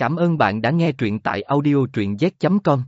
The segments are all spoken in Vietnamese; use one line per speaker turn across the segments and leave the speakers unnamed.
Cảm ơn bạn đã nghe truyện tại audio truyện z.com.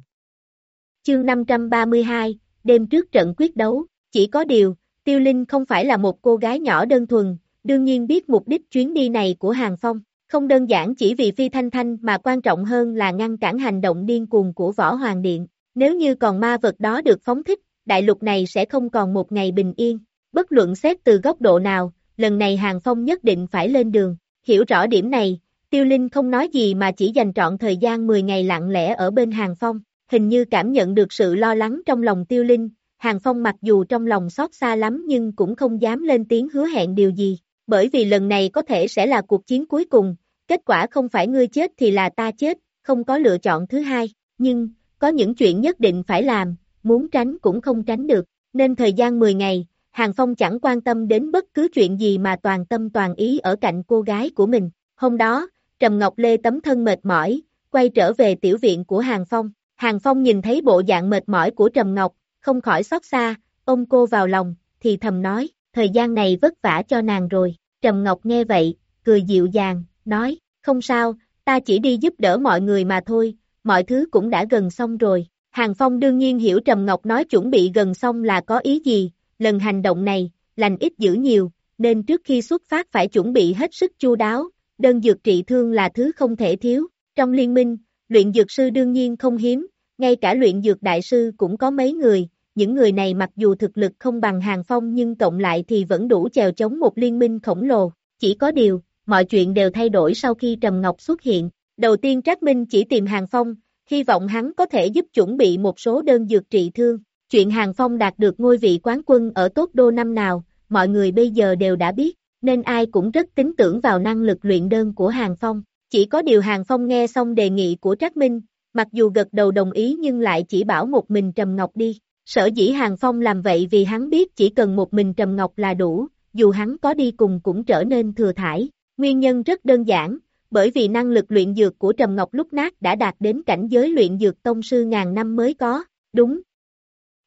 Chương 532, đêm trước trận quyết đấu, chỉ có điều, Tiêu Linh không phải là một cô gái nhỏ đơn thuần, đương nhiên biết mục đích chuyến đi này của Hàng Phong, không đơn giản chỉ vì Phi Thanh Thanh mà quan trọng hơn là ngăn cản hành động điên cuồng của Võ Hoàng Điện, nếu như còn ma vật đó được phóng thích, đại lục này sẽ không còn một ngày bình yên, bất luận xét từ góc độ nào, lần này Hàng Phong nhất định phải lên đường, hiểu rõ điểm này, Tiêu Linh không nói gì mà chỉ dành trọn thời gian 10 ngày lặng lẽ ở bên Hàng Phong, hình như cảm nhận được sự lo lắng trong lòng Tiêu Linh, Hàng Phong mặc dù trong lòng xót xa lắm nhưng cũng không dám lên tiếng hứa hẹn điều gì, bởi vì lần này có thể sẽ là cuộc chiến cuối cùng, kết quả không phải ngươi chết thì là ta chết, không có lựa chọn thứ hai, nhưng, có những chuyện nhất định phải làm, muốn tránh cũng không tránh được, nên thời gian 10 ngày, Hàng Phong chẳng quan tâm đến bất cứ chuyện gì mà toàn tâm toàn ý ở cạnh cô gái của mình. Hôm đó, Trầm Ngọc Lê tấm thân mệt mỏi, quay trở về tiểu viện của Hàng Phong. Hàng Phong nhìn thấy bộ dạng mệt mỏi của Trầm Ngọc, không khỏi xót xa, ôm cô vào lòng, thì thầm nói, thời gian này vất vả cho nàng rồi. Trầm Ngọc nghe vậy, cười dịu dàng, nói, không sao, ta chỉ đi giúp đỡ mọi người mà thôi, mọi thứ cũng đã gần xong rồi. Hàng Phong đương nhiên hiểu Trầm Ngọc nói chuẩn bị gần xong là có ý gì, lần hành động này, lành ít dữ nhiều, nên trước khi xuất phát phải chuẩn bị hết sức chu đáo, đơn dược trị thương là thứ không thể thiếu. Trong liên minh, luyện dược sư đương nhiên không hiếm, ngay cả luyện dược đại sư cũng có mấy người, những người này mặc dù thực lực không bằng hàng phong nhưng cộng lại thì vẫn đủ chèo chống một liên minh khổng lồ, chỉ có điều, mọi chuyện đều thay đổi sau khi Trầm Ngọc xuất hiện. Đầu tiên Trác Minh chỉ tìm hàng phong, hy vọng hắn có thể giúp chuẩn bị một số đơn dược trị thương. Chuyện Hàng Phong đạt được ngôi vị quán quân ở tốt đô năm nào, mọi người bây giờ đều đã biết, nên ai cũng rất tín tưởng vào năng lực luyện đơn của Hàng Phong. Chỉ có điều Hàng Phong nghe xong đề nghị của Trác Minh, mặc dù gật đầu đồng ý nhưng lại chỉ bảo một mình Trầm Ngọc đi. Sở dĩ Hàng Phong làm vậy vì hắn biết chỉ cần một mình Trầm Ngọc là đủ, dù hắn có đi cùng cũng trở nên thừa thải. Nguyên nhân rất đơn giản, bởi vì năng lực luyện dược của Trầm Ngọc lúc nát đã đạt đến cảnh giới luyện dược tông sư ngàn năm mới có, đúng.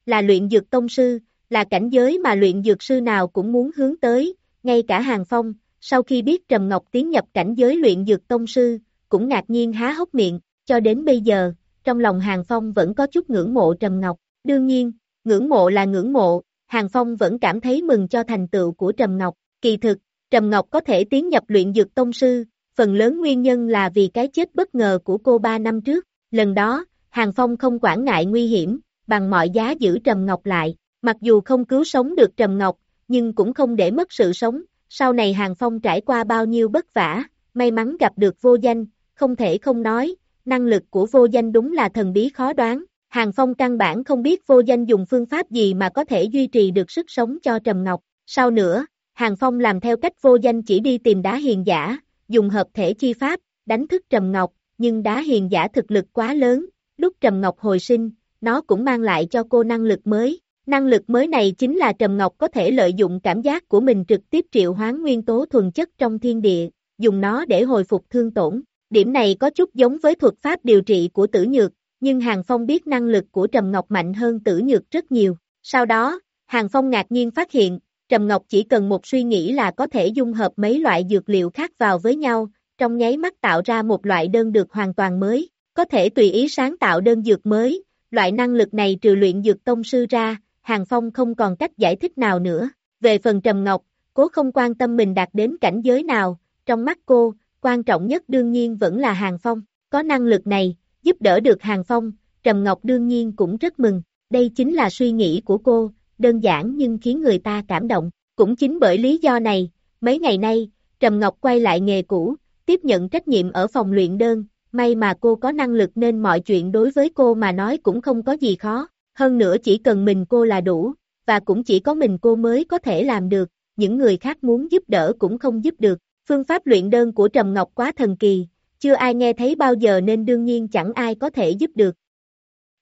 Là luyện dược tông sư, là cảnh giới mà luyện dược sư nào cũng muốn hướng tới, ngay cả Hàng Phong, sau khi biết Trầm Ngọc tiến nhập cảnh giới luyện dược tông sư, cũng ngạc nhiên há hốc miệng, cho đến bây giờ, trong lòng Hàng Phong vẫn có chút ngưỡng mộ Trầm Ngọc, đương nhiên, ngưỡng mộ là ngưỡng mộ, Hàng Phong vẫn cảm thấy mừng cho thành tựu của Trầm Ngọc, kỳ thực, Trầm Ngọc có thể tiến nhập luyện dược tông sư, phần lớn nguyên nhân là vì cái chết bất ngờ của cô ba năm trước, lần đó, Hàng Phong không quản ngại nguy hiểm, bằng mọi giá giữ Trầm Ngọc lại, mặc dù không cứu sống được Trầm Ngọc, nhưng cũng không để mất sự sống, sau này Hàng Phong trải qua bao nhiêu bất vả, may mắn gặp được vô danh, không thể không nói, năng lực của vô danh đúng là thần bí khó đoán, Hàng Phong căn bản không biết vô danh dùng phương pháp gì mà có thể duy trì được sức sống cho Trầm Ngọc, sau nữa, Hàng Phong làm theo cách vô danh chỉ đi tìm đá hiền giả, dùng hợp thể chi pháp, đánh thức Trầm Ngọc, nhưng đá hiền giả thực lực quá lớn, lúc Trầm Ngọc hồi sinh, nó cũng mang lại cho cô năng lực mới. Năng lực mới này chính là Trầm Ngọc có thể lợi dụng cảm giác của mình trực tiếp triệu hoán nguyên tố thuần chất trong thiên địa, dùng nó để hồi phục thương tổn. Điểm này có chút giống với thuật pháp điều trị của tử nhược, nhưng Hàng Phong biết năng lực của Trầm Ngọc mạnh hơn tử nhược rất nhiều. Sau đó, Hàng Phong ngạc nhiên phát hiện, Trầm Ngọc chỉ cần một suy nghĩ là có thể dung hợp mấy loại dược liệu khác vào với nhau, trong nháy mắt tạo ra một loại đơn được hoàn toàn mới, có thể tùy ý sáng tạo đơn dược mới, loại năng lực này trừ luyện dược tông sư ra, Hàng Phong không còn cách giải thích nào nữa. Về phần Trầm Ngọc, cố không quan tâm mình đạt đến cảnh giới nào, trong mắt cô, quan trọng nhất đương nhiên vẫn là Hàng Phong. Có năng lực này, giúp đỡ được Hàng Phong, Trầm Ngọc đương nhiên cũng rất mừng. Đây chính là suy nghĩ của cô, đơn giản nhưng khiến người ta cảm động. Cũng chính bởi lý do này, mấy ngày nay, Trầm Ngọc quay lại nghề cũ, tiếp nhận trách nhiệm ở phòng luyện đơn, may mà cô có năng lực nên mọi chuyện đối với cô mà nói cũng không có gì khó, hơn nữa chỉ cần mình cô là đủ, và cũng chỉ có mình cô mới có thể làm được, những người khác muốn giúp đỡ cũng không giúp được. Phương pháp luyện đơn của Trầm Ngọc quá thần kỳ, chưa ai nghe thấy bao giờ nên đương nhiên chẳng ai có thể giúp được.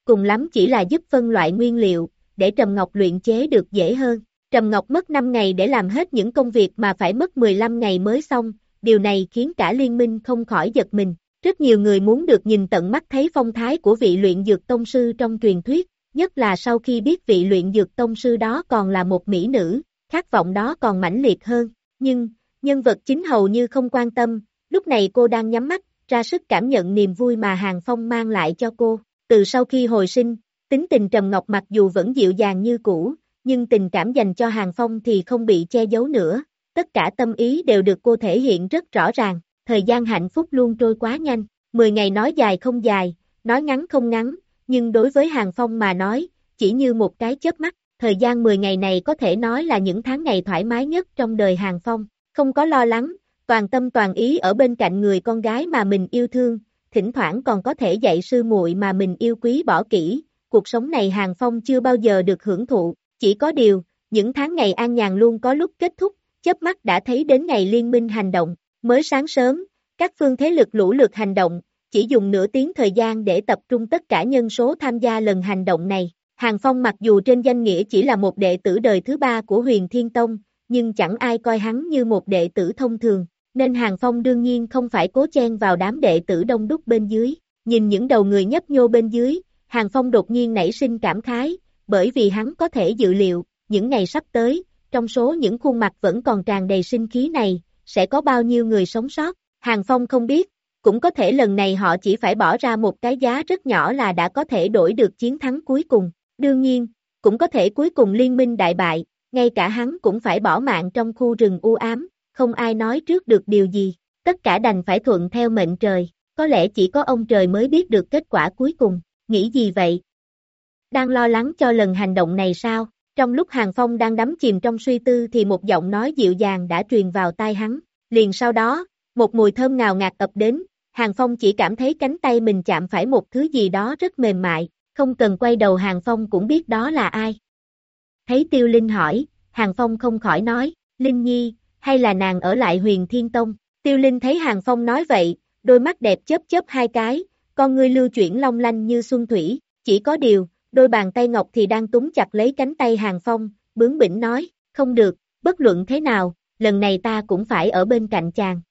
Cùng lắm chỉ là giúp phân loại nguyên liệu, để Trầm Ngọc luyện chế được dễ hơn. Trầm Ngọc mất 5 ngày để làm hết những công việc mà phải mất 15 ngày mới xong, điều này khiến cả liên minh không khỏi giật mình. Rất nhiều người muốn được nhìn tận mắt thấy phong thái của vị luyện dược tông sư trong truyền thuyết, nhất là sau khi biết vị luyện dược tông sư đó còn là một mỹ nữ, khát vọng đó còn mãnh liệt hơn. Nhưng, nhân vật chính hầu như không quan tâm, lúc này cô đang nhắm mắt, ra sức cảm nhận niềm vui mà Hàng Phong mang lại cho cô. Từ sau khi hồi sinh, tính tình Trầm Ngọc mặc dù vẫn dịu dàng như cũ, nhưng tình cảm dành cho Hàng Phong thì không bị che giấu nữa, tất cả tâm ý đều được cô thể hiện rất rõ ràng, thời gian hạnh phúc luôn trôi quá nhanh, 10 ngày nói dài không dài, nói ngắn không ngắn, nhưng đối với Hàng Phong mà nói, chỉ như một cái chớp mắt, thời gian 10 ngày này có thể nói là những tháng ngày thoải mái nhất trong đời Hàng Phong, không có lo lắng, toàn tâm toàn ý ở bên cạnh người con gái mà mình yêu thương, thỉnh thoảng còn có thể dạy sư muội mà mình yêu quý bỏ kỹ, cuộc sống này Hàng Phong chưa bao giờ được hưởng thụ, chỉ có điều, những tháng ngày an nhàn luôn có lúc kết thúc, chớp mắt đã thấy đến ngày liên minh hành động, mới sáng sớm, các phương thế lực lũ lượt hành động, chỉ dùng nửa tiếng thời gian để tập trung tất cả nhân số tham gia lần hành động này. Hàng Phong mặc dù trên danh nghĩa chỉ là một đệ tử đời thứ ba của huyền Thiên Tông, nhưng chẳng ai coi hắn như một đệ tử thông thường, nên Hàng Phong đương nhiên không phải cố chen vào đám đệ tử đông đúc bên dưới. Nhìn những đầu người nhấp nhô bên dưới, Hàng Phong đột nhiên nảy sinh cảm khái, bởi vì hắn có thể dự liệu, những ngày sắp tới, trong số những khuôn mặt vẫn còn tràn đầy sinh khí này, sẽ có bao nhiêu người sống sót. Hàng Phong không biết, cũng có thể lần này họ chỉ phải bỏ ra một cái giá rất nhỏ là đã có thể đổi được chiến thắng cuối cùng. Đương nhiên, cũng có thể cuối cùng liên minh đại bại, ngay cả hắn cũng phải bỏ mạng trong khu rừng u ám, không ai nói trước được điều gì, tất cả đành phải thuận theo mệnh trời, có lẽ chỉ có ông trời mới biết được kết quả cuối cùng, nghĩ gì vậy? Đang lo lắng cho lần hành động này sao? Trong lúc Hàng Phong đang đắm chìm trong suy tư thì một giọng nói dịu dàng đã truyền vào tai hắn, liền sau đó, một mùi thơm ngào ngạt ập đến, Hàng Phong chỉ cảm thấy cánh tay mình chạm phải một thứ gì đó rất mềm mại, không cần quay đầu Hàng Phong cũng biết đó là ai. Thấy Tiêu Linh hỏi, Hàng Phong không khỏi nói, Linh Nhi, hay là nàng ở lại huyền Thiên Tông? Tiêu Linh thấy Hàng Phong nói vậy, đôi mắt đẹp chớp chớp hai cái, con ngươi lưu chuyển long lanh như xuân thủy, chỉ có điều, đôi bàn tay ngọc thì đang túng chặt lấy cánh tay Hàng Phong, bướng bỉnh nói, không được, bất luận thế nào, lần này ta cũng phải ở bên cạnh chàng.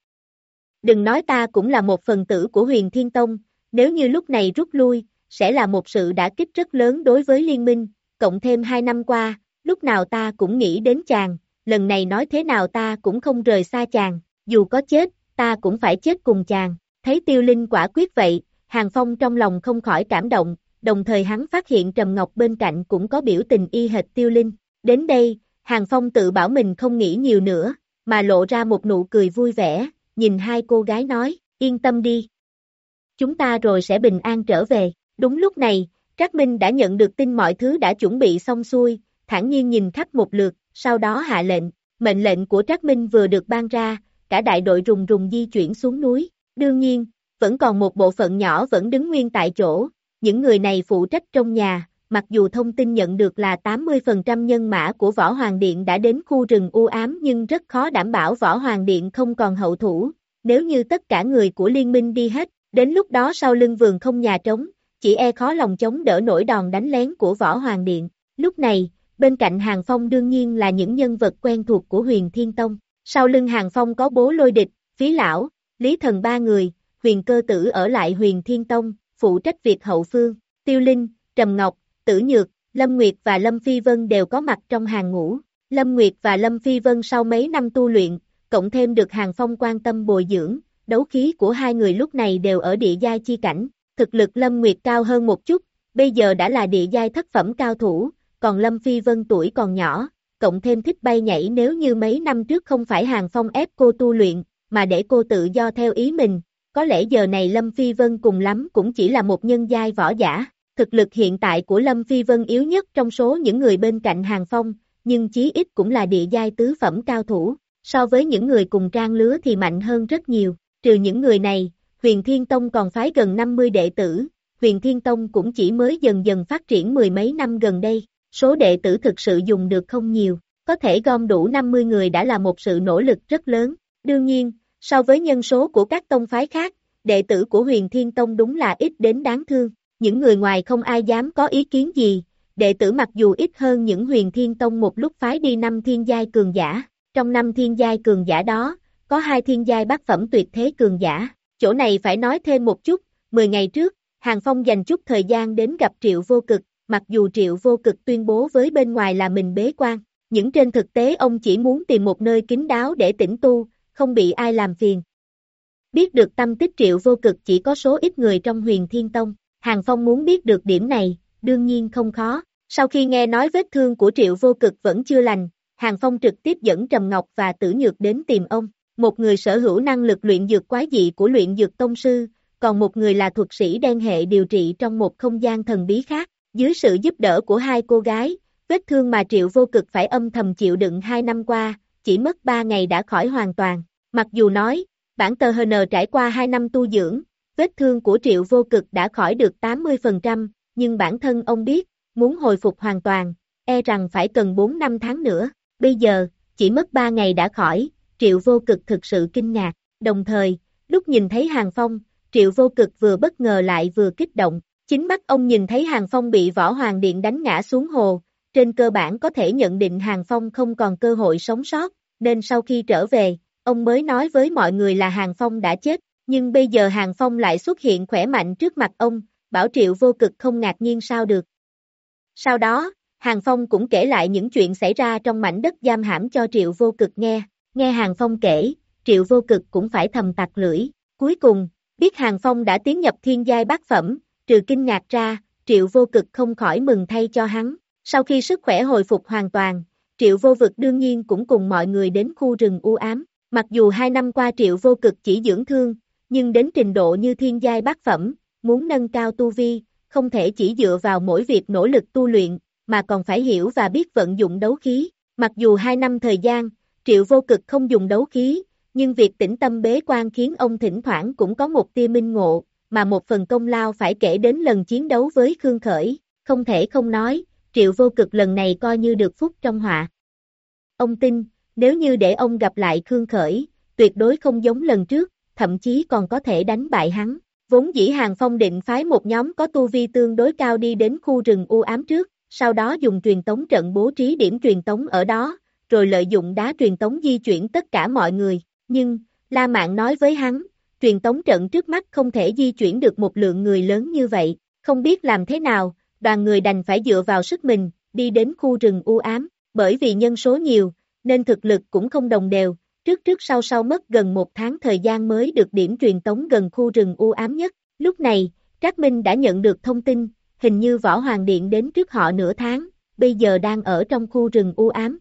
Đừng nói ta cũng là một phần tử của huyền Thiên Tông, nếu như lúc này rút lui, sẽ là một sự đả kích rất lớn đối với liên minh, cộng thêm hai năm qua, lúc nào ta cũng nghĩ đến chàng, lần này nói thế nào ta cũng không rời xa chàng, dù có chết, ta cũng phải chết cùng chàng, thấy tiêu linh quả quyết vậy, Hàng Phong trong lòng không khỏi cảm động, đồng thời hắn phát hiện Trầm Ngọc bên cạnh cũng có biểu tình y hệt tiêu linh, đến đây, Hàng Phong tự bảo mình không nghĩ nhiều nữa, mà lộ ra một nụ cười vui vẻ, nhìn hai cô gái nói, yên tâm đi. Chúng ta rồi sẽ bình an trở về. Đúng lúc này, Trác Minh đã nhận được tin mọi thứ đã chuẩn bị xong xuôi, thản nhiên nhìn khắp một lượt, sau đó hạ lệnh. Mệnh lệnh của Trác Minh vừa được ban ra, cả đại đội rùng rùng di chuyển xuống núi. Đương nhiên, vẫn còn một bộ phận nhỏ vẫn đứng nguyên tại chỗ, những người này phụ trách trong nhà, mặc dù thông tin nhận được là 80% nhân mã của Võ Hoàng Điện đã đến khu rừng u ám nhưng rất khó đảm bảo Võ Hoàng Điện không còn hậu thủ, nếu như tất cả người của liên minh đi hết, đến lúc đó sau lưng vườn không nhà trống, chỉ e khó lòng chống đỡ nổi đòn đánh lén của Võ Hoàng Điện. Lúc này, bên cạnh Hàng Phong đương nhiên là những nhân vật quen thuộc của huyền Thiên Tông, sau lưng Hàng Phong có bố lôi địch, phí lão, lý thần ba người, huyền cơ tử ở lại huyền Thiên Tông, phụ trách việc hậu phương, tiêu linh, trầm ngọc, Tử Nhược, Lâm Nguyệt và Lâm Phi Vân đều có mặt trong hàng ngũ. Lâm Nguyệt và Lâm Phi Vân sau mấy năm tu luyện, cộng thêm được Hàng Phong quan tâm bồi dưỡng, đấu khí của hai người lúc này đều ở địa giai chi cảnh. Thực lực Lâm Nguyệt cao hơn một chút, bây giờ đã là địa giai thất phẩm cao thủ, còn Lâm Phi Vân tuổi còn nhỏ, cộng thêm thích bay nhảy nếu như mấy năm trước không phải Hàng Phong ép cô tu luyện, mà để cô tự do theo ý mình, có lẽ giờ này Lâm Phi Vân cùng lắm cũng chỉ là một nhân giai võ giả. Thực lực hiện tại của Lâm Phi Vân yếu nhất trong số những người bên cạnh Hàng Phong, nhưng chí ít cũng là địa giai tứ phẩm cao thủ, so với những người cùng trang lứa thì mạnh hơn rất nhiều, trừ những người này, Huyền Thiên Tông còn phái gần 50 đệ tử, Huyền Thiên Tông cũng chỉ mới dần dần phát triển mười mấy năm gần đây, số đệ tử thực sự dùng được không nhiều, có thể gom đủ 50 người đã là một sự nỗ lực rất lớn, đương nhiên, so với nhân số của các tông phái khác, đệ tử của Huyền Thiên Tông đúng là ít đến đáng thương, những người ngoài không ai dám có ý kiến gì, đệ tử mặc dù ít hơn những huyền thiên tông một lúc phái đi năm thiên giai cường giả, trong năm thiên giai cường giả đó, có hai thiên giai bát phẩm tuyệt thế cường giả, chỗ này phải nói thêm một chút, 10 ngày trước, Hàng Phong dành chút thời gian đến gặp Triệu Vô Cực, mặc dù Triệu Vô Cực tuyên bố với bên ngoài là mình bế quan, những trên thực tế ông chỉ muốn tìm một nơi kín đáo để tĩnh tu, không bị ai làm phiền. Biết được tâm tích triệu vô cực chỉ có số ít người trong huyền thiên tông, Hàng Phong muốn biết được điểm này, đương nhiên không khó. Sau khi nghe nói vết thương của triệu vô cực vẫn chưa lành, Hàng Phong trực tiếp dẫn Trầm Ngọc và Tử Nhược đến tìm ông, một người sở hữu năng lực luyện dược quái dị của luyện dược tông sư, còn một người là thuật sĩ đen hệ điều trị trong một không gian thần bí khác. Dưới sự giúp đỡ của hai cô gái, vết thương mà Triệu Vô Cực phải âm thầm chịu đựng hai năm qua, chỉ mất ba ngày đã khỏi hoàn toàn. Mặc dù nói, bản tờ HN trải qua hai năm tu dưỡng, vết thương của Triệu Vô Cực đã khỏi được 80%, nhưng bản thân ông biết, muốn hồi phục hoàn toàn, e rằng phải cần 4 năm tháng nữa. Bây giờ, chỉ mất 3 ngày đã khỏi, Triệu Vô Cực thực sự kinh ngạc. Đồng thời, lúc nhìn thấy Hàng Phong, Triệu Vô Cực vừa bất ngờ lại vừa kích động. Chính mắt ông nhìn thấy Hàng Phong bị Võ Hoàng Điện đánh ngã xuống hồ, trên cơ bản có thể nhận định Hàng Phong không còn cơ hội sống sót, nên sau khi trở về, ông mới nói với mọi người là Hàng Phong đã chết, nhưng bây giờ Hàng Phong lại xuất hiện khỏe mạnh trước mặt ông, bảo Triệu Vô Cực không ngạc nhiên sao được. Sau đó, Hàng Phong cũng kể lại những chuyện xảy ra trong mảnh đất giam hãm cho Triệu Vô Cực nghe, nghe Hàng Phong kể, Triệu Vô Cực cũng phải thầm tặc lưỡi, cuối cùng, biết Hàng Phong đã tiến nhập thiên giai bát phẩm, trừ kinh ngạc ra, Triệu Vô Cực không khỏi mừng thay cho hắn, sau khi sức khỏe hồi phục hoàn toàn, Triệu Vô Vực đương nhiên cũng cùng mọi người đến khu rừng u ám, mặc dù hai năm qua Triệu Vô Cực chỉ dưỡng thương, nhưng đến trình độ như thiên giai bát phẩm, muốn nâng cao tu vi, không thể chỉ dựa vào mỗi việc nỗ lực tu luyện, mà còn phải hiểu và biết vận dụng đấu khí. Mặc dù hai năm thời gian, triệu vô cực không dùng đấu khí, nhưng việc tĩnh tâm bế quan khiến ông thỉnh thoảng cũng có một tia minh ngộ, mà một phần công lao phải kể đến lần chiến đấu với Khương Khởi, không thể không nói, triệu vô cực lần này coi như được phúc trong họa. Ông tin, nếu như để ông gặp lại Khương Khởi, tuyệt đối không giống lần trước, thậm chí còn có thể đánh bại hắn. Vốn dĩ Hàng Phong định phái một nhóm có tu vi tương đối cao đi đến khu rừng u ám trước, sau đó dùng truyền tống trận bố trí điểm truyền tống ở đó, rồi lợi dụng đá truyền tống di chuyển tất cả mọi người. Nhưng, La Mạn nói với hắn, truyền tống trận trước mắt không thể di chuyển được một lượng người lớn như vậy, không biết làm thế nào, đoàn người đành phải dựa vào sức mình, đi đến khu rừng u ám, bởi vì nhân số nhiều, nên thực lực cũng không đồng đều, trước trước sau sau mất gần một tháng thời gian mới được điểm truyền tống gần khu rừng u ám nhất. Lúc này, Trác Minh đã nhận được thông tin, hình như Võ Hoàng Điện đến trước họ nửa tháng, bây giờ đang ở trong khu rừng u ám.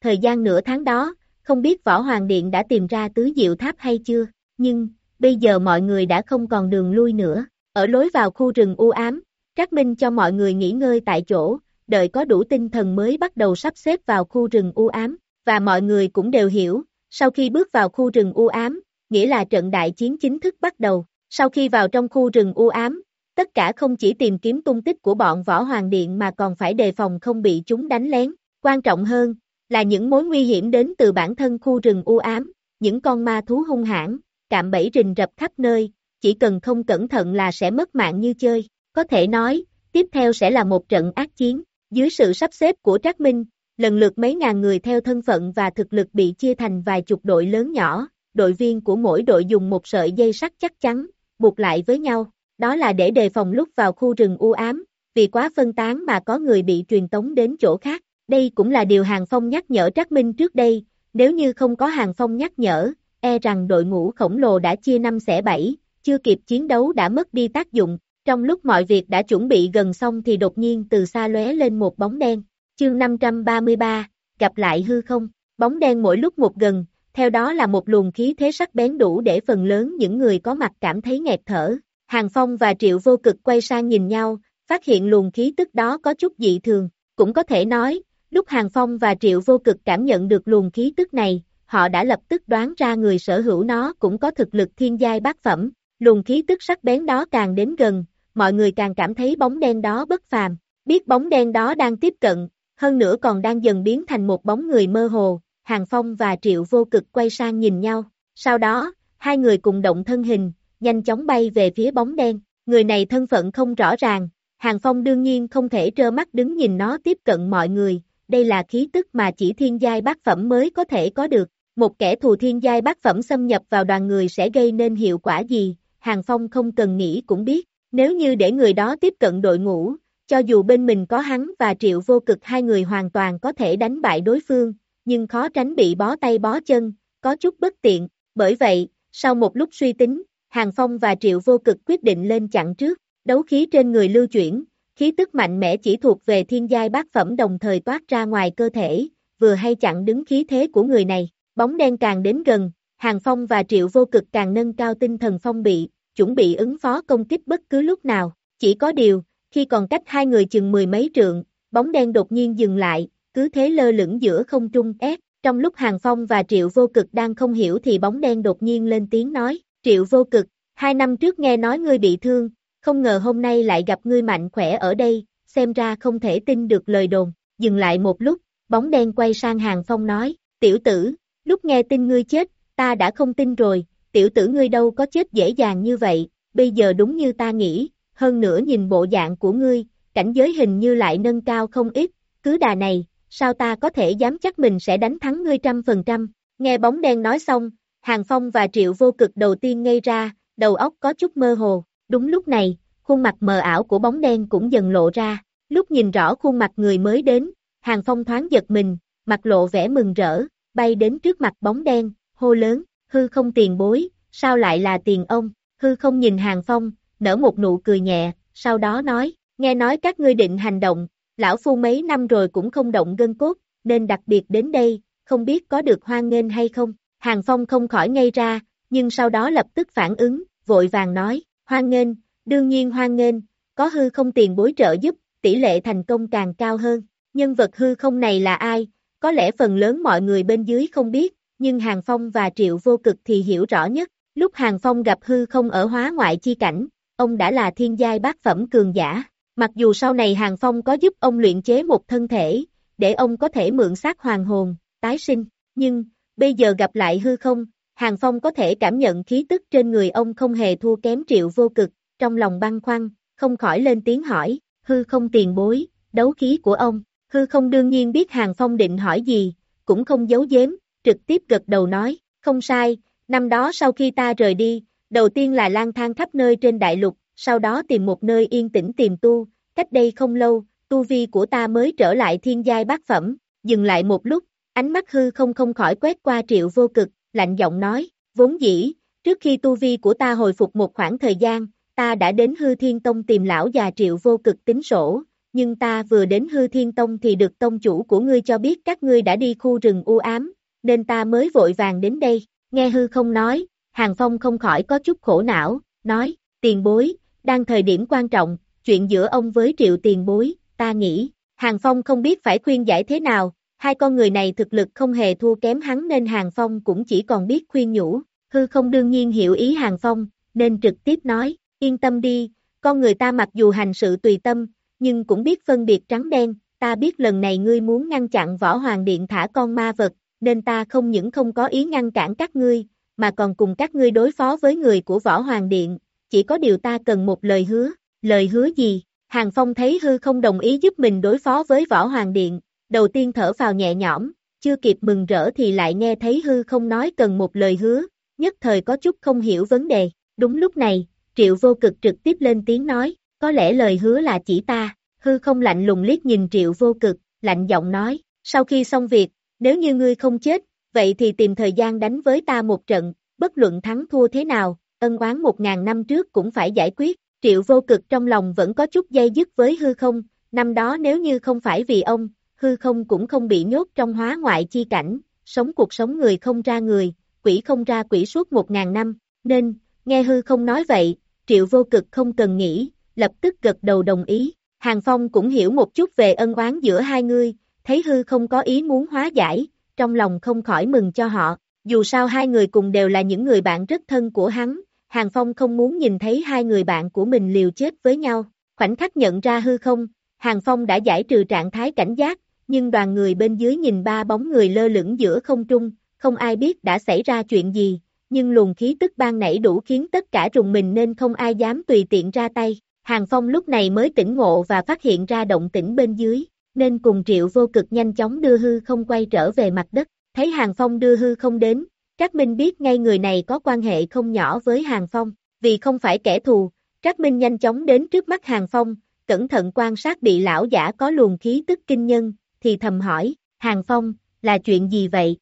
Thời gian nửa tháng đó, không biết Võ Hoàng Điện đã tìm ra tứ diệu tháp hay chưa, nhưng, bây giờ mọi người đã không còn đường lui nữa. Ở lối vào khu rừng u ám, Trác Minh cho mọi người nghỉ ngơi tại chỗ, đợi có đủ tinh thần mới bắt đầu sắp xếp vào khu rừng u ám và mọi người cũng đều hiểu, sau khi bước vào khu rừng u ám, nghĩa là trận đại chiến chính thức bắt đầu. Sau khi vào trong khu rừng u ám, tất cả không chỉ tìm kiếm tung tích của bọn võ hoàng điện mà còn phải đề phòng không bị chúng đánh lén. Quan trọng hơn, là những mối nguy hiểm đến từ bản thân khu rừng u ám, những con ma thú hung hãn, cạm bẫy rình rập khắp nơi, chỉ cần không cẩn thận là sẽ mất mạng như chơi. Có thể nói, tiếp theo sẽ là một trận ác chiến. Dưới sự sắp xếp của Trác Minh, lần lượt mấy ngàn người theo thân phận và thực lực bị chia thành vài chục đội lớn nhỏ, đội viên của mỗi đội dùng một sợi dây sắt chắc chắn, buộc lại với nhau, đó là để đề phòng lúc vào khu rừng u ám, vì quá phân tán mà có người bị truyền tống đến chỗ khác. Đây cũng là điều Hàng Phong nhắc nhở Trác Minh trước đây, nếu như không có Hàng Phong nhắc nhở, e rằng đội ngũ khổng lồ đã chia năm xẻ bảy, chưa kịp chiến đấu đã mất đi tác dụng, trong lúc mọi việc đã chuẩn bị gần xong thì đột nhiên từ xa lóe lên một bóng đen, Chương 533, gặp lại hư không, bóng đen mỗi lúc một gần, theo đó là một luồng khí thế sắc bén đủ để phần lớn những người có mặt cảm thấy nghẹt thở. Hàng Phong và Triệu Vô Cực quay sang nhìn nhau, phát hiện luồng khí tức đó có chút dị thường. Cũng có thể nói, lúc Hàng Phong và Triệu Vô Cực cảm nhận được luồng khí tức này, họ đã lập tức đoán ra người sở hữu nó cũng có thực lực thiên giai bát phẩm. Luồng khí tức sắc bén đó càng đến gần, mọi người càng cảm thấy bóng đen đó bất phàm. Biết bóng đen đó đang tiếp cận, hơn nữa còn đang dần biến thành một bóng người mơ hồ, Hàng Phong và Triệu vô cực quay sang nhìn nhau, sau đó, hai người cùng động thân hình, nhanh chóng bay về phía bóng đen, người này thân phận không rõ ràng, Hàng Phong đương nhiên không thể trơ mắt đứng nhìn nó tiếp cận mọi người, đây là khí tức mà chỉ thiên giai bát phẩm mới có thể có được, một kẻ thù thiên giai bát phẩm xâm nhập vào đoàn người sẽ gây nên hiệu quả gì, Hàng Phong không cần nghĩ cũng biết, nếu như để người đó tiếp cận đội ngũ, cho dù bên mình có hắn và triệu vô cực hai người hoàn toàn có thể đánh bại đối phương, nhưng khó tránh bị bó tay bó chân, có chút bất tiện, bởi vậy, Sau một lúc suy tính, Hàng Phong và Triệu Vô Cực quyết định lên chặn trước, đấu khí trên người lưu chuyển, khí tức mạnh mẽ chỉ thuộc về thiên giai bát phẩm đồng thời toát ra ngoài cơ thể, vừa hay chặn đứng khí thế của người này, bóng đen càng đến gần, Hàng Phong và Triệu Vô Cực càng nâng cao tinh thần phong bị, chuẩn bị ứng phó công kích bất cứ lúc nào, chỉ có điều, khi còn cách hai người chừng mười mấy trượng, bóng đen đột nhiên dừng lại, cứ thế lơ lửng giữa không trung ép, trong lúc Hàng Phong và Triệu Vô Cực đang không hiểu thì bóng đen đột nhiên lên tiếng nói, Triệu Vô Cực, hai năm trước nghe nói ngươi bị thương, không ngờ hôm nay lại gặp ngươi mạnh khỏe ở đây, xem ra không thể tin được lời đồn, dừng lại một lúc, bóng đen quay sang Hàng Phong nói, tiểu tử, lúc nghe tin ngươi chết, ta đã không tin rồi, tiểu tử ngươi đâu có chết dễ dàng như vậy, bây giờ đúng như ta nghĩ, hơn nữa nhìn bộ dạng của ngươi, cảnh giới hình như lại nâng cao không ít, cứ đà này, sao ta có thể dám chắc mình sẽ đánh thắng ngươi trăm phần trăm, nghe bóng đen nói xong, Hàng Phong và Triệu vô cực đầu tiên ngây ra, đầu óc có chút mơ hồ, đúng lúc này, khuôn mặt mờ ảo của bóng đen cũng dần lộ ra, lúc nhìn rõ khuôn mặt người mới đến, Hàng Phong thoáng giật mình, mặt lộ vẻ mừng rỡ, bay đến trước mặt bóng đen, hô lớn, hư không tiền bối, sao lại là tiền ông, hư không nhìn Hàng Phong, nở một nụ cười nhẹ, sau đó nói, nghe nói các ngươi định hành động, lão phu mấy năm rồi cũng không động gân cốt, nên đặc biệt đến đây, không biết có được hoan nghênh hay không, Hàng Phong không khỏi ngay ra, nhưng sau đó lập tức phản ứng, vội vàng nói, hoan nghênh, đương nhiên hoan nghênh, có hư không tiền bối trợ giúp, tỷ lệ thành công càng cao hơn, nhân vật hư không này là ai, có lẽ phần lớn mọi người bên dưới không biết, nhưng Hàng Phong và Triệu Vô Cực thì hiểu rõ nhất, lúc Hàng Phong gặp hư không ở hóa ngoại chi cảnh, ông đã là thiên giai bát phẩm cường giả, mặc dù sau này Hàng Phong có giúp ông luyện chế một thân thể, để ông có thể mượn xác hoàng hồn, tái sinh, nhưng, bây giờ gặp lại hư không, Hàng Phong có thể cảm nhận khí tức trên người ông không hề thua kém Triệu Vô Cực, trong lòng băng khoăn, không khỏi lên tiếng hỏi, hư không tiền bối, đấu khí của ông, hư không đương nhiên biết Hàng Phong định hỏi gì, cũng không giấu giếm, trực tiếp gật đầu nói, không sai, năm đó sau khi ta rời đi, đầu tiên là lang thang khắp nơi trên đại lục, sau đó tìm một nơi yên tĩnh tìm tu, cách đây không lâu, tu vi của ta mới trở lại thiên giai bát phẩm, dừng lại một lúc, ánh mắt hư không không khỏi quét qua triệu vô cực, lạnh giọng nói, vốn dĩ, trước khi tu vi của ta hồi phục một khoảng thời gian, ta đã đến hư thiên tông tìm lão già triệu vô cực tính sổ, nhưng ta vừa đến hư thiên tông thì được tông chủ của ngươi cho biết các ngươi đã đi khu rừng u ám, nên ta mới vội vàng đến đây, nghe hư không nói, Hàng Phong không khỏi có chút khổ não, nói, tiền bối, đang thời điểm quan trọng, chuyện giữa ông với triệu tiền bối, ta nghĩ, Hàng Phong không biết phải khuyên giải thế nào, hai con người này thực lực không hề thua kém hắn nên Hàng Phong cũng chỉ còn biết khuyên nhủ, hư không đương nhiên hiểu ý Hàng Phong, nên trực tiếp nói, yên tâm đi, con người ta mặc dù hành sự tùy tâm, nhưng cũng biết phân biệt trắng đen, ta biết lần này ngươi muốn ngăn chặn võ hoàng điện thả con ma vật, nên ta không những không có ý ngăn cản các ngươi, mà còn cùng các ngươi đối phó với người của võ hoàng điện, chỉ có điều ta cần một lời hứa, lời hứa gì? Hàng Phong thấy hư không đồng ý giúp mình đối phó với võ hoàng điện, đầu tiên thở vào nhẹ nhõm, chưa kịp mừng rỡ thì lại nghe thấy hư không nói cần một lời hứa, nhất thời có chút không hiểu vấn đề, đúng lúc này, triệu vô cực trực tiếp lên tiếng nói, có lẽ lời hứa là chỉ ta, hư không lạnh lùng liếc nhìn triệu vô cực, lạnh giọng nói, sau khi xong việc, nếu như ngươi không chết, vậy thì tìm thời gian đánh với ta một trận, bất luận thắng thua thế nào, ân oán một ngàn năm trước cũng phải giải quyết, triệu vô cực trong lòng vẫn có chút dây dứt với hư không, năm đó nếu như không phải vì ông, hư không cũng không bị nhốt trong hóa ngoại chi cảnh, sống cuộc sống người không ra người, quỷ không ra quỷ suốt một ngàn năm, nên, nghe hư không nói vậy, triệu vô cực không cần nghĩ, lập tức gật đầu đồng ý, Hàng Phong cũng hiểu một chút về ân oán giữa hai người, thấy hư không có ý muốn hóa giải, trong lòng không khỏi mừng cho họ, dù sao hai người cùng đều là những người bạn rất thân của hắn, Hàng Phong không muốn nhìn thấy hai người bạn của mình liều chết với nhau, khoảnh khắc nhận ra hư không, Hàng Phong đã giải trừ trạng thái cảnh giác, nhưng đoàn người bên dưới nhìn ba bóng người lơ lửng giữa không trung, không ai biết đã xảy ra chuyện gì, nhưng luồng khí tức ban nảy đủ khiến tất cả rùng mình nên không ai dám tùy tiện ra tay. Hàng Phong lúc này mới tỉnh ngộ và phát hiện ra động tĩnh bên dưới, nên cùng triệu vô cực nhanh chóng đưa hư không quay trở về mặt đất, thấy Hàng Phong đưa hư không đến, Trác Minh biết ngay người này có quan hệ không nhỏ với Hàng Phong, vì không phải kẻ thù, Trác Minh nhanh chóng đến trước mắt Hàng Phong, cẩn thận quan sát bị lão giả có luồng khí tức kinh nhân, thì thầm hỏi, Hàng Phong, là chuyện gì vậy?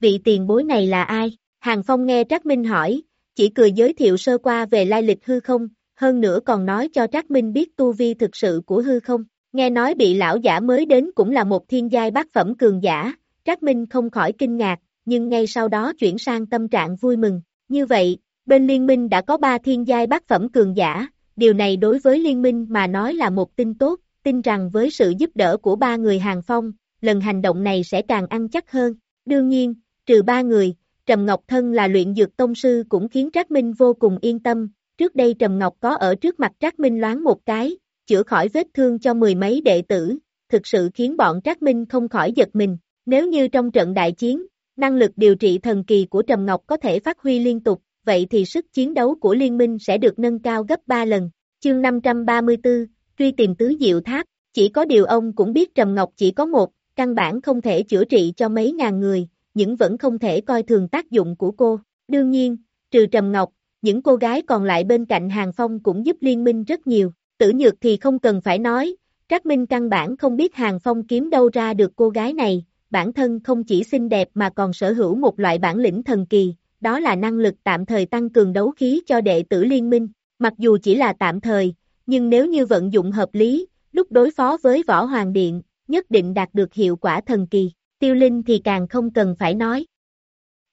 Vị tiền bối này là ai? Hàng Phong nghe Trác Minh hỏi, chỉ cười giới thiệu sơ qua về lai lịch hư không, hơn nữa còn nói cho Trác Minh biết tu vi thực sự của hư không. Nghe nói bị lão giả mới đến cũng là một thiên giai bát phẩm cường giả, Trác Minh không khỏi kinh ngạc, nhưng ngay sau đó chuyển sang tâm trạng vui mừng. Như vậy, bên liên minh đã có ba thiên giai bát phẩm cường giả, điều này đối với liên minh mà nói là một tin tốt, tin rằng với sự giúp đỡ của ba người hàng phong, lần hành động này sẽ càng ăn chắc hơn. Đương nhiên, trừ ba người, Trầm Ngọc Thân là luyện dược tông sư cũng khiến Trác Minh vô cùng yên tâm, trước đây Trầm Ngọc có ở trước mặt Trác Minh loáng một cái, chữa khỏi vết thương cho mười mấy đệ tử, thực sự khiến bọn Trác Minh không khỏi giật mình, nếu như trong trận đại chiến, năng lực điều trị thần kỳ của Trầm Ngọc có thể phát huy liên tục, vậy thì sức chiến đấu của liên minh sẽ được nâng cao gấp 3 lần. Chương 534, truy tìm tứ diệu tháp, chỉ có điều ông cũng biết Trầm Ngọc chỉ có một, căn bản không thể chữa trị cho mấy ngàn người, nhưng vẫn không thể coi thường tác dụng của cô. Đương nhiên, trừ Trầm Ngọc, những cô gái còn lại bên cạnh Hàng Phong cũng giúp liên minh rất nhiều, tử nhược thì không cần phải nói, Trác Minh căn bản không biết Hàng Phong kiếm đâu ra được cô gái này, bản thân không chỉ xinh đẹp mà còn sở hữu một loại bản lĩnh thần kỳ, đó là năng lực tạm thời tăng cường đấu khí cho đệ tử liên minh, mặc dù chỉ là tạm thời, nhưng nếu như vận dụng hợp lý, lúc đối phó với Võ Hoàng Điện, nhất định đạt được hiệu quả thần kỳ, tiêu linh thì càng không cần phải nói.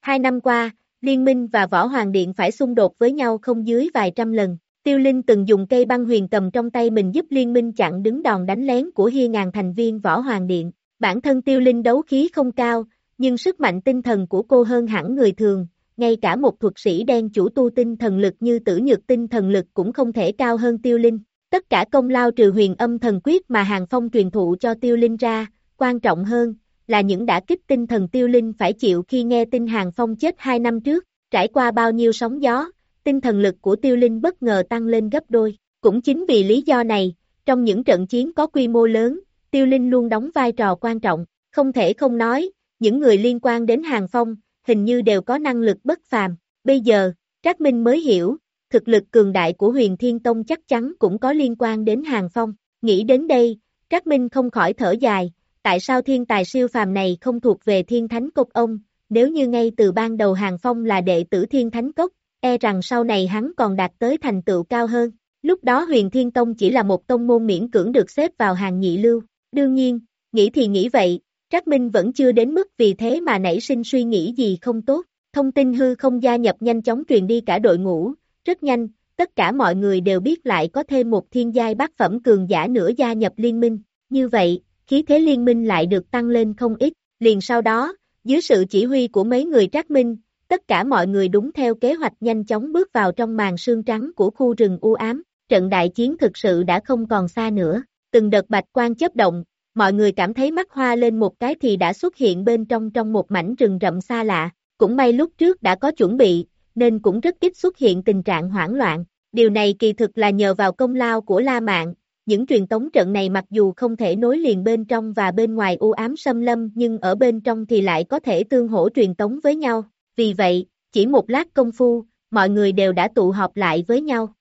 Hai năm qua, Liên minh và Võ Hoàng Điện phải xung đột với nhau không dưới vài trăm lần. Tiêu Linh từng dùng cây băng huyền cầm trong tay mình giúp liên minh chặn đứng đòn đánh lén của hiên ngàn thành viên Võ Hoàng Điện. Bản thân Tiêu Linh đấu khí không cao, nhưng sức mạnh tinh thần của cô hơn hẳn người thường, ngay cả một thuật sĩ đen chủ tu tinh thần lực như tử nhược tinh thần lực cũng không thể cao hơn Tiêu Linh. Tất cả công lao trừ huyền âm thần quyết mà Hàng Phong truyền thụ cho Tiêu Linh ra, quan trọng hơn, là những đã kích tinh thần Tiêu Linh phải chịu khi nghe tin Hàng Phong chết hai năm trước, trải qua bao nhiêu sóng gió, tinh thần lực của Tiêu Linh bất ngờ tăng lên gấp đôi. Cũng chính vì lý do này, trong những trận chiến có quy mô lớn, Tiêu Linh luôn đóng vai trò quan trọng, không thể không nói, những người liên quan đến Hàng Phong, hình như đều có năng lực bất phàm. Bây giờ, Trác Minh mới hiểu, thực lực cường đại của huyền Thiên Tông chắc chắn cũng có liên quan đến Hàng Phong. Nghĩ đến đây, Trác Minh không khỏi thở dài, tại sao thiên tài siêu phàm này không thuộc về thiên thánh cốc ông, nếu như ngay từ ban đầu Hàng Phong là đệ tử thiên thánh cốc, e rằng sau này hắn còn đạt tới thành tựu cao hơn. Lúc đó huyền thiên tông chỉ là một tông môn miễn cưỡng được xếp vào hàng nhị lưu. Đương nhiên, nghĩ thì nghĩ vậy, Trác Minh vẫn chưa đến mức vì thế mà nảy sinh suy nghĩ gì không tốt. Thông tin hư không gia nhập nhanh chóng truyền đi cả đội ngũ, rất nhanh, tất cả mọi người đều biết lại có thêm một thiên giai bát phẩm cường giả nữa gia nhập liên minh. Như vậy, khí thế liên minh lại được tăng lên không ít. Liền sau đó, dưới sự chỉ huy của mấy người trác minh, tất cả mọi người đúng theo kế hoạch nhanh chóng bước vào trong màn sương trắng của khu rừng u ám. Trận đại chiến thực sự đã không còn xa nữa. Từng đợt bạch quan chấp động, mọi người cảm thấy mắt hoa lên một cái thì đã xuất hiện bên trong trong một mảnh rừng rậm xa lạ. Cũng may lúc trước đã có chuẩn bị, nên cũng rất ít xuất hiện tình trạng hoảng loạn. Điều này kỳ thực là nhờ vào công lao của La mạng những truyền tống trận này mặc dù không thể nối liền bên trong và bên ngoài u ám xâm lâm nhưng ở bên trong thì lại có thể tương hỗ truyền tống với nhau. Vì vậy, chỉ một lát công phu, mọi người đều đã tụ họp lại với nhau.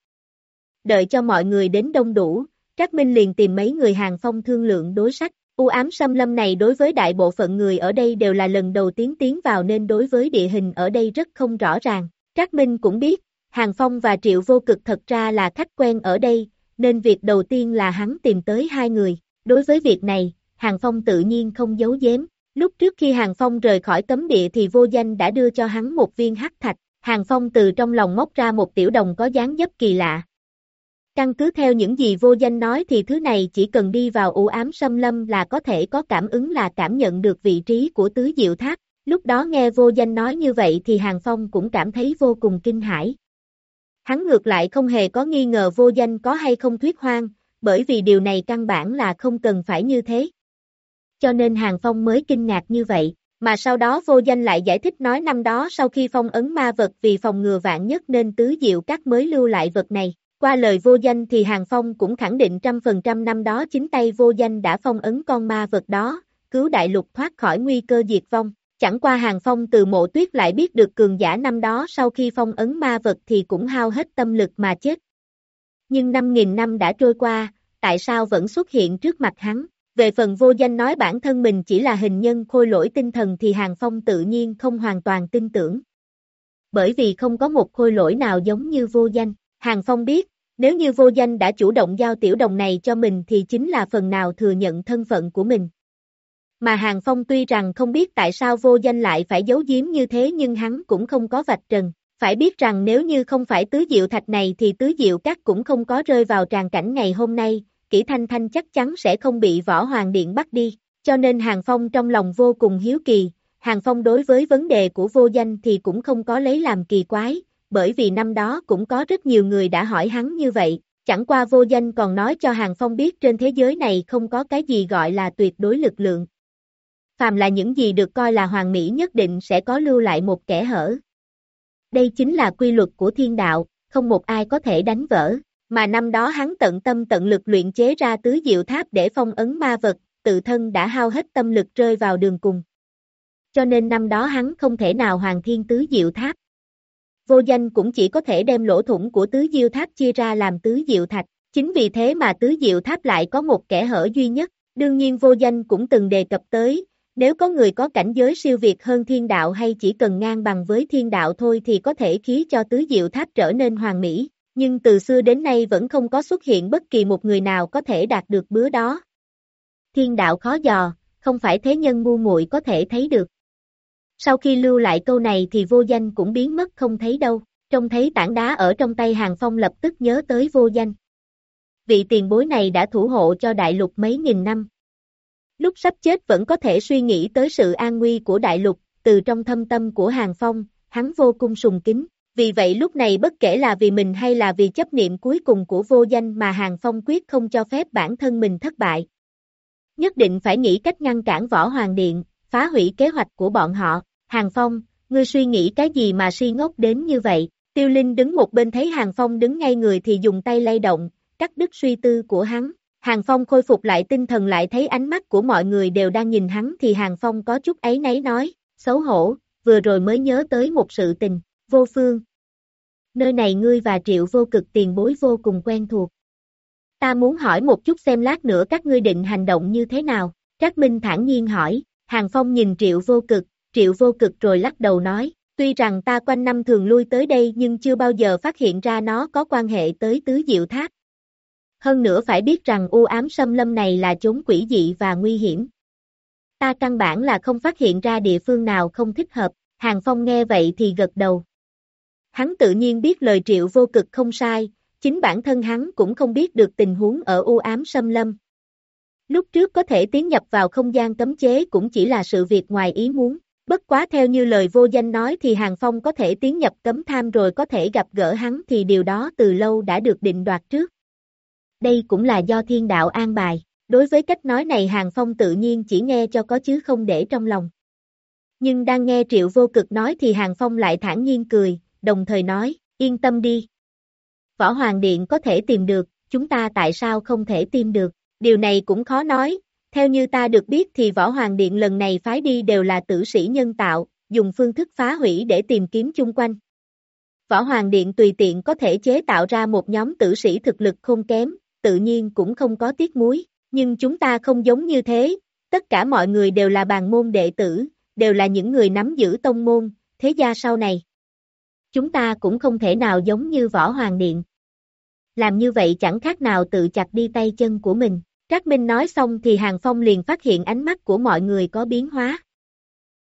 Đợi cho mọi người đến đông đủ, Trác Minh liền tìm mấy người hàng phong thương lượng đối sách. U ám xâm lâm này đối với đại bộ phận người ở đây đều là lần đầu tiến tiến vào nên đối với địa hình ở đây rất không rõ ràng. Trác Minh cũng biết, Hàng Phong và Triệu Vô Cực thật ra là khách quen ở đây, nên việc đầu tiên là hắn tìm tới hai người. Đối với việc này, Hàng Phong tự nhiên không giấu giếm. Lúc trước khi Hàng Phong rời khỏi cấm địa thì vô danh đã đưa cho hắn một viên hắc thạch. Hàng Phong từ trong lòng móc ra một tiểu đồng có dáng dấp kỳ lạ. Căn cứ theo những gì vô danh nói thì thứ này chỉ cần đi vào u ám xâm lâm là có thể có cảm ứng là cảm nhận được vị trí của tứ diệu tháp. Lúc đó nghe vô danh nói như vậy thì Hàng Phong cũng cảm thấy vô cùng kinh hãi. Hắn ngược lại không hề có nghi ngờ vô danh có hay không thuyết hoang, bởi vì điều này căn bản là không cần phải như thế. Cho nên Hàng Phong mới kinh ngạc như vậy, mà sau đó vô danh lại giải thích nói năm đó sau khi phong ấn ma vật vì phòng ngừa vạn nhất nên tứ diệu các mới lưu lại vật này. Qua lời vô danh thì Hàng Phong cũng khẳng định trăm phần trăm năm đó chính tay vô danh đã phong ấn con ma vật đó, cứu đại lục thoát khỏi nguy cơ diệt vong. Chẳng qua hàng phong từ mộ tuyết lại biết được cường giả năm đó sau khi phong ấn ma vật thì cũng hao hết tâm lực mà chết. Nhưng 5.000 năm đã trôi qua, tại sao vẫn xuất hiện trước mặt hắn? Về phần vô danh nói bản thân mình chỉ là hình nhân khôi lỗi tinh thần thì hàng phong tự nhiên không hoàn toàn tin tưởng. bởi vì không có một khôi lỗi nào giống như vô danh. Hàng Phong biết, nếu như vô danh đã chủ động giao tiểu đồng này cho mình thì chính là phần nào thừa nhận thân phận của mình. Mà Hàng Phong tuy rằng không biết tại sao vô danh lại phải giấu giếm như thế nhưng hắn cũng không có vạch trần. Phải biết rằng nếu như không phải tứ diệu thạch này thì tứ diệu các cũng không có rơi vào tràn cảnh ngày hôm nay, Kỷ thanh thanh chắc chắn sẽ không bị võ hoàng điện bắt đi. Cho nên Hàng Phong trong lòng vô cùng hiếu kỳ, Hàng Phong đối với vấn đề của vô danh thì cũng không có lấy làm kỳ quái, bởi vì năm đó cũng có rất nhiều người đã hỏi hắn như vậy, chẳng qua vô danh còn nói cho Hàng Phong biết trên thế giới này không có cái gì gọi là tuyệt đối lực lượng. Phàm là những gì được coi là hoàng mỹ nhất định sẽ có lưu lại một kẻ hở. Đây chính là quy luật của thiên đạo, không một ai có thể đánh vỡ, mà năm đó hắn tận tâm tận lực luyện chế ra tứ diệu tháp để phong ấn ma vật, tự thân đã hao hết tâm lực rơi vào đường cùng. Cho nên năm đó hắn không thể nào hoàn thiên tứ diệu tháp. Vô danh cũng chỉ có thể đem lỗ thủng của tứ diệu tháp chia ra làm tứ diệu thạch, chính vì thế mà tứ diệu tháp lại có một kẻ hở duy nhất, đương nhiên vô danh cũng từng đề cập tới, nếu có người có cảnh giới siêu việt hơn thiên đạo hay chỉ cần ngang bằng với thiên đạo thôi thì có thể khí cho tứ diệu tháp trở nên hoàn mỹ, nhưng từ xưa đến nay vẫn không có xuất hiện bất kỳ một người nào có thể đạt được bứa đó. Thiên đạo khó dò, không phải thế nhân ngu muội có thể thấy được. Sau khi lưu lại câu này thì vô danh cũng biến mất không thấy đâu, trông thấy tảng đá ở trong tay hàng phong lập tức nhớ tới vô danh. Vị tiền bối này đã thủ hộ cho đại lục mấy nghìn năm. Lúc sắp chết vẫn có thể suy nghĩ tới sự an nguy của đại lục, từ trong thâm tâm của hàng phong, hắn vô cùng sùng kính. Vì vậy lúc này bất kể là vì mình hay là vì chấp niệm cuối cùng của vô danh mà Hàng Phong quyết không cho phép bản thân mình thất bại. Nhất định phải nghĩ cách ngăn cản Võ Hoàng Điện, phá hủy kế hoạch của bọn họ. Hàng Phong, ngươi suy nghĩ cái gì mà suy ngốc đến như vậy? Tiêu Linh đứng một bên thấy Hàng Phong đứng ngay người thì dùng tay lay động, cắt đứt suy tư của hắn. Hàng Phong khôi phục lại tinh thần lại thấy ánh mắt của mọi người đều đang nhìn hắn thì Hàng Phong có chút ấy nấy nói, xấu hổ, vừa rồi mới nhớ tới một sự tình, vô phương. Nơi này ngươi và triệu vô cực tiền bối vô cùng quen thuộc. Ta muốn hỏi một chút xem lát nữa các ngươi định hành động như thế nào, Trác Minh thản nhiên hỏi, Hàng Phong nhìn triệu vô cực, triệu vô cực rồi lắc đầu nói, tuy rằng ta quanh năm thường lui tới đây nhưng chưa bao giờ phát hiện ra nó có quan hệ tới tứ diệu tháp. Hơn nữa phải biết rằng u ám xâm lâm này là chốn quỷ dị và nguy hiểm. Ta căn bản là không phát hiện ra địa phương nào không thích hợp, Hàng Phong nghe vậy thì gật đầu. Hắn tự nhiên biết lời triệu vô cực không sai, chính bản thân hắn cũng không biết được tình huống ở u ám xâm lâm. Lúc trước có thể tiến nhập vào không gian cấm chế cũng chỉ là sự việc ngoài ý muốn. Bất quá theo như lời vô danh nói thì Hàng Phong có thể tiến nhập cấm tham rồi có thể gặp gỡ hắn thì điều đó từ lâu đã được định đoạt trước. Đây cũng là do thiên đạo an bài. Đối với cách nói này Hàng Phong tự nhiên chỉ nghe cho có chứ không để trong lòng. Nhưng đang nghe Triệu Vô Cực nói thì Hàng Phong lại thản nhiên cười, đồng thời nói, yên tâm đi. Võ Hoàng Điện có thể tìm được, chúng ta tại sao không thể tìm được, điều này cũng khó nói, theo như ta được biết thì Võ Hoàng Điện lần này phái đi đều là tử sĩ nhân tạo, dùng phương thức phá hủy để tìm kiếm chung quanh. Võ Hoàng Điện tùy tiện có thể chế tạo ra một nhóm tử sĩ thực lực không kém, tự nhiên cũng không có tiếc muối, nhưng chúng ta không giống như thế, tất cả mọi người đều là bàn môn đệ tử, đều là những người nắm giữ tông môn, thế gia sau này. Chúng ta cũng không thể nào giống như Võ Hoàng Điện. Làm như vậy chẳng khác nào tự chặt đi tay chân của mình. Trác Minh nói xong thì Hàng Phong liền phát hiện ánh mắt của mọi người có biến hóa.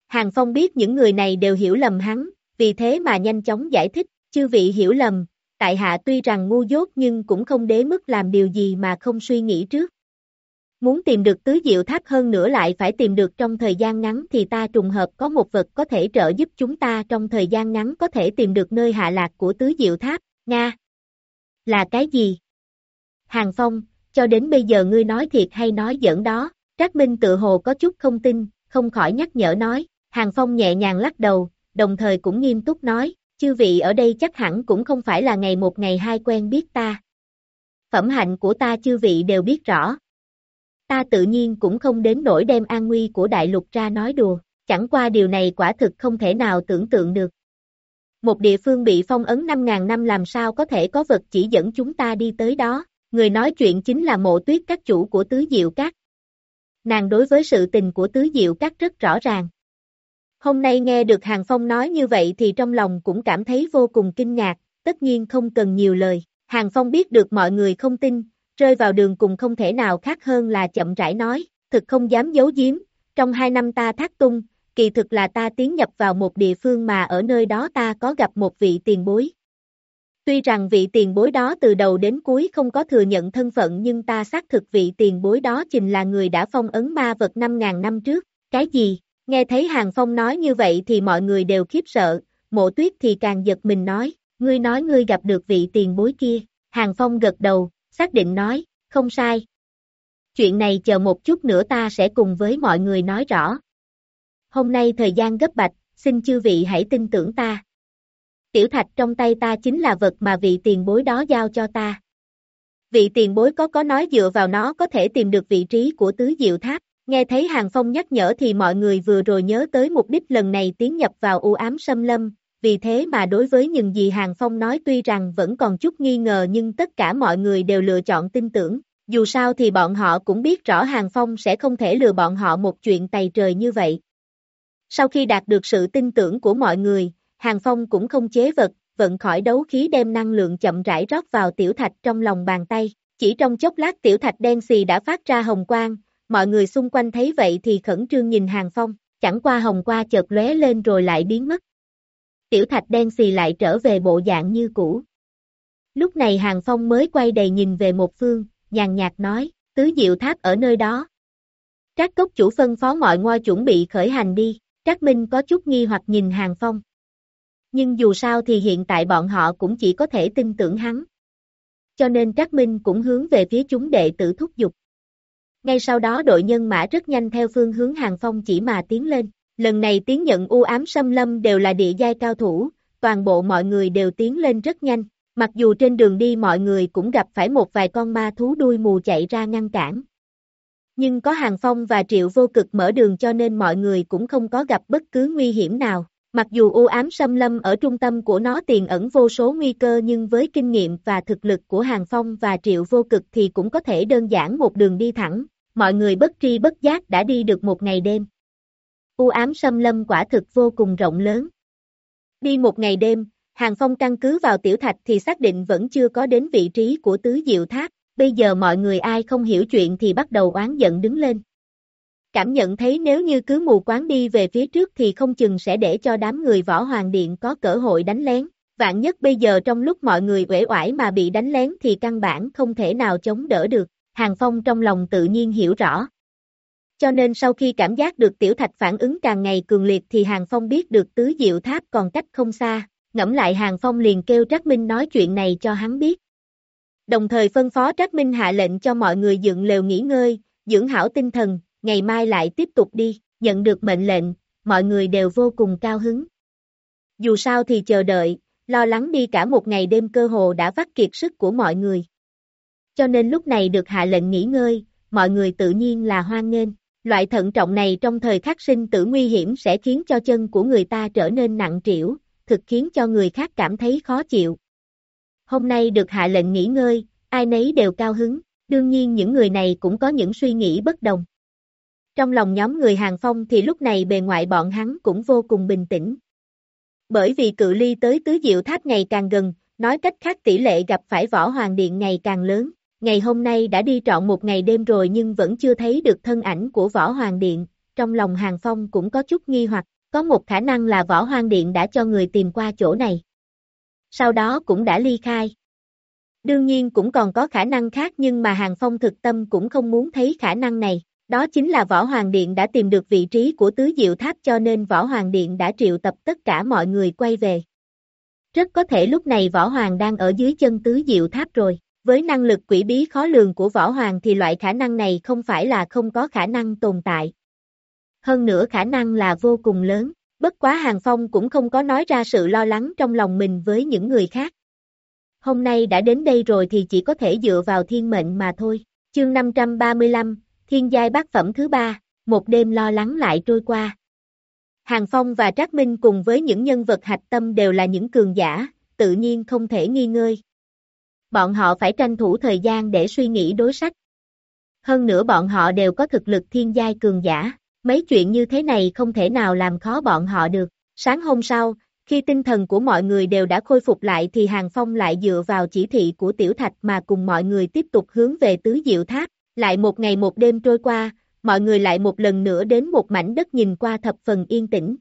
Hàng Phong biết những người này đều hiểu lầm hắn, vì thế mà nhanh chóng giải thích, chư vị hiểu lầm, tại hạ tuy rằng ngu dốt nhưng cũng không đế mức làm điều gì mà không suy nghĩ trước. Muốn tìm được tứ diệu tháp hơn nữa lại phải tìm được trong thời gian ngắn thì ta trùng hợp có một vật có thể trợ giúp chúng ta trong thời gian ngắn có thể tìm được nơi hạ lạc của tứ diệu tháp, Nga. Là cái gì? Hàng Phong, cho đến bây giờ ngươi nói thiệt hay nói giỡn đó, Trác Minh tự hồ có chút không tin, không khỏi nhắc nhở nói, Hàng Phong nhẹ nhàng lắc đầu, đồng thời cũng nghiêm túc nói, chư vị ở đây chắc hẳn cũng không phải là ngày một ngày hai quen biết ta. Phẩm hạnh của ta chư vị đều biết rõ. Ta tự nhiên cũng không đến nỗi đem an nguy của đại lục ra nói đùa, chẳng qua điều này quả thực không thể nào tưởng tượng được. Một địa phương bị phong ấn 5.000 năm làm sao có thể có vật chỉ dẫn chúng ta đi tới đó, người nói chuyện chính là mộ tuyết các chủ của Tứ Diệu Các. Nàng đối với sự tình của Tứ Diệu Các rất rõ ràng. Hôm nay nghe được Hàng Phong nói như vậy thì trong lòng cũng cảm thấy vô cùng kinh ngạc, tất nhiên không cần nhiều lời. Hàng Phong biết được mọi người không tin, rơi vào đường cùng không thể nào khác hơn là chậm rãi nói, thực không dám giấu giếm, trong hai năm ta thác tung, kỳ thực là ta tiến nhập vào một địa phương mà ở nơi đó ta có gặp một vị tiền bối. Tuy rằng vị tiền bối đó từ đầu đến cuối không có thừa nhận thân phận nhưng ta xác thực vị tiền bối đó chính là người đã phong ấn ma vật 5.000 năm trước. Cái gì? Nghe thấy Hàng Phong nói như vậy thì mọi người đều khiếp sợ, mộ tuyết thì càng giật mình nói, ngươi nói ngươi gặp được vị tiền bối kia. Hàng Phong gật đầu, xác định nói, không sai. Chuyện này chờ một chút nữa ta sẽ cùng với mọi người nói rõ. Hôm nay thời gian gấp bạch, xin chư vị hãy tin tưởng ta. Tiểu thạch trong tay ta chính là vật mà vị tiền bối đó giao cho ta. Vị tiền bối có có nói dựa vào nó có thể tìm được vị trí của tứ diệu tháp. Nghe thấy Hàng Phong nhắc nhở thì mọi người vừa rồi nhớ tới mục đích lần này tiến nhập vào u ám xâm lâm, vì thế mà đối với những gì Hàng Phong nói tuy rằng vẫn còn chút nghi ngờ nhưng tất cả mọi người đều lựa chọn tin tưởng, dù sao thì bọn họ cũng biết rõ Hàng Phong sẽ không thể lừa bọn họ một chuyện tày trời như vậy. Sau khi đạt được sự tin tưởng của mọi người, Hàng Phong cũng không chế vật, vận khỏi đấu khí đem năng lượng chậm rãi rót vào tiểu thạch trong lòng bàn tay. Chỉ trong chốc lát tiểu thạch đen xì đã phát ra hồng quang, mọi người xung quanh thấy vậy thì khẩn trương nhìn Hàng Phong, chẳng qua hồng qua chợt lóe lên rồi lại biến mất. Tiểu thạch đen xì lại trở về bộ dạng như cũ. Lúc này Hàng Phong mới quay đầy nhìn về một phương, nhàn nhạt nói, tứ diệu tháp ở nơi đó. Trác cốc chủ phân phó mọi ngôi chuẩn bị khởi hành đi, Trác Minh có chút nghi hoặc nhìn Hàng Phong. Nhưng dù sao thì hiện tại bọn họ cũng chỉ có thể tin tưởng hắn. Cho nên Trác Minh cũng hướng về phía chúng đệ tử thúc giục. Ngay sau đó đội nhân mã rất nhanh theo phương hướng Hàng Phong chỉ mà tiến lên. Lần này tiến nhận u ám xâm lâm đều là địa giai cao thủ, toàn bộ mọi người đều tiến lên rất nhanh. Mặc dù trên đường đi mọi người cũng gặp phải một vài con ma thú đuôi mù chạy ra ngăn cản. Nhưng có Hàng Phong và Triệu vô cực mở đường cho nên mọi người cũng không có gặp bất cứ nguy hiểm nào. Mặc dù u ám xâm lâm ở trung tâm của nó tiềm ẩn vô số nguy cơ nhưng với kinh nghiệm và thực lực của Hàng Phong và Triệu vô cực thì cũng có thể đơn giản một đường đi thẳng, mọi người bất tri bất giác đã đi được một ngày đêm. U ám xâm lâm quả thực vô cùng rộng lớn. Đi một ngày đêm, Hàng Phong căn cứ vào tiểu thạch thì xác định vẫn chưa có đến vị trí của tứ diệu tháp, bây giờ mọi người ai không hiểu chuyện thì bắt đầu oán giận đứng lên. Cảm nhận thấy nếu như cứ mù quáng đi về phía trước thì không chừng sẽ để cho đám người võ hoàng điện có cơ hội đánh lén. Vạn nhất bây giờ trong lúc mọi người uể oải mà bị đánh lén thì căn bản không thể nào chống đỡ được. Hàng Phong trong lòng tự nhiên hiểu rõ. Cho nên sau khi cảm giác được tiểu thạch phản ứng càng ngày cường liệt thì Hàng Phong biết được tứ diệu tháp còn cách không xa, ngẫm lại Hàng Phong liền kêu Trác Minh nói chuyện này cho hắn biết. Đồng thời phân phó Trác Minh hạ lệnh cho mọi người dựng lều nghỉ ngơi, dưỡng hảo tinh thần, ngày mai lại tiếp tục đi, nhận được mệnh lệnh, mọi người đều vô cùng cao hứng. Dù sao thì chờ đợi, lo lắng đi cả một ngày đêm cơ hồ đã vắt kiệt sức của mọi người. Cho nên lúc này được hạ lệnh nghỉ ngơi, mọi người tự nhiên là hoan nghênh. Loại thận trọng này trong thời khắc sinh tử nguy hiểm sẽ khiến cho chân của người ta trở nên nặng trĩu, thực khiến cho người khác cảm thấy khó chịu. Hôm nay được hạ lệnh nghỉ ngơi, ai nấy đều cao hứng, đương nhiên những người này cũng có những suy nghĩ bất đồng. Trong lòng nhóm người hàng phong thì lúc này bề ngoại bọn hắn cũng vô cùng bình tĩnh. Bởi vì cự ly tới tứ diệu tháp ngày càng gần, nói cách khác tỷ lệ gặp phải võ hoàng điện ngày càng lớn. Ngày hôm nay đã đi trọn một ngày đêm rồi nhưng vẫn chưa thấy được thân ảnh của võ hoàng điện, trong lòng hàng phong cũng có chút nghi hoặc, có một khả năng là võ hoàng điện đã cho người tìm qua chỗ này. Sau đó cũng đã ly khai. Đương nhiên cũng còn có khả năng khác nhưng mà hàng phong thực tâm cũng không muốn thấy khả năng này. Đó chính là Võ Hoàng Điện đã tìm được vị trí của Tứ Diệu Tháp cho nên Võ Hoàng Điện đã triệu tập tất cả mọi người quay về. Rất có thể lúc này Võ Hoàng đang ở dưới chân Tứ Diệu Tháp rồi. Với năng lực quỷ bí khó lường của Võ Hoàng thì loại khả năng này không phải là không có khả năng tồn tại. Hơn nữa khả năng là vô cùng lớn. Bất quá Hàng Phong cũng không có nói ra sự lo lắng trong lòng mình với những người khác. Hôm nay đã đến đây rồi thì chỉ có thể dựa vào thiên mệnh mà thôi. Chương 535, Thiên giai bát phẩm thứ ba, một đêm lo lắng lại trôi qua. Hàng Phong và Trác Minh cùng với những nhân vật hạch tâm đều là những cường giả, tự nhiên không thể nghi ngơi. Bọn họ phải tranh thủ thời gian để suy nghĩ đối sách. Hơn nữa bọn họ đều có thực lực thiên giai cường giả, Mấy chuyện như thế này không thể nào làm khó bọn họ được. Sáng hôm sau, khi tinh thần của mọi người đều đã khôi phục lại thì Hàng Phong lại dựa vào chỉ thị của Tiểu Thạch mà cùng mọi người tiếp tục hướng về Tứ Diệu Tháp. Lại một ngày một đêm trôi qua, mọi người lại một lần nữa đến một mảnh đất nhìn qua thập phần yên tĩnh.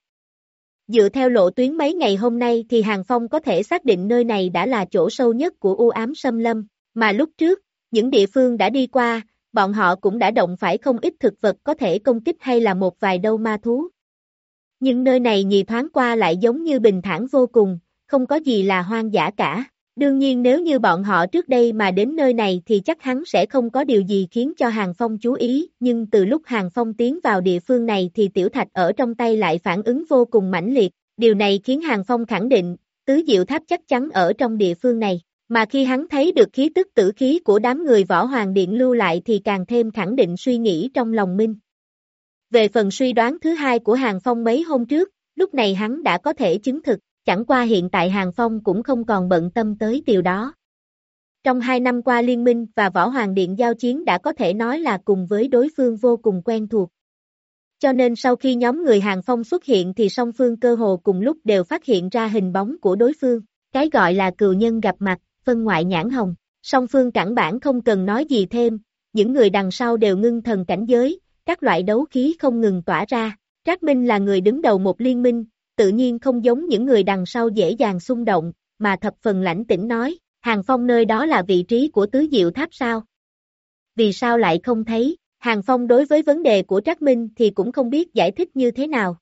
Dựa theo lộ tuyến mấy ngày hôm nay thì Hàng Phong có thể xác định nơi này đã là chỗ sâu nhất của u ám xâm lâm, mà lúc trước, những địa phương đã đi qua, bọn họ cũng đã động phải không ít thực vật có thể công kích hay là một vài đâu ma thú. Nhưng nơi này nhì thoáng qua lại giống như bình thản vô cùng, không có gì là hoang dã cả. Đương nhiên nếu như bọn họ trước đây mà đến nơi này thì chắc hắn sẽ không có điều gì khiến cho Hàng Phong chú ý, nhưng từ lúc Hàng Phong tiến vào địa phương này thì tiểu thạch ở trong tay lại phản ứng vô cùng mãnh liệt, điều này khiến Hàng Phong khẳng định, tứ diệu tháp chắc chắn ở trong địa phương này, mà khi hắn thấy được khí tức tử khí của đám người võ hoàng điện lưu lại thì càng thêm khẳng định suy nghĩ trong lòng minh. Về phần suy đoán thứ hai của Hàng Phong mấy hôm trước, lúc này hắn đã có thể chứng thực, chẳng qua hiện tại Hàng Phong cũng không còn bận tâm tới điều đó. Trong hai năm qua Liên minh và Võ Hoàng Điện giao chiến đã có thể nói là cùng với đối phương vô cùng quen thuộc. Cho nên sau khi nhóm người Hàng Phong xuất hiện thì song phương cơ hồ cùng lúc đều phát hiện ra hình bóng của đối phương, cái gọi là cựu nhân gặp mặt, phân ngoại nhãn hồng. Song phương cản bản không cần nói gì thêm, những người đằng sau đều ngưng thần cảnh giới, các loại đấu khí không ngừng tỏa ra. Trác Minh là người đứng đầu một liên minh, tự nhiên không giống những người đằng sau dễ dàng xung động, mà thập phần lãnh tĩnh nói, Hàng Phong nơi đó là vị trí của tứ diệu tháp sao? Vì sao lại không thấy? Hàng Phong đối với vấn đề của Trác Minh thì cũng không biết giải thích như thế nào.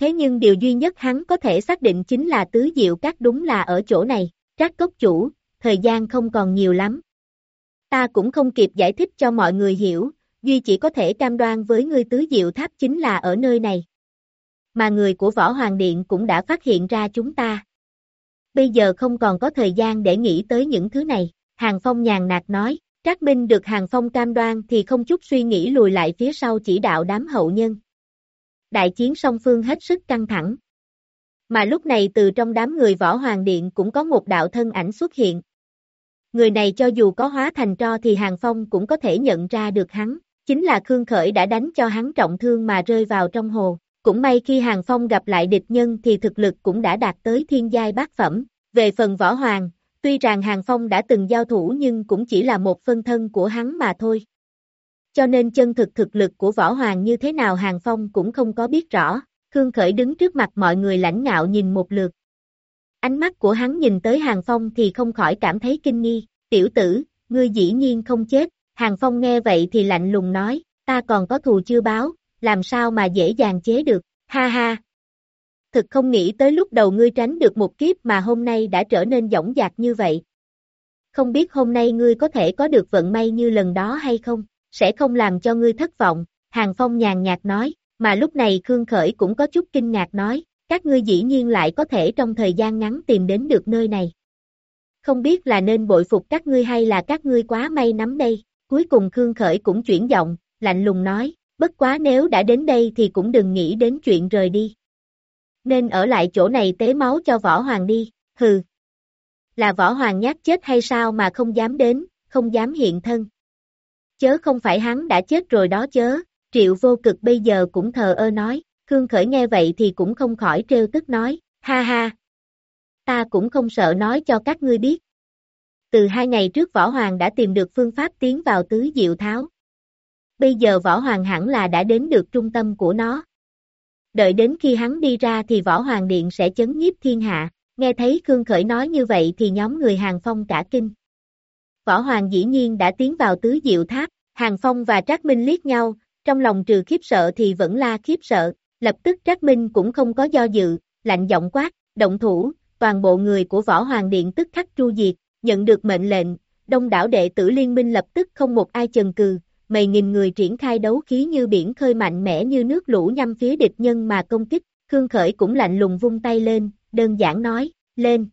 Thế nhưng điều duy nhất hắn có thể xác định chính là tứ diệu các đúng là ở chỗ này, Trác cốc chủ, thời gian không còn nhiều lắm. Ta cũng không kịp giải thích cho mọi người hiểu, Duy chỉ có thể cam đoan với ngươi tứ diệu tháp chính là ở nơi này. Mà người của Võ Hoàng Điện cũng đã phát hiện ra chúng ta. Bây giờ không còn có thời gian để nghĩ tới những thứ này, Hàng Phong nhàn nạt nói, Trác Minh được Hàng Phong cam đoan thì không chút suy nghĩ lùi lại phía sau chỉ đạo đám hậu nhân. Đại chiến song phương hết sức căng thẳng. Mà lúc này từ trong đám người Võ Hoàng Điện cũng có một đạo thân ảnh xuất hiện. Người này cho dù có hóa thành tro thì Hàng Phong cũng có thể nhận ra được hắn chính là Khương Khởi đã đánh cho hắn trọng thương mà rơi vào trong hồ. Cũng may khi Hàng Phong gặp lại địch nhân thì thực lực cũng đã đạt tới thiên giai bát phẩm. Về phần võ hoàng, tuy rằng Hàng Phong đã từng giao thủ nhưng cũng chỉ là một phân thân của hắn mà thôi. Cho nên chân thực thực lực của võ hoàng như thế nào Hàng Phong cũng không có biết rõ. Khương Khởi đứng trước mặt mọi người lãnh ngạo nhìn một lượt. Ánh mắt của hắn nhìn tới Hàng Phong thì không khỏi cảm thấy kinh nghi. Tiểu tử, ngươi dĩ nhiên không chết, Hàng Phong nghe vậy thì lạnh lùng nói, ta còn có thù chưa báo, làm sao mà dễ dàng chế được, ha ha. Thực không nghĩ tới lúc đầu ngươi tránh được một kiếp mà hôm nay đã trở nên dõng dạc như vậy. Không biết hôm nay ngươi có thể có được vận may như lần đó hay không, sẽ không làm cho ngươi thất vọng, Hàng Phong nhàn nhạt nói, mà lúc này Khương Khởi cũng có chút kinh ngạc nói, các ngươi dĩ nhiên lại có thể trong thời gian ngắn tìm đến được nơi này. Không biết là nên bội phục các ngươi hay là các ngươi quá may nắm đây. Cuối cùng Khương Khởi cũng chuyển giọng, lạnh lùng nói, bất quá nếu đã đến đây thì cũng đừng nghĩ đến chuyện rời đi. Nên ở lại chỗ này tế máu cho võ hoàng đi, hừ. Là võ hoàng nhát chết hay sao mà không dám đến, không dám hiện thân. Chớ không phải hắn đã chết rồi đó chớ, triệu vô cực bây giờ cũng thờ ơ nói, Khương Khởi nghe vậy thì cũng không khỏi trêu tức nói, ha ha. Ta cũng không sợ nói cho các ngươi biết, từ hai ngày trước Võ Hoàng đã tìm được phương pháp tiến vào tứ diệu tháo. Bây giờ Võ Hoàng hẳn là đã đến được trung tâm của nó. Đợi đến khi hắn đi ra thì Võ Hoàng Điện sẽ chấn nhiếp thiên hạ, nghe thấy Khương Khởi nói như vậy thì nhóm người Hàng Phong cả kinh. Võ Hoàng dĩ nhiên đã tiến vào tứ diệu tháp, Hàng Phong và Trác Minh liếc nhau, trong lòng trừ khiếp sợ thì vẫn la khiếp sợ, lập tức Trác Minh cũng không có do dự, lạnh giọng quát, động thủ, toàn bộ người của Võ Hoàng Điện tức khắc tru diệt, Nhận được mệnh lệnh, đông đảo đệ tử liên minh lập tức không một ai chần cừ, mày nghìn người triển khai đấu khí như biển khơi mạnh mẽ như nước lũ nhằm phía địch nhân mà công kích, Khương Khởi cũng lạnh lùng vung tay lên, đơn giản nói, lên.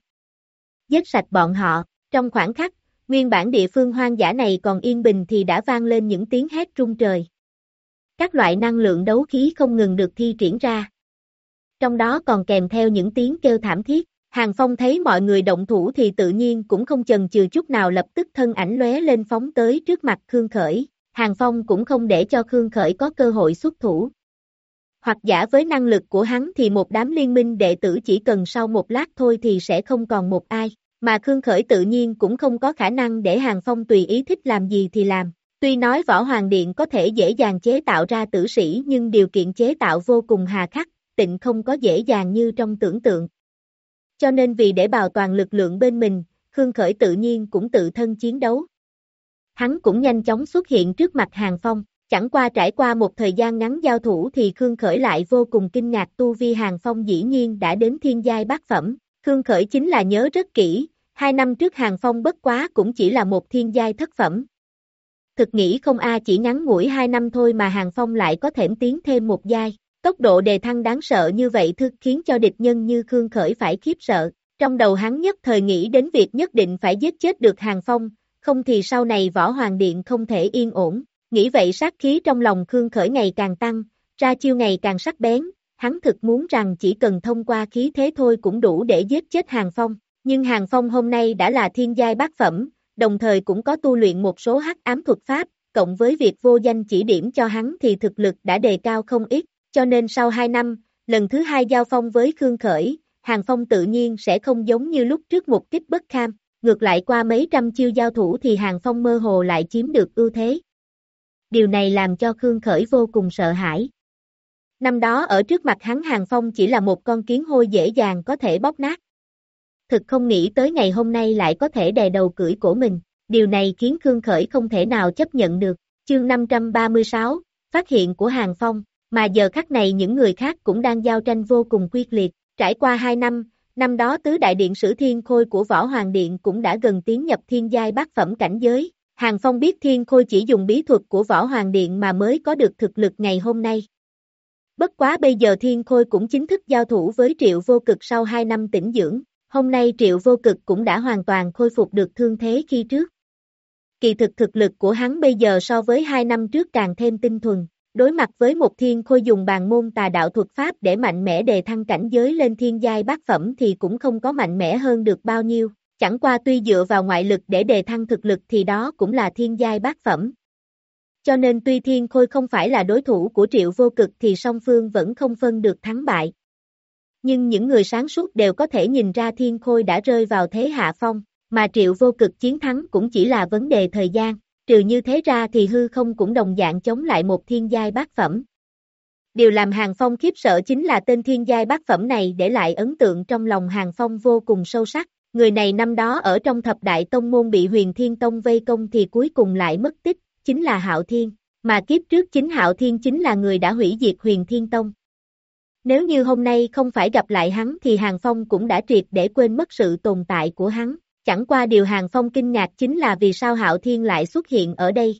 Giết sạch bọn họ, trong khoảng khắc, nguyên bản địa phương hoang dã này còn yên bình thì đã vang lên những tiếng hét trung trời. Các loại năng lượng đấu khí không ngừng được thi triển ra. Trong đó còn kèm theo những tiếng kêu thảm thiết. Hàng Phong thấy mọi người động thủ thì tự nhiên cũng không chần chừ chút nào lập tức thân ảnh lóe lên phóng tới trước mặt Khương Khởi. Hàng Phong cũng không để cho Khương Khởi có cơ hội xuất thủ. hoặc giả với năng lực của hắn thì một đám liên minh đệ tử chỉ cần sau một lát thôi thì sẽ không còn một ai, mà Khương Khởi tự nhiên cũng không có khả năng để Hàng Phong tùy ý thích làm gì thì làm. Tuy nói Võ Hoàng Điện có thể dễ dàng chế tạo ra tử sĩ nhưng điều kiện chế tạo vô cùng hà khắc, tịnh không có dễ dàng như trong tưởng tượng. Cho nên vì để bảo toàn lực lượng bên mình, Khương Khởi tự nhiên cũng tự thân chiến đấu. Hắn cũng nhanh chóng xuất hiện trước mặt Hàng Phong, chẳng qua trải qua một thời gian ngắn giao thủ thì Khương Khởi lại vô cùng kinh ngạc tu vi Hàng Phong dĩ nhiên đã đến thiên giai bát phẩm. Khương Khởi chính là nhớ rất kỹ, hai năm trước Hàng Phong bất quá cũng chỉ là một thiên giai thất phẩm. Thực nghĩ không a chỉ ngắn ngủi hai năm thôi mà Hàng Phong lại có thể tiến thêm một giai. Tốc độ đề thăng đáng sợ như vậy thực khiến cho địch nhân như Khương Khởi phải khiếp sợ. Trong đầu hắn nhất thời nghĩ đến việc nhất định phải giết chết được Hàng Phong, không thì sau này võ hoàng điện không thể yên ổn. Nghĩ vậy sát khí trong lòng Khương Khởi ngày càng tăng, ra chiêu ngày càng sắc bén, hắn thực muốn rằng chỉ cần thông qua khí thế thôi cũng đủ để giết chết Hàng Phong. Nhưng Hàng Phong hôm nay đã là thiên giai bát phẩm, đồng thời cũng có tu luyện một số hắc ám thuật pháp, cộng với việc vô danh chỉ điểm cho hắn thì thực lực đã đề cao không ít, cho nên sau 2 năm, lần thứ hai giao phong với Khương Khởi, Hàng Phong tự nhiên sẽ không giống như lúc trước một kích bất kham, ngược lại qua mấy trăm chiêu giao thủ thì Hàng Phong mơ hồ lại chiếm được ưu thế. Điều này làm cho Khương Khởi vô cùng sợ hãi. Năm đó ở trước mặt hắn Hàng Phong chỉ là một con kiến hôi dễ dàng có thể bóp nát. Thực không nghĩ tới ngày hôm nay lại có thể đè đầu cưỡi của mình, điều này khiến Khương Khởi không thể nào chấp nhận được. Chương 536, phát hiện của Hàng Phong, mà giờ khắc này những người khác cũng đang giao tranh vô cùng quyết liệt. Trải qua 2 năm, năm đó tứ đại điện sử thiên khôi của Võ Hoàng Điện cũng đã gần tiến nhập thiên giai bát phẩm cảnh giới. Hàng Phong biết thiên khôi chỉ dùng bí thuật của Võ Hoàng Điện mà mới có được thực lực ngày hôm nay. Bất quá bây giờ thiên khôi cũng chính thức giao thủ với triệu vô cực sau 2 năm tĩnh dưỡng. Hôm nay triệu vô cực cũng đã hoàn toàn khôi phục được thương thế khi trước. Kỳ thực thực lực của hắn bây giờ so với 2 năm trước càng thêm tinh thuần. Đối mặt với một thiên khôi dùng bàn môn tà đạo thuật pháp để mạnh mẽ đề thăng cảnh giới lên thiên giai bát phẩm thì cũng không có mạnh mẽ hơn được bao nhiêu, chẳng qua tuy dựa vào ngoại lực để đề thăng thực lực thì đó cũng là thiên giai bát phẩm. Cho nên tuy thiên khôi không phải là đối thủ của triệu vô cực thì song phương vẫn không phân được thắng bại. Nhưng những người sáng suốt đều có thể nhìn ra thiên khôi đã rơi vào thế hạ phong, mà triệu vô cực chiến thắng cũng chỉ là vấn đề thời gian trừ như thế ra thì hư không cũng đồng dạng chống lại một thiên giai bát phẩm. Điều làm Hàng Phong khiếp sợ chính là tên thiên giai bát phẩm này để lại ấn tượng trong lòng Hàng Phong vô cùng sâu sắc. Người này năm đó ở trong thập đại tông môn bị huyền thiên tông vây công thì cuối cùng lại mất tích, chính là Hạo Thiên, mà kiếp trước chính Hạo Thiên chính là người đã hủy diệt huyền thiên tông. Nếu như hôm nay không phải gặp lại hắn thì Hàng Phong cũng đã triệt để quên mất sự tồn tại của hắn. Chẳng qua điều Hàng Phong kinh ngạc chính là vì sao Hạo Thiên lại xuất hiện ở đây.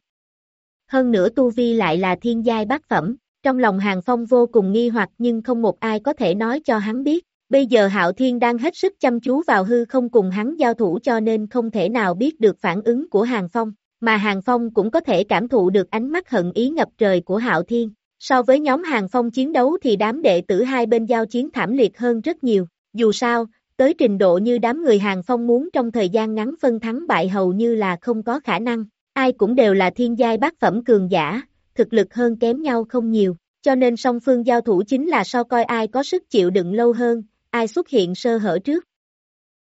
Hơn nữa Tu Vi lại là thiên giai bát phẩm, trong lòng Hàng Phong vô cùng nghi hoặc nhưng không một ai có thể nói cho hắn biết. Bây giờ Hạo Thiên đang hết sức chăm chú vào hư không cùng hắn giao thủ cho nên không thể nào biết được phản ứng của Hàng Phong, mà Hàng Phong cũng có thể cảm thụ được ánh mắt hận ý ngập trời của Hạo Thiên. So với nhóm Hàng Phong chiến đấu thì đám đệ tử hai bên giao chiến thảm liệt hơn rất nhiều. Dù sao, tới trình độ như đám người hàng phong muốn trong thời gian ngắn phân thắng bại hầu như là không có khả năng, ai cũng đều là thiên giai bát phẩm cường giả, thực lực hơn kém nhau không nhiều, cho nên song phương giao thủ chính là so coi ai có sức chịu đựng lâu hơn, ai xuất hiện sơ hở trước.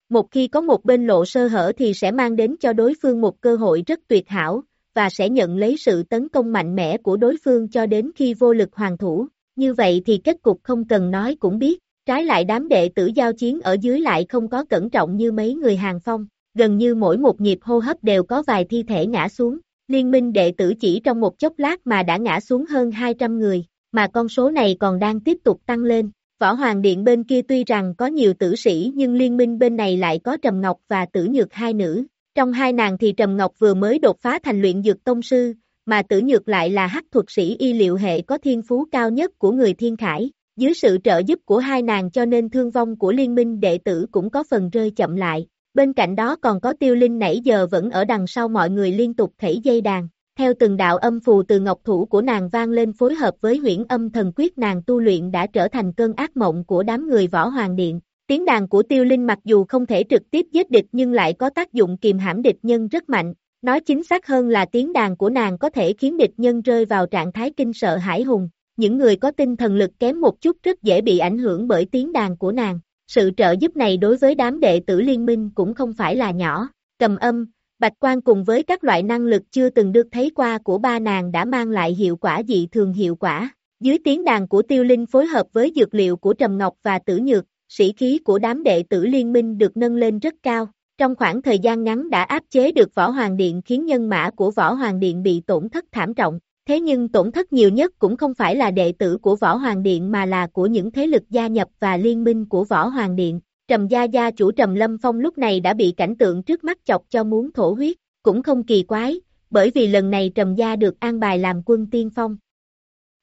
Một khi có một bên lộ sơ hở thì sẽ mang đến cho đối phương một cơ hội rất tuyệt hảo, và sẽ nhận lấy sự tấn công mạnh mẽ của đối phương cho đến khi vô lực hoàn thủ, như vậy thì kết cục không cần nói cũng biết, Trái lại đám đệ tử giao chiến ở dưới lại không có cẩn trọng như mấy người hàng phong, gần như mỗi một nhịp hô hấp đều có vài thi thể ngã xuống. Liên minh đệ tử chỉ trong một chốc lát mà đã ngã xuống hơn 200 người, mà con số này còn đang tiếp tục tăng lên. Võ Hoàng Điện bên kia tuy rằng có nhiều tử sĩ nhưng liên minh bên này lại có Trầm Ngọc và Tử Nhược hai nữ. Trong hai nàng thì Trầm Ngọc vừa mới đột phá thành luyện dược tông sư, mà Tử Nhược lại là hắc thuật sĩ y liệu hệ có thiên phú cao nhất của người thiên khải. Dưới sự trợ giúp của hai nàng cho nên thương vong của liên minh đệ tử cũng có phần rơi chậm lại. Bên cạnh đó còn có tiêu linh nãy giờ vẫn ở đằng sau mọi người liên tục thảy dây đàn. Theo từng đạo âm phù từ ngọc thủ của nàng vang lên phối hợp với huyễn âm thần quyết nàng tu luyện đã trở thành cơn ác mộng của đám người võ hoàng điện. Tiếng đàn của tiêu linh mặc dù không thể trực tiếp giết địch nhưng lại có tác dụng kìm hãm địch nhân rất mạnh. Nói chính xác hơn là tiếng đàn của nàng có thể khiến địch nhân rơi vào trạng thái kinh sợ hải hùng, những người có tinh thần lực kém một chút rất dễ bị ảnh hưởng bởi tiếng đàn của nàng. Sự trợ giúp này đối với đám đệ tử liên minh cũng không phải là nhỏ. Cầm âm, bạch quan cùng với các loại năng lực chưa từng được thấy qua của ba nàng đã mang lại hiệu quả dị thường hiệu quả. Dưới tiếng đàn của tiêu linh phối hợp với dược liệu của Trầm Ngọc và Tử Nhược, sĩ khí của đám đệ tử liên minh được nâng lên rất cao. Trong khoảng thời gian ngắn đã áp chế được Võ Hoàng Điện khiến nhân mã của Võ Hoàng Điện bị tổn thất thảm trọng. Thế nhưng tổn thất nhiều nhất cũng không phải là đệ tử của Võ Hoàng Điện mà là của những thế lực gia nhập và liên minh của Võ Hoàng Điện. Trầm Gia Gia chủ Trầm Lâm Phong lúc này đã bị cảnh tượng trước mắt chọc cho muốn thổ huyết, cũng không kỳ quái, bởi vì lần này Trầm Gia được an bài làm quân tiên phong.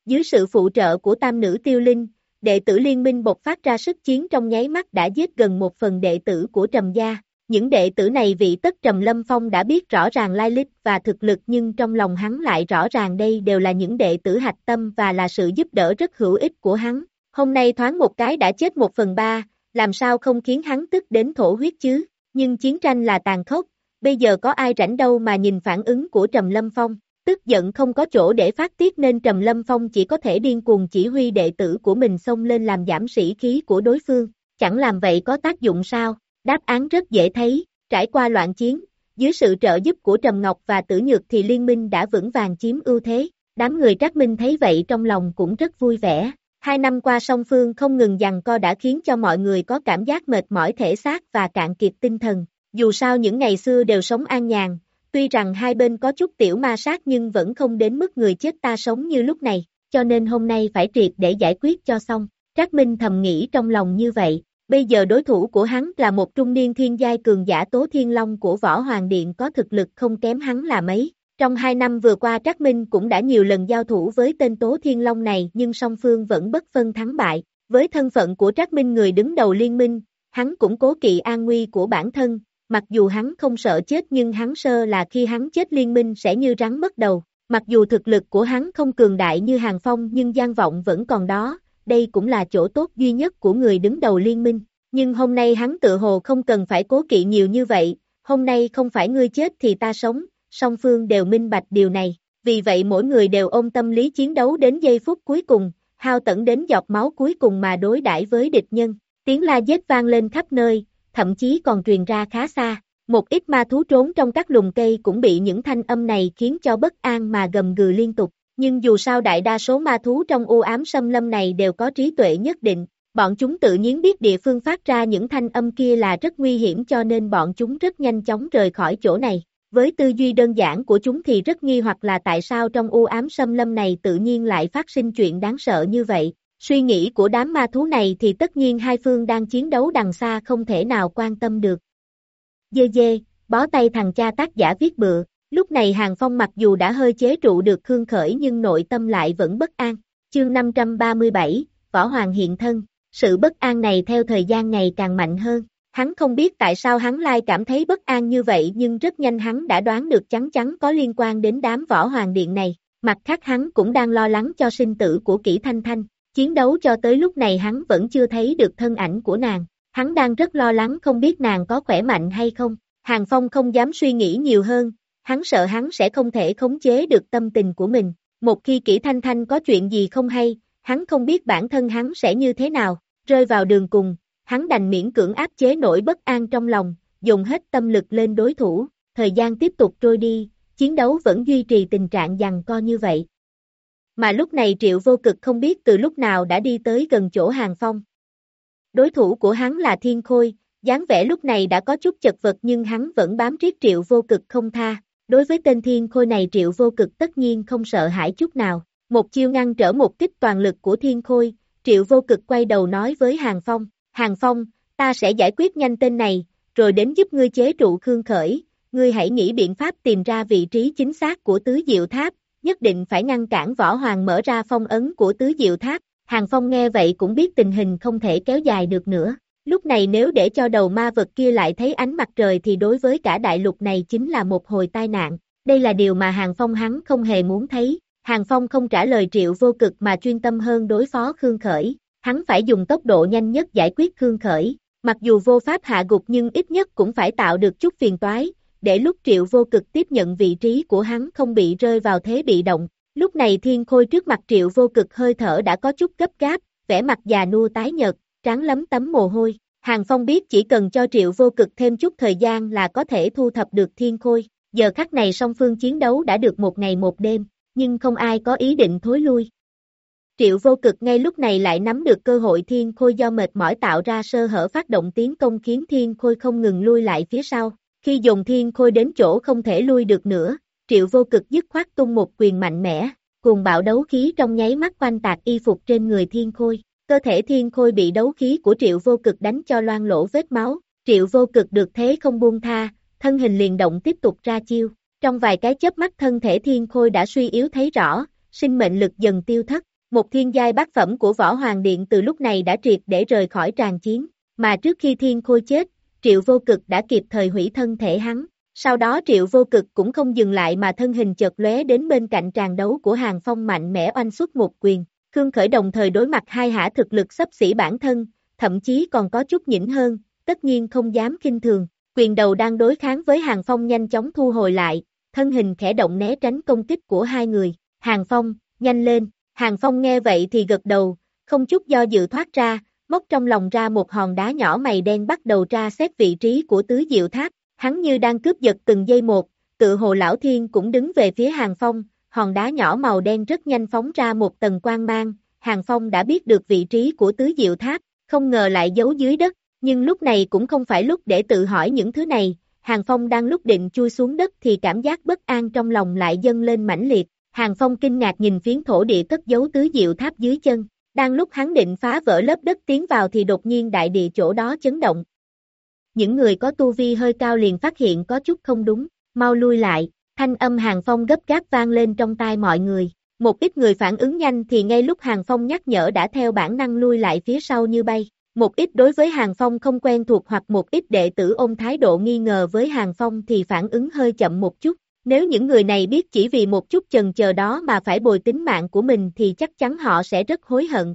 Dưới sự phụ trợ của tam nữ tiêu linh, đệ tử liên minh bộc phát ra sức chiến trong nháy mắt đã giết gần một phần đệ tử của Trầm Gia. Những đệ tử này vị tất Trầm Lâm Phong đã biết rõ ràng lai lịch và thực lực nhưng trong lòng hắn lại rõ ràng đây đều là những đệ tử hạch tâm và là sự giúp đỡ rất hữu ích của hắn. Hôm nay thoáng một cái đã chết một phần ba, làm sao không khiến hắn tức đến thổ huyết chứ, nhưng chiến tranh là tàn khốc, bây giờ có ai rảnh đâu mà nhìn phản ứng của Trầm Lâm Phong, tức giận không có chỗ để phát tiết nên Trầm Lâm Phong chỉ có thể điên cuồng chỉ huy đệ tử của mình xông lên làm giảm sĩ khí của đối phương, chẳng làm vậy có tác dụng sao, đáp án rất dễ thấy, trải qua loạn chiến, dưới sự trợ giúp của Trầm Ngọc và Tử Nhược thì liên minh đã vững vàng chiếm ưu thế, đám người Trác Minh thấy vậy trong lòng cũng rất vui vẻ, Hai năm qua song phương không ngừng dằn co đã khiến cho mọi người có cảm giác mệt mỏi thể xác và cạn kiệt tinh thần. Dù sao những ngày xưa đều sống an nhàn, tuy rằng hai bên có chút tiểu ma sát nhưng vẫn không đến mức người chết ta sống như lúc này, cho nên hôm nay phải triệt để giải quyết cho xong. Trác Minh thầm nghĩ trong lòng như vậy, bây giờ đối thủ của hắn là một trung niên thiên giai cường giả Tố Thiên Long của Võ Hoàng Điện có thực lực không kém hắn là mấy. Trong hai năm vừa qua Trác Minh cũng đã nhiều lần giao thủ với tên Tố Thiên Long này nhưng song phương vẫn bất phân thắng bại. Với thân phận của Trác Minh người đứng đầu liên minh, hắn cũng cố kỵ an nguy của bản thân, mặc dù hắn không sợ chết nhưng hắn sơ là khi hắn chết liên minh sẽ như rắn mất đầu. Mặc dù thực lực của hắn không cường đại như Hàng Phong nhưng gian vọng vẫn còn đó, đây cũng là chỗ tốt duy nhất của người đứng đầu liên minh. Nhưng hôm nay hắn tự hồ không cần phải cố kỵ nhiều như vậy, hôm nay không phải ngươi chết thì ta sống, song phương đều minh bạch điều này, vì vậy mỗi người đều ôm tâm lý chiến đấu đến giây phút cuối cùng, hao tẩn đến giọt máu cuối cùng mà đối đãi với địch nhân. Tiếng la giết vang lên khắp nơi, thậm chí còn truyền ra khá xa. Một ít ma thú trốn trong các lùm cây cũng bị những thanh âm này khiến cho bất an mà gầm gừ liên tục. Nhưng dù sao đại đa số ma thú trong u ám xâm lâm này đều có trí tuệ nhất định, bọn chúng tự nhiên biết địa phương phát ra những thanh âm kia là rất nguy hiểm cho nên bọn chúng rất nhanh chóng rời khỏi chỗ này. Với tư duy đơn giản của chúng thì rất nghi hoặc là tại sao trong u ám xâm lâm này tự nhiên lại phát sinh chuyện đáng sợ như vậy. Suy nghĩ của đám ma thú này thì tất nhiên hai phương đang chiến đấu đằng xa không thể nào quan tâm được. Dê dê, bó tay thằng cha tác giả viết bựa, lúc này Hàng Phong mặc dù đã hơi chế trụ được Khương Khởi nhưng nội tâm lại vẫn bất an. Chương 537, Võ Hoàng hiện thân, sự bất an này theo thời gian ngày càng mạnh hơn. Hắn không biết tại sao hắn lai cảm thấy bất an như vậy nhưng rất nhanh hắn đã đoán được chắn chắn có liên quan đến đám võ hoàng điện này. Mặt khác hắn cũng đang lo lắng cho sinh tử của kỹ thanh thanh. Chiến đấu cho tới lúc này hắn vẫn chưa thấy được thân ảnh của nàng. Hắn đang rất lo lắng không biết nàng có khỏe mạnh hay không. Hàng Phong không dám suy nghĩ nhiều hơn. Hắn sợ hắn sẽ không thể khống chế được tâm tình của mình. Một khi kỹ thanh thanh có chuyện gì không hay, hắn không biết bản thân hắn sẽ như thế nào. Rơi vào đường cùng, hắn đành miễn cưỡng áp chế nỗi bất an trong lòng, dùng hết tâm lực lên đối thủ, thời gian tiếp tục trôi đi, chiến đấu vẫn duy trì tình trạng giằng co như vậy. Mà lúc này triệu vô cực không biết từ lúc nào đã đi tới gần chỗ hàng phong. Đối thủ của hắn là thiên khôi, dáng vẻ lúc này đã có chút chật vật nhưng hắn vẫn bám riết triệu vô cực không tha. Đối với tên thiên khôi này triệu vô cực tất nhiên không sợ hãi chút nào. Một chiêu ngăn trở một kích toàn lực của thiên khôi, triệu vô cực quay đầu nói với hàng phong, Hàng Phong, ta sẽ giải quyết nhanh tên này, rồi đến giúp ngươi chế trụ Khương Khởi, ngươi hãy nghĩ biện pháp tìm ra vị trí chính xác của Tứ Diệu Tháp, nhất định phải ngăn cản Võ Hoàng mở ra phong ấn của Tứ Diệu Tháp. Hàng Phong nghe vậy cũng biết tình hình không thể kéo dài được nữa. Lúc này nếu để cho đầu ma vật kia lại thấy ánh mặt trời thì đối với cả đại lục này chính là một hồi tai nạn. Đây là điều mà Hàng Phong hắn không hề muốn thấy. Hàng Phong không trả lời triệu vô cực mà chuyên tâm hơn đối phó Khương Khởi hắn phải dùng tốc độ nhanh nhất giải quyết Khương Khởi, mặc dù vô pháp hạ gục nhưng ít nhất cũng phải tạo được chút phiền toái, để lúc triệu vô cực tiếp nhận vị trí của hắn không bị rơi vào thế bị động. Lúc này thiên khôi trước mặt triệu vô cực hơi thở đã có chút gấp gáp, vẻ mặt già nua tái nhợt, tráng lấm tấm mồ hôi. Hàng Phong biết chỉ cần cho triệu vô cực thêm chút thời gian là có thể thu thập được thiên khôi. Giờ khắc này song phương chiến đấu đã được một ngày một đêm, nhưng không ai có ý định thối lui. Triệu vô cực ngay lúc này lại nắm được cơ hội thiên khôi do mệt mỏi tạo ra sơ hở phát động tiến công khiến thiên khôi không ngừng lui lại phía sau. Khi dùng thiên khôi đến chỗ không thể lui được nữa, triệu vô cực dứt khoát tung một quyền mạnh mẽ, cùng bạo đấu khí trong nháy mắt quanh tạc y phục trên người thiên khôi. Cơ thể thiên khôi bị đấu khí của triệu vô cực đánh cho loan lỗ vết máu, triệu vô cực được thế không buông tha, thân hình liền động tiếp tục ra chiêu. Trong vài cái chớp mắt thân thể thiên khôi đã suy yếu thấy rõ, sinh mệnh lực dần tiêu thất. Một thiên giai bát phẩm của Võ Hoàng Điện từ lúc này đã triệt để rời khỏi tràn chiến, mà trước khi thiên khôi chết, triệu vô cực đã kịp thời hủy thân thể hắn. Sau đó triệu vô cực cũng không dừng lại mà thân hình chợt lóe đến bên cạnh tràn đấu của hàng phong mạnh mẽ oanh xuất một quyền. Khương Khởi đồng thời đối mặt hai hả thực lực sắp xỉ bản thân, thậm chí còn có chút nhỉnh hơn, tất nhiên không dám kinh thường. Quyền đầu đang đối kháng với Hàng Phong nhanh chóng thu hồi lại, thân hình khẽ động né tránh công kích của hai người. Hàng Phong, nhanh lên, Hàng Phong nghe vậy thì gật đầu, không chút do dự thoát ra, móc trong lòng ra một hòn đá nhỏ mày đen bắt đầu tra xét vị trí của tứ diệu tháp, hắn như đang cướp giật từng giây một, tự hồ lão thiên cũng đứng về phía Hàng Phong, hòn đá nhỏ màu đen rất nhanh phóng ra một tầng quang mang, Hàng Phong đã biết được vị trí của tứ diệu tháp, không ngờ lại giấu dưới đất, nhưng lúc này cũng không phải lúc để tự hỏi những thứ này, Hàng Phong đang lúc định chui xuống đất thì cảm giác bất an trong lòng lại dâng lên mãnh liệt, Hàng Phong kinh ngạc nhìn phiến thổ địa cất giấu tứ diệu tháp dưới chân, đang lúc hắn định phá vỡ lớp đất tiến vào thì đột nhiên đại địa chỗ đó chấn động. Những người có tu vi hơi cao liền phát hiện có chút không đúng, mau lui lại, thanh âm Hàng Phong gấp gáp vang lên trong tai mọi người. Một ít người phản ứng nhanh thì ngay lúc Hàng Phong nhắc nhở đã theo bản năng lui lại phía sau như bay. Một ít đối với Hàng Phong không quen thuộc hoặc một ít đệ tử ôm thái độ nghi ngờ với Hàng Phong thì phản ứng hơi chậm một chút. Nếu những người này biết chỉ vì một chút chần chờ đó mà phải bồi tính mạng của mình thì chắc chắn họ sẽ rất hối hận.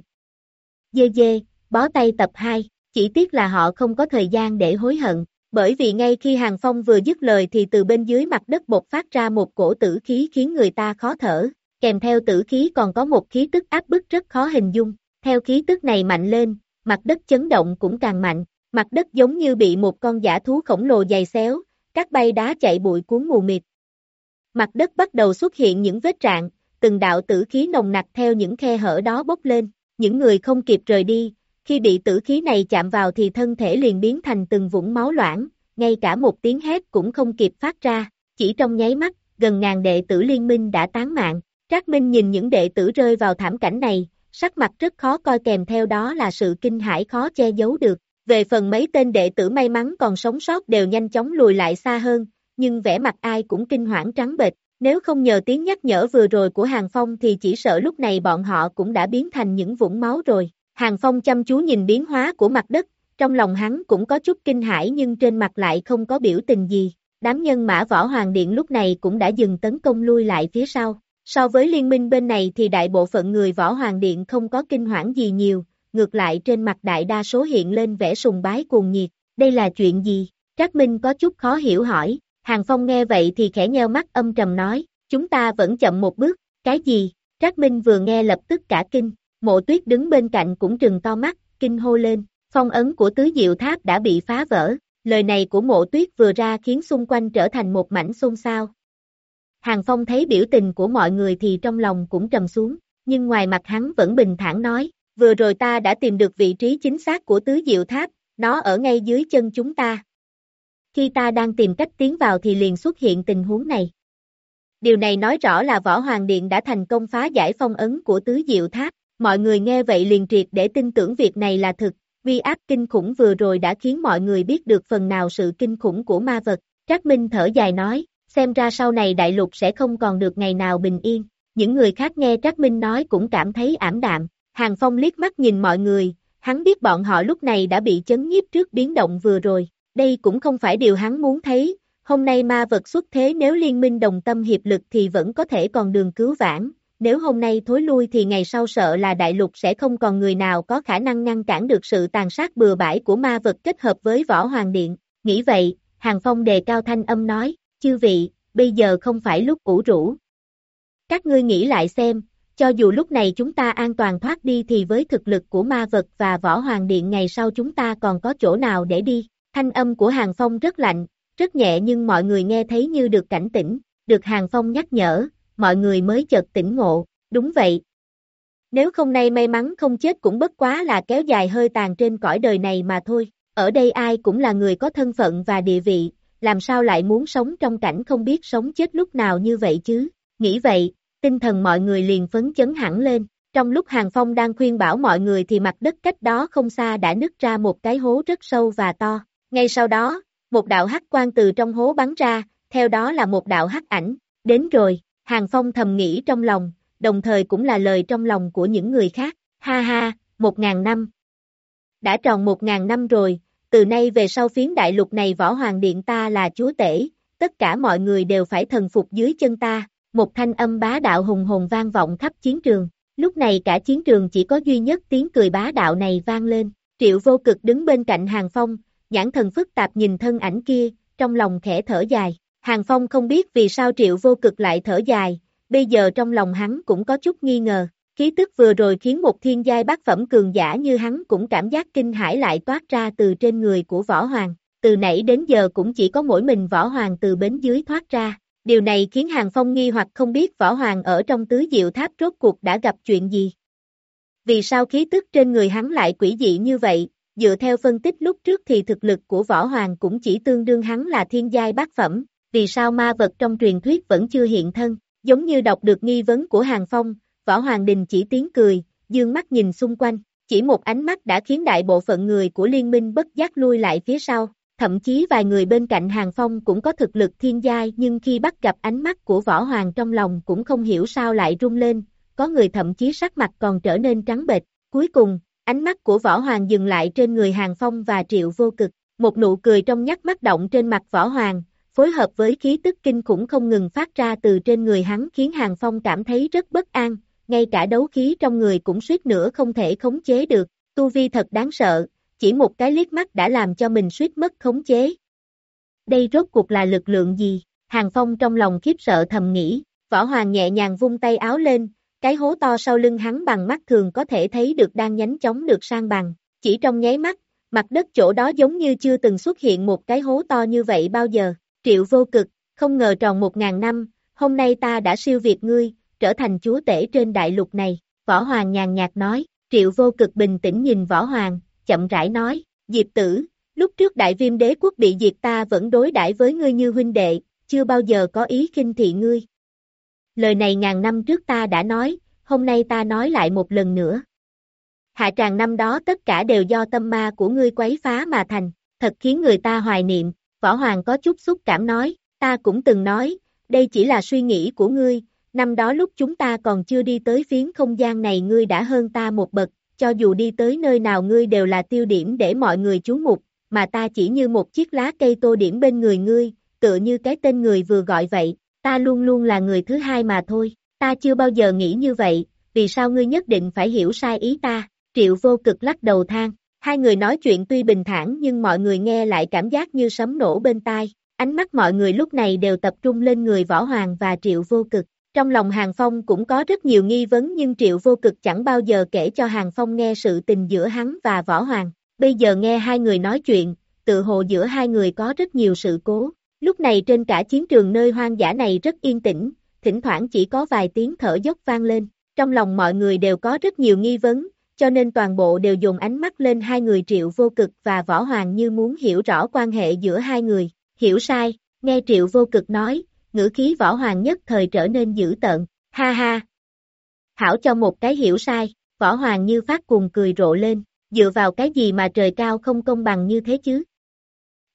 Dê dê, bó tay tập 2, chỉ tiếc là họ không có thời gian để hối hận, bởi vì ngay khi Hàng Phong vừa dứt lời thì từ bên dưới mặt đất bột phát ra một cổ tử khí khiến người ta khó thở, kèm theo tử khí còn có một khí tức áp bức rất khó hình dung, theo khí tức này mạnh lên, mặt đất chấn động cũng càng mạnh, mặt đất giống như bị một con giả thú khổng lồ dày xéo, các bay đá chạy bụi cuốn mù mịt. Mặt đất bắt đầu xuất hiện những vết rạn, từng đạo tử khí nồng nặc theo những khe hở đó bốc lên, những người không kịp rời đi, khi bị tử khí này chạm vào thì thân thể liền biến thành từng vũng máu loãng, ngay cả một tiếng hét cũng không kịp phát ra, chỉ trong nháy mắt, gần ngàn đệ tử liên minh đã tán mạng. Trác Minh nhìn những đệ tử rơi vào thảm cảnh này, sắc mặt rất khó coi kèm theo đó là sự kinh hãi khó che giấu được. Về phần mấy tên đệ tử may mắn còn sống sót đều nhanh chóng lùi lại xa hơn, nhưng vẻ mặt ai cũng kinh hoảng trắng bệch. Nếu không nhờ tiếng nhắc nhở vừa rồi của Hàng Phong thì chỉ sợ lúc này bọn họ cũng đã biến thành những vũng máu rồi. Hàng Phong chăm chú nhìn biến hóa của mặt đất, trong lòng hắn cũng có chút kinh hãi nhưng trên mặt lại không có biểu tình gì. Đám nhân mã võ hoàng điện lúc này cũng đã dừng tấn công lui lại phía sau. So với liên minh bên này thì đại bộ phận người võ hoàng điện không có kinh hoảng gì nhiều, ngược lại trên mặt đại đa số hiện lên vẻ sùng bái cuồng nhiệt. Đây là chuyện gì? Trác Minh có chút khó hiểu hỏi. Hàng Phong nghe vậy thì khẽ nheo mắt âm trầm nói, chúng ta vẫn chậm một bước, cái gì? Trác Minh vừa nghe lập tức cả kinh, mộ tuyết đứng bên cạnh cũng trừng to mắt, kinh hô lên, phong ấn của tứ diệu tháp đã bị phá vỡ, lời này của mộ tuyết vừa ra khiến xung quanh trở thành một mảnh xôn xao. Hàng Phong thấy biểu tình của mọi người thì trong lòng cũng trầm xuống, nhưng ngoài mặt hắn vẫn bình thản nói, vừa rồi ta đã tìm được vị trí chính xác của tứ diệu tháp, nó ở ngay dưới chân chúng ta. Khi ta đang tìm cách tiến vào thì liền xuất hiện tình huống này. Điều này nói rõ là Võ Hoàng Điện đã thành công phá giải phong ấn của tứ diệu tháp. Mọi người nghe vậy liền triệt để tin tưởng việc này là thực, vi áp kinh khủng vừa rồi đã khiến mọi người biết được phần nào sự kinh khủng của ma vật. Trác Minh thở dài nói, xem ra sau này đại lục sẽ không còn được ngày nào bình yên. Những người khác nghe Trác Minh nói cũng cảm thấy ảm đạm. Hàng Phong liếc mắt nhìn mọi người, hắn biết bọn họ lúc này đã bị chấn nhiếp trước biến động vừa rồi. Đây cũng không phải điều hắn muốn thấy, hôm nay ma vật xuất thế nếu liên minh đồng tâm hiệp lực thì vẫn có thể còn đường cứu vãn, nếu hôm nay thối lui thì ngày sau sợ là đại lục sẽ không còn người nào có khả năng ngăn cản được sự tàn sát bừa bãi của ma vật kết hợp với võ hoàng điện. Nghĩ vậy, Hàng Phong đề cao thanh âm nói, chư vị, bây giờ không phải lúc ủ rũ. Các ngươi nghĩ lại xem, cho dù lúc này chúng ta an toàn thoát đi thì với thực lực của ma vật và võ hoàng điện ngày sau chúng ta còn có chỗ nào để đi. Thanh âm của Hàng Phong rất lạnh, rất nhẹ nhưng mọi người nghe thấy như được cảnh tỉnh, được Hàng Phong nhắc nhở, mọi người mới chợt tỉnh ngộ, đúng vậy. Nếu không nay may mắn không chết cũng bất quá là kéo dài hơi tàn trên cõi đời này mà thôi, ở đây ai cũng là người có thân phận và địa vị, làm sao lại muốn sống trong cảnh không biết sống chết lúc nào như vậy chứ, nghĩ vậy, tinh thần mọi người liền phấn chấn hẳn lên. Trong lúc Hàng Phong đang khuyên bảo mọi người thì mặt đất cách đó không xa đã nứt ra một cái hố rất sâu và to. Ngay sau đó, một đạo hắc quang từ trong hố bắn ra, theo đó là một đạo hắc ảnh. Đến rồi, Hàng Phong thầm nghĩ trong lòng, đồng thời cũng là lời trong lòng của những người khác. Ha ha, một ngàn năm. Đã tròn một ngàn năm rồi, từ nay về sau phiến đại lục này võ hoàng điện ta là chúa tể, tất cả mọi người đều phải thần phục dưới chân ta, một thanh âm bá đạo hùng hồn vang vọng khắp chiến trường. Lúc này cả chiến trường chỉ có duy nhất tiếng cười bá đạo này vang lên. Triệu vô cực đứng bên cạnh Hàng Phong, nhãn thần phức tạp nhìn thân ảnh kia, trong lòng khẽ thở dài. Hàng Phong không biết vì sao Triệu vô cực lại thở dài, bây giờ trong lòng hắn cũng có chút nghi ngờ. Khí tức vừa rồi khiến một thiên giai bát phẩm cường giả như hắn cũng cảm giác kinh hãi lại toát ra từ trên người của Võ Hoàng. Từ nãy đến giờ cũng chỉ có mỗi mình Võ Hoàng từ bến dưới thoát ra. Điều này khiến Hàng Phong nghi hoặc không biết Võ Hoàng ở trong tứ diệu tháp rốt cuộc đã gặp chuyện gì. Vì sao khí tức trên người hắn lại quỷ dị như vậy, dựa theo phân tích lúc trước thì thực lực của Võ Hoàng cũng chỉ tương đương hắn là thiên giai bát phẩm, vì sao ma vật trong truyền thuyết vẫn chưa hiện thân, giống như đọc được nghi vấn của Hàng Phong, Võ Hoàng Đình chỉ tiếng cười, dương mắt nhìn xung quanh, chỉ một ánh mắt đã khiến đại bộ phận người của liên minh bất giác lui lại phía sau, thậm chí vài người bên cạnh Hàng Phong cũng có thực lực thiên giai nhưng khi bắt gặp ánh mắt của Võ Hoàng trong lòng cũng không hiểu sao lại rung lên, có người thậm chí sắc mặt còn trở nên trắng bệch, cuối cùng, ánh mắt của Võ Hoàng dừng lại trên người Hàng Phong và Triệu Vô Cực, một nụ cười trong nhắc mắt động trên mặt Võ Hoàng, phối hợp với khí tức kinh khủng không ngừng phát ra từ trên người hắn khiến Hàng Phong cảm thấy rất bất an, ngay cả đấu khí trong người cũng suýt nữa không thể khống chế được, tu vi thật đáng sợ, chỉ một cái liếc mắt đã làm cho mình suýt mất khống chế. Đây rốt cuộc là lực lượng gì? Hàng Phong trong lòng khiếp sợ thầm nghĩ, Võ Hoàng nhẹ nhàng vung tay áo lên, cái hố to sau lưng hắn bằng mắt thường có thể thấy được đang nhánh chóng được sang bằng, chỉ trong nháy mắt, mặt đất chỗ đó giống như chưa từng xuất hiện một cái hố to như vậy bao giờ, triệu vô cực, không ngờ tròn một ngàn năm, hôm nay ta đã siêu việt ngươi, trở thành chúa tể trên đại lục này, Võ Hoàng nhàn nhạt nói, triệu vô cực bình tĩnh nhìn Võ Hoàng, chậm rãi nói, Diệp tử, lúc trước đại viêm đế quốc bị diệt ta vẫn đối đãi với ngươi như huynh đệ, chưa bao giờ có ý khinh thị ngươi. Lời này ngàn năm trước ta đã nói, hôm nay ta nói lại một lần nữa. Hạ tràng năm đó tất cả đều do tâm ma của ngươi quấy phá mà thành, thật khiến người ta hoài niệm, Võ Hoàng có chút xúc cảm nói, ta cũng từng nói, đây chỉ là suy nghĩ của ngươi, năm đó lúc chúng ta còn chưa đi tới phiến không gian này ngươi đã hơn ta một bậc, cho dù đi tới nơi nào ngươi đều là tiêu điểm để mọi người chú mục, mà ta chỉ như một chiếc lá cây tô điểm bên người ngươi, tựa như cái tên người vừa gọi vậy, ta luôn luôn là người thứ hai mà thôi, ta chưa bao giờ nghĩ như vậy, vì sao ngươi nhất định phải hiểu sai ý ta, triệu vô cực lắc đầu than, hai người nói chuyện tuy bình thản nhưng mọi người nghe lại cảm giác như sấm nổ bên tai, ánh mắt mọi người lúc này đều tập trung lên người võ hoàng và triệu vô cực, trong lòng Hàng Phong cũng có rất nhiều nghi vấn nhưng Triệu Vô Cực chẳng bao giờ kể cho Hàng Phong nghe sự tình giữa hắn và Võ Hoàng. Bây giờ nghe hai người nói chuyện, tự hồ giữa hai người có rất nhiều sự cố. Lúc này trên cả chiến trường nơi hoang dã này rất yên tĩnh, thỉnh thoảng chỉ có vài tiếng thở dốc vang lên. Trong lòng mọi người đều có rất nhiều nghi vấn, cho nên toàn bộ đều dùng ánh mắt lên hai người Triệu Vô Cực và Võ Hoàng như muốn hiểu rõ quan hệ giữa hai người. Hiểu sai, nghe Triệu Vô Cực nói, ngữ khí võ hoàng nhất thời trở nên dữ tợn, ha ha. Hảo cho một cái hiểu sai, võ hoàng như phát cùng cười rộ lên, dựa vào cái gì mà trời cao không công bằng như thế chứ?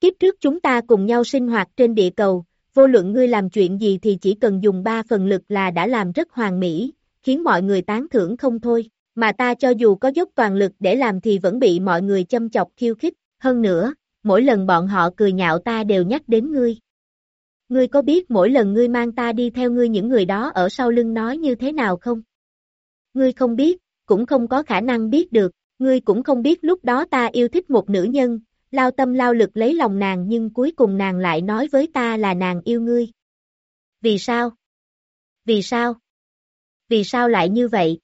Kiếp trước chúng ta cùng nhau sinh hoạt trên địa cầu, vô luận ngươi làm chuyện gì thì chỉ cần dùng ba phần lực là đã làm rất hoàn mỹ, khiến mọi người tán thưởng không thôi, mà ta cho dù có dốc toàn lực để làm thì vẫn bị mọi người châm chọc khiêu khích, hơn nữa, mỗi lần bọn họ cười nhạo ta đều nhắc đến ngươi, Ngươi có biết mỗi lần ngươi mang ta đi theo ngươi những người đó ở sau lưng nói như thế nào không? Ngươi không biết, cũng không có khả năng biết được, ngươi cũng không biết lúc đó ta yêu thích một nữ nhân, lao tâm lao lực lấy lòng nàng nhưng cuối cùng nàng lại nói với ta là nàng yêu ngươi. Vì sao? Vì sao? vì sao lại như vậy?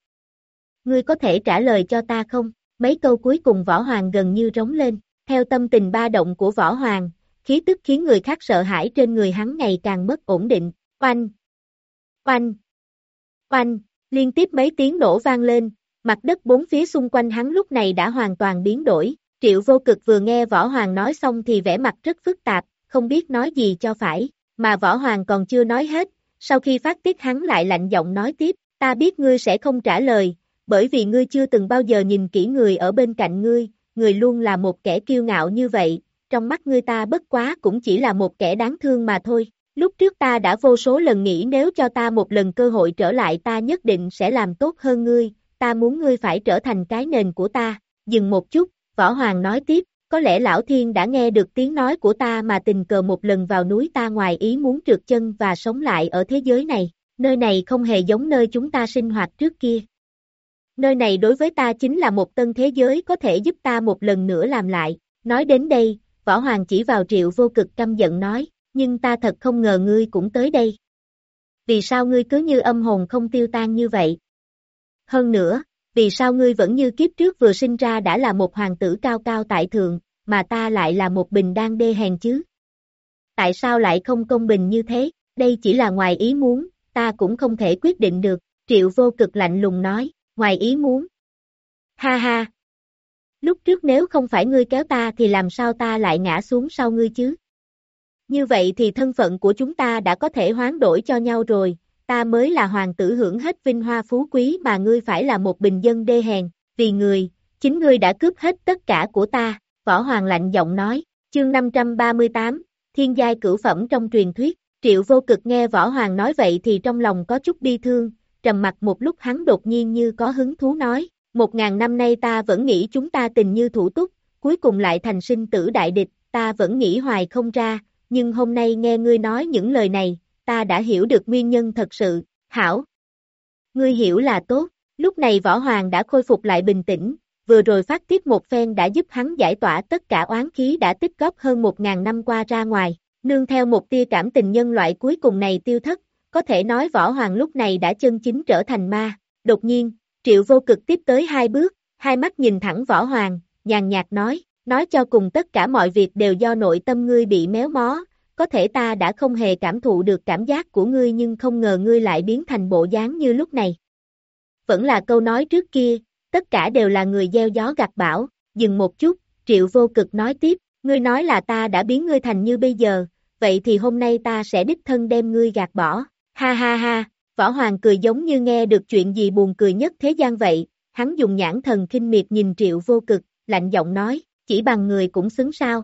Ngươi có thể trả lời cho ta không? Mấy câu cuối cùng Võ Hoàng gần như rống lên, theo tâm tình ba động của Võ Hoàng, khí tức khiến người khác sợ hãi trên người hắn ngày càng mất ổn định, oanh, oanh, oanh, liên tiếp mấy tiếng nổ vang lên, mặt đất bốn phía xung quanh hắn lúc này đã hoàn toàn biến đổi, triệu vô cực vừa nghe Võ Hoàng nói xong thì vẻ mặt rất phức tạp, không biết nói gì cho phải, mà Võ Hoàng còn chưa nói hết, sau khi phát tiết hắn lại lạnh giọng nói tiếp, ta biết ngươi sẽ không trả lời, bởi vì ngươi chưa từng bao giờ nhìn kỹ người ở bên cạnh ngươi, người luôn là một kẻ kiêu ngạo như vậy, trong mắt ngươi ta bất quá cũng chỉ là một kẻ đáng thương mà thôi. Lúc trước ta đã vô số lần nghĩ nếu cho ta một lần cơ hội trở lại ta nhất định sẽ làm tốt hơn ngươi, ta muốn ngươi phải trở thành cái nền của ta. Dừng một chút, Võ Hoàng nói tiếp, có lẽ Lão Thiên đã nghe được tiếng nói của ta mà tình cờ một lần vào núi ta ngoài ý muốn trượt chân và sống lại ở thế giới này. Nơi này không hề giống nơi chúng ta sinh hoạt trước kia. Nơi này đối với ta chính là một tân thế giới có thể giúp ta một lần nữa làm lại. Nói đến đây, Võ Hoàng chỉ vào triệu vô cực căm giận nói, nhưng ta thật không ngờ ngươi cũng tới đây. Vì sao ngươi cứ như âm hồn không tiêu tan như vậy? Hơn nữa, vì sao ngươi vẫn như kiếp trước vừa sinh ra đã là một hoàng tử cao cao tại thượng, mà ta lại là một bình đan đê hèn chứ? Tại sao lại không công bình như thế? Đây chỉ là ngoài ý muốn, ta cũng không thể quyết định được, triệu vô cực lạnh lùng nói, ngoài ý muốn. Ha ha, Lúc trước nếu không phải ngươi kéo ta thì làm sao ta lại ngã xuống sau ngươi chứ? Như vậy thì thân phận của chúng ta đã có thể hoán đổi cho nhau rồi, ta mới là hoàng tử hưởng hết vinh hoa phú quý mà ngươi phải là một bình dân đê hèn, vì người, chính ngươi đã cướp hết tất cả của ta, võ hoàng lạnh giọng nói, chương 538, thiên giai cửu phẩm trong truyền thuyết, triệu vô cực nghe võ hoàng nói vậy thì trong lòng có chút bi thương, trầm mặt một lúc hắn đột nhiên như có hứng thú nói, một ngàn năm nay ta vẫn nghĩ chúng ta tình như thủ túc, cuối cùng lại thành sinh tử đại địch, ta vẫn nghĩ hoài không ra, nhưng hôm nay nghe ngươi nói những lời này, ta đã hiểu được nguyên nhân thật sự, hảo. Ngươi hiểu là tốt, lúc này võ hoàng đã khôi phục lại bình tĩnh, vừa rồi phát tiết một phen đã giúp hắn giải tỏa tất cả oán khí đã tích góp hơn một ngàn năm qua ra ngoài, nương theo một tia cảm tình nhân loại cuối cùng này tiêu thất, có thể nói võ hoàng lúc này đã chân chính trở thành ma, đột nhiên, Triệu vô cực tiếp tới hai bước, hai mắt nhìn thẳng võ hoàng, nhàn nhạt nói, nói cho cùng tất cả mọi việc đều do nội tâm ngươi bị méo mó, có thể ta đã không hề cảm thụ được cảm giác của ngươi nhưng không ngờ ngươi lại biến thành bộ dáng như lúc này. Vẫn là câu nói trước kia, tất cả đều là người gieo gió gặt bão, dừng một chút, triệu vô cực nói tiếp, ngươi nói là ta đã biến ngươi thành như bây giờ, vậy thì hôm nay ta sẽ đích thân đem ngươi gạt bỏ, ha ha ha, Võ Hoàng cười giống như nghe được chuyện gì buồn cười nhất thế gian vậy, hắn dùng nhãn thần kinh miệt nhìn triệu vô cực, lạnh giọng nói, chỉ bằng người cũng xứng sao.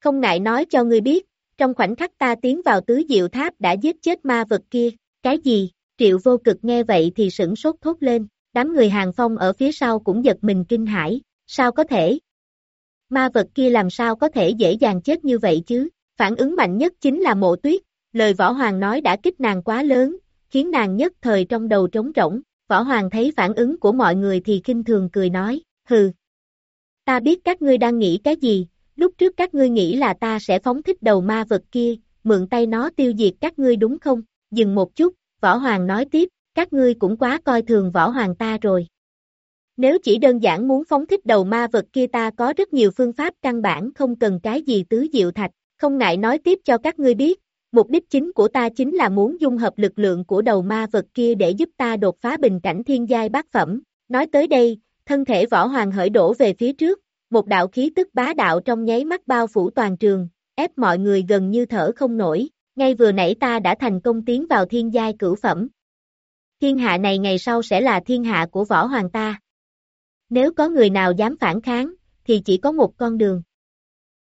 Không ngại nói cho ngươi biết, trong khoảnh khắc ta tiến vào tứ diệu tháp đã giết chết ma vật kia, cái gì, triệu vô cực nghe vậy thì sửng sốt thốt lên, đám người hàng phong ở phía sau cũng giật mình kinh hãi, sao có thể? Ma vật kia làm sao có thể dễ dàng chết như vậy chứ, phản ứng mạnh nhất chính là mộ tuyết, lời võ hoàng nói đã kích nàng quá lớn, khiến nàng nhất thời trong đầu trống rỗng, võ hoàng thấy phản ứng của mọi người thì kinh thường cười nói, hừ. Ta biết các ngươi đang nghĩ cái gì, lúc trước các ngươi nghĩ là ta sẽ phóng thích đầu ma vật kia, mượn tay nó tiêu diệt các ngươi đúng không? Dừng một chút, võ hoàng nói tiếp, các ngươi cũng quá coi thường võ hoàng ta rồi. Nếu chỉ đơn giản muốn phóng thích đầu ma vật kia ta có rất nhiều phương pháp căn bản không cần cái gì tứ diệu thạch, không ngại nói tiếp cho các ngươi biết, Mục đích chính của ta chính là muốn dung hợp lực lượng của đầu ma vật kia để giúp ta đột phá bình cảnh thiên giai bát phẩm. Nói tới đây, thân thể võ hoàng hởi đổ về phía trước, một đạo khí tức bá đạo trong nháy mắt bao phủ toàn trường, ép mọi người gần như thở không nổi, ngay vừa nãy ta đã thành công tiến vào thiên giai cửu phẩm. Thiên hạ này ngày sau sẽ là thiên hạ của võ hoàng ta. Nếu có người nào dám phản kháng, thì chỉ có một con đường.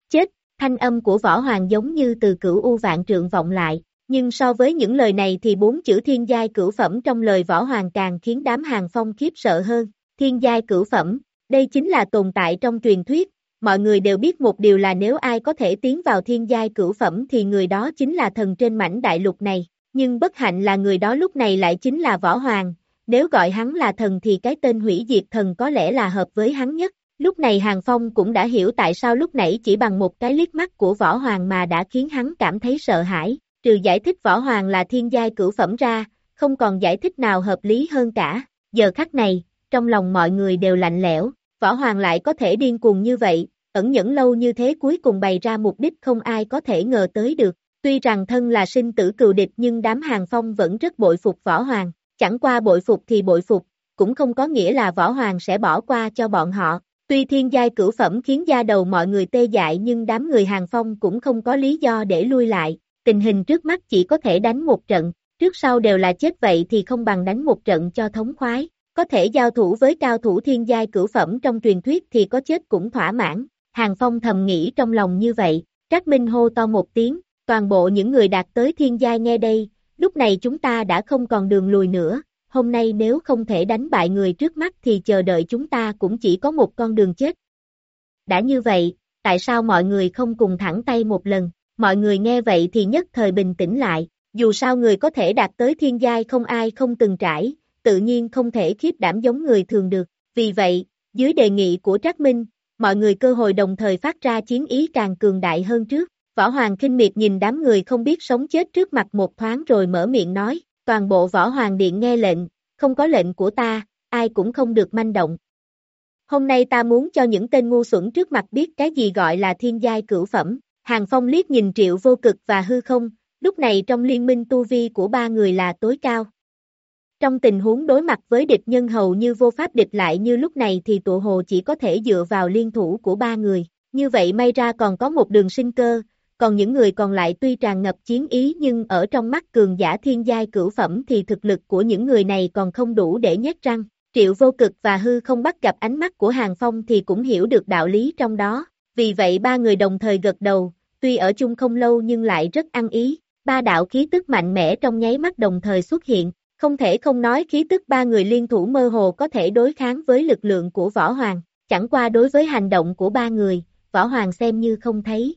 Chết, thanh âm của võ hoàng giống như từ cửu u vạn trượng vọng lại, nhưng so với những lời này thì bốn chữ thiên giai cửu phẩm trong lời võ hoàng càng khiến đám hàng phong khiếp sợ hơn, thiên giai cửu phẩm, đây chính là tồn tại trong truyền thuyết, mọi người đều biết một điều là nếu ai có thể tiến vào thiên giai cửu phẩm thì người đó chính là thần trên mảnh đại lục này, nhưng bất hạnh là người đó lúc này lại chính là võ hoàng, nếu gọi hắn là thần thì cái tên hủy diệt thần có lẽ là hợp với hắn nhất, Lúc này Hàng Phong cũng đã hiểu tại sao lúc nãy chỉ bằng một cái liếc mắt của Võ Hoàng mà đã khiến hắn cảm thấy sợ hãi, trừ giải thích Võ Hoàng là thiên giai cửu phẩm ra, không còn giải thích nào hợp lý hơn cả, giờ khắc này, trong lòng mọi người đều lạnh lẽo, võ hoàng lại có thể điên cuồng như vậy, ẩn nhẫn lâu như thế cuối cùng bày ra mục đích không ai có thể ngờ tới được, tuy rằng thân là sinh tử cừu địch nhưng đám hàng phong vẫn rất bội phục võ hoàng, chẳng qua bội phục thì bội phục, cũng không có nghĩa là võ hoàng sẽ bỏ qua cho bọn họ, tuy thiên giai cửu phẩm khiến da đầu mọi người tê dại nhưng đám người hàng phong cũng không có lý do để lui lại, tình hình trước mắt chỉ có thể đánh một trận, trước sau đều là chết vậy thì không bằng đánh một trận cho thống khoái, có thể giao thủ với cao thủ thiên giai cửu phẩm trong truyền thuyết thì có chết cũng thỏa mãn, Hàng Phong thầm nghĩ trong lòng như vậy, Trác Minh hô to một tiếng, toàn bộ những người đạt tới thiên giai nghe đây, lúc này chúng ta đã không còn đường lùi nữa, hôm nay nếu không thể đánh bại người trước mắt thì chờ đợi chúng ta cũng chỉ có một con đường chết. Đã như vậy, tại sao mọi người không cùng thẳng tay một lần, mọi người nghe vậy thì nhất thời bình tĩnh lại, dù sao người có thể đạt tới thiên giai không ai không từng trải, tự nhiên không thể khiếp đảm giống người thường được, vì vậy, dưới đề nghị của Trác Minh, mọi người cơ hội đồng thời phát ra chiến ý càng cường đại hơn trước. Võ Hoàng kinh miệt nhìn đám người không biết sống chết trước mặt một thoáng rồi mở miệng nói, toàn bộ Võ Hoàng Điện nghe lệnh, không có lệnh của ta, ai cũng không được manh động. Hôm nay ta muốn cho những tên ngu xuẩn trước mặt biết cái gì gọi là thiên giai cửu phẩm. Hàng Phong liếc nhìn triệu vô cực và hư không, lúc này trong liên minh tu vi của ba người là tối cao. Trong tình huống đối mặt với địch nhân hầu như vô pháp địch lại như lúc này thì tụ hồ chỉ có thể dựa vào liên thủ của ba người. Như vậy may ra còn có một đường sinh cơ, còn những người còn lại tuy tràn ngập chiến ý nhưng ở trong mắt cường giả thiên giai cửu phẩm thì thực lực của những người này còn không đủ để nhét răng. Triệu vô cực và hư không bắt gặp ánh mắt của Hàng Phong thì cũng hiểu được đạo lý trong đó. Vì vậy ba người đồng thời gật đầu, tuy ở chung không lâu nhưng lại rất ăn ý. Ba đạo khí tức mạnh mẽ trong nháy mắt đồng thời xuất hiện, không thể không nói khí tức ba người liên thủ mơ hồ có thể đối kháng với lực lượng của Võ Hoàng, chẳng qua đối với hành động của ba người, Võ Hoàng xem như không thấy.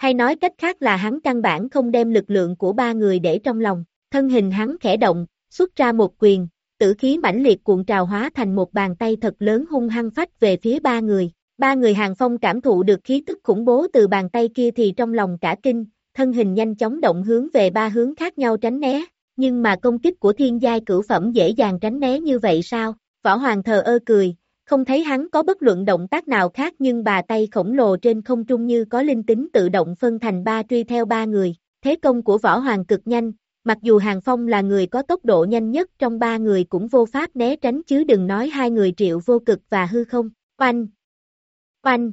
Hay nói cách khác là hắn căn bản không đem lực lượng của ba người để trong lòng, thân hình hắn khẽ động, xuất ra một quyền, tử khí mãnh liệt cuộn trào hóa thành một bàn tay thật lớn hung hăng phách về phía ba người. Ba người hàng phong cảm thụ được khí tức khủng bố từ bàn tay kia thì trong lòng cả kinh, thân hình nhanh chóng động hướng về ba hướng khác nhau tránh né, nhưng mà công kích của thiên giai cửu phẩm dễ dàng tránh né như vậy sao? Võ Hoàng thờ ơ cười, không thấy hắn có bất luận động tác nào khác nhưng bà tay khổng lồ trên không trung như có linh tính tự động phân thành ba truy theo ba người. Thế công của Võ Hoàng cực nhanh, mặc dù Hàng Phong là người có tốc độ nhanh nhất trong ba người cũng vô pháp né tránh chứ đừng nói hai người triệu vô cực và hư không. Oanh! Oanh!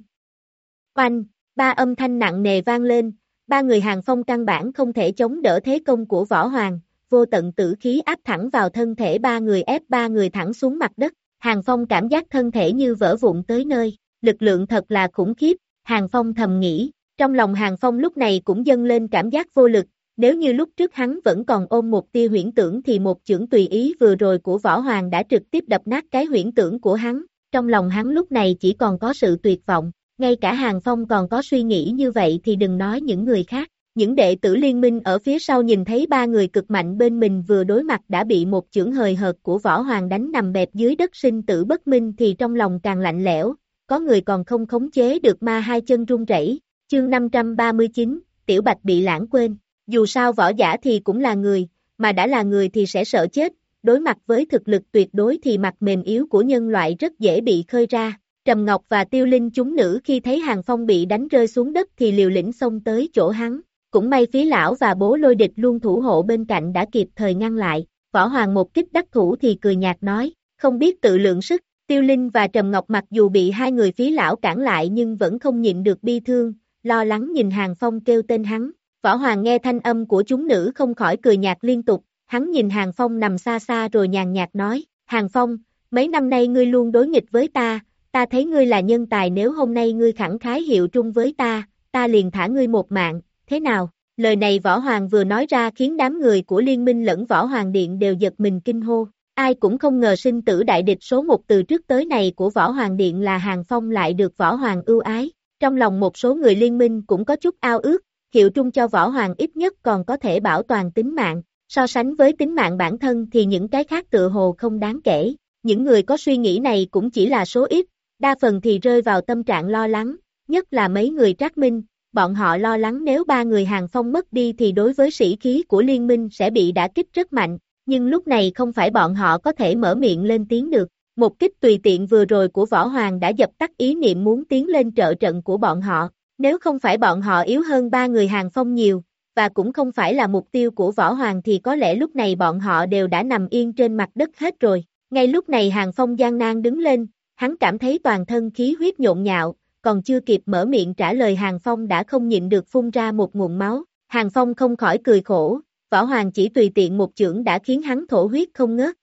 Oanh! Ba âm thanh nặng nề vang lên, ba người Hàng Phong căn bản không thể chống đỡ thế công của Võ Hoàng, vô tận tử khí áp thẳng vào thân thể ba người ép ba người thẳng xuống mặt đất, Hàng Phong cảm giác thân thể như vỡ vụn tới nơi, lực lượng thật là khủng khiếp, Hàng Phong thầm nghĩ, trong lòng Hàng Phong lúc này cũng dâng lên cảm giác vô lực, nếu như lúc trước hắn vẫn còn ôm một tia huyễn tưởng thì một chưởng tùy ý vừa rồi của Võ Hoàng đã trực tiếp đập nát cái huyễn tưởng của hắn, trong lòng hắn lúc này chỉ còn có sự tuyệt vọng, ngay cả Hàng Phong còn có suy nghĩ như vậy thì đừng nói những người khác. Những đệ tử liên minh ở phía sau nhìn thấy ba người cực mạnh bên mình vừa đối mặt đã bị một chưởng hời hợt của võ hoàng đánh nằm bẹp dưới đất sinh tử bất minh thì trong lòng càng lạnh lẽo, có người còn không khống chế được ma hai chân run rẩy. Chương 539, Tiểu Bạch bị lãng quên. Dù sao võ giả thì cũng là người, mà đã là người thì sẽ sợ chết, đối mặt với thực lực tuyệt đối thì mặt mềm yếu của nhân loại rất dễ bị khơi ra. Trầm Ngọc và Tiêu Linh chúng nữ khi thấy Hàng Phong bị đánh rơi xuống đất thì liều lĩnh xông tới chỗ hắn, cũng may phí lão và bố lôi địch luôn thủ hộ bên cạnh đã kịp thời ngăn lại, võ hoàng một kích đắc thủ thì cười nhạt nói, không biết tự lượng sức, tiêu linh và trầm ngọc mặc dù bị hai người phí lão cản lại nhưng vẫn không nhịn được bi thương, lo lắng nhìn hàng phong kêu tên hắn, võ hoàng nghe thanh âm của chúng nữ không khỏi cười nhạt liên tục, hắn nhìn hàng phong nằm xa xa rồi nhàn nhạt nói, hàng phong, mấy năm nay ngươi luôn đối nghịch với ta, ta thấy ngươi là nhân tài nếu hôm nay ngươi khẳng khái hiệu trung với ta, ta liền thả ngươi một mạng, thế nào? Lời này Võ Hoàng vừa nói ra khiến đám người của Liên minh lẫn Võ Hoàng Điện đều giật mình kinh hô. Ai cũng không ngờ sinh tử đại địch số một từ trước tới này của Võ Hoàng Điện là Hàng Phong lại được Võ Hoàng ưu ái. Trong lòng một số người liên minh cũng có chút ao ước, hiệu trung cho Võ Hoàng ít nhất còn có thể bảo toàn tính mạng. So sánh với tính mạng bản thân thì những cái khác tựa hồ không đáng kể. Những người có suy nghĩ này cũng chỉ là số ít, đa phần thì rơi vào tâm trạng lo lắng, nhất là mấy người trác minh, bọn họ lo lắng nếu ba người hàng phong mất đi thì đối với sĩ khí của liên minh sẽ bị đả kích rất mạnh, nhưng lúc này không phải bọn họ có thể mở miệng lên tiếng được. Một kích tùy tiện vừa rồi của Võ Hoàng đã dập tắt ý niệm muốn tiến lên trợ trận của bọn họ. Nếu không phải bọn họ yếu hơn ba người hàng phong nhiều, và cũng không phải là mục tiêu của Võ Hoàng thì có lẽ lúc này bọn họ đều đã nằm yên trên mặt đất hết rồi. Ngay lúc này hàng phong gian nan đứng lên, hắn cảm thấy toàn thân khí huyết nhộn nhạo, còn chưa kịp mở miệng trả lời hàng phong đã không nhịn được phun ra một nguồn máu. Hàng phong không khỏi cười khổ, Võ Hoàng chỉ tùy tiện một chưởng đã khiến hắn thổ huyết không ngớt.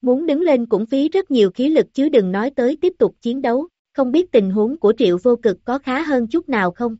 Muốn đứng lên cũng phí rất nhiều khí lực chứ đừng nói tới tiếp tục chiến đấu, không biết tình huống của triệu vô cực có khá hơn chút nào không?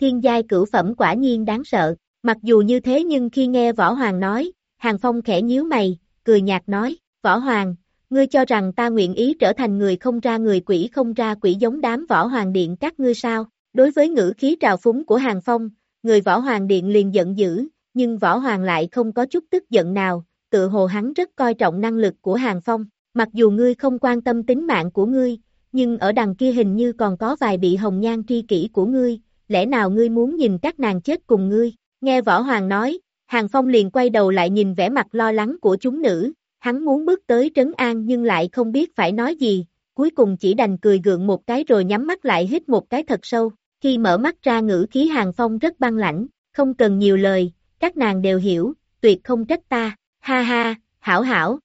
Thiên giai cửu phẩm quả nhiên đáng sợ, mặc dù như thế nhưng khi nghe Võ Hoàng nói, Hàng Phong khẽ nhíu mày, cười nhạt nói, Võ Hoàng, ngươi cho rằng ta nguyện ý trở thành người không ra người quỷ không ra quỷ giống đám Võ Hoàng Điện các ngươi sao? Đối với ngữ khí trào phúng của Hàng Phong, người Võ Hoàng Điện liền giận dữ, nhưng Võ Hoàng lại không có chút tức giận nào, tự hồ hắn rất coi trọng năng lực của Hàng Phong, mặc dù ngươi không quan tâm tính mạng của ngươi, nhưng ở đằng kia hình như còn có vài bị hồng nhan tri kỷ của ngươi, lẽ nào ngươi muốn nhìn các nàng chết cùng ngươi, nghe Võ Hoàng nói, Hàng Phong liền quay đầu lại nhìn vẻ mặt lo lắng của chúng nữ, hắn muốn bước tới trấn an nhưng lại không biết phải nói gì, cuối cùng chỉ đành cười gượng một cái rồi nhắm mắt lại hít một cái thật sâu, khi mở mắt ra ngữ khí Hàng Phong rất băng lãnh, không cần nhiều lời, các nàng đều hiểu, tuyệt không trách ta, ha ha, hảo hảo.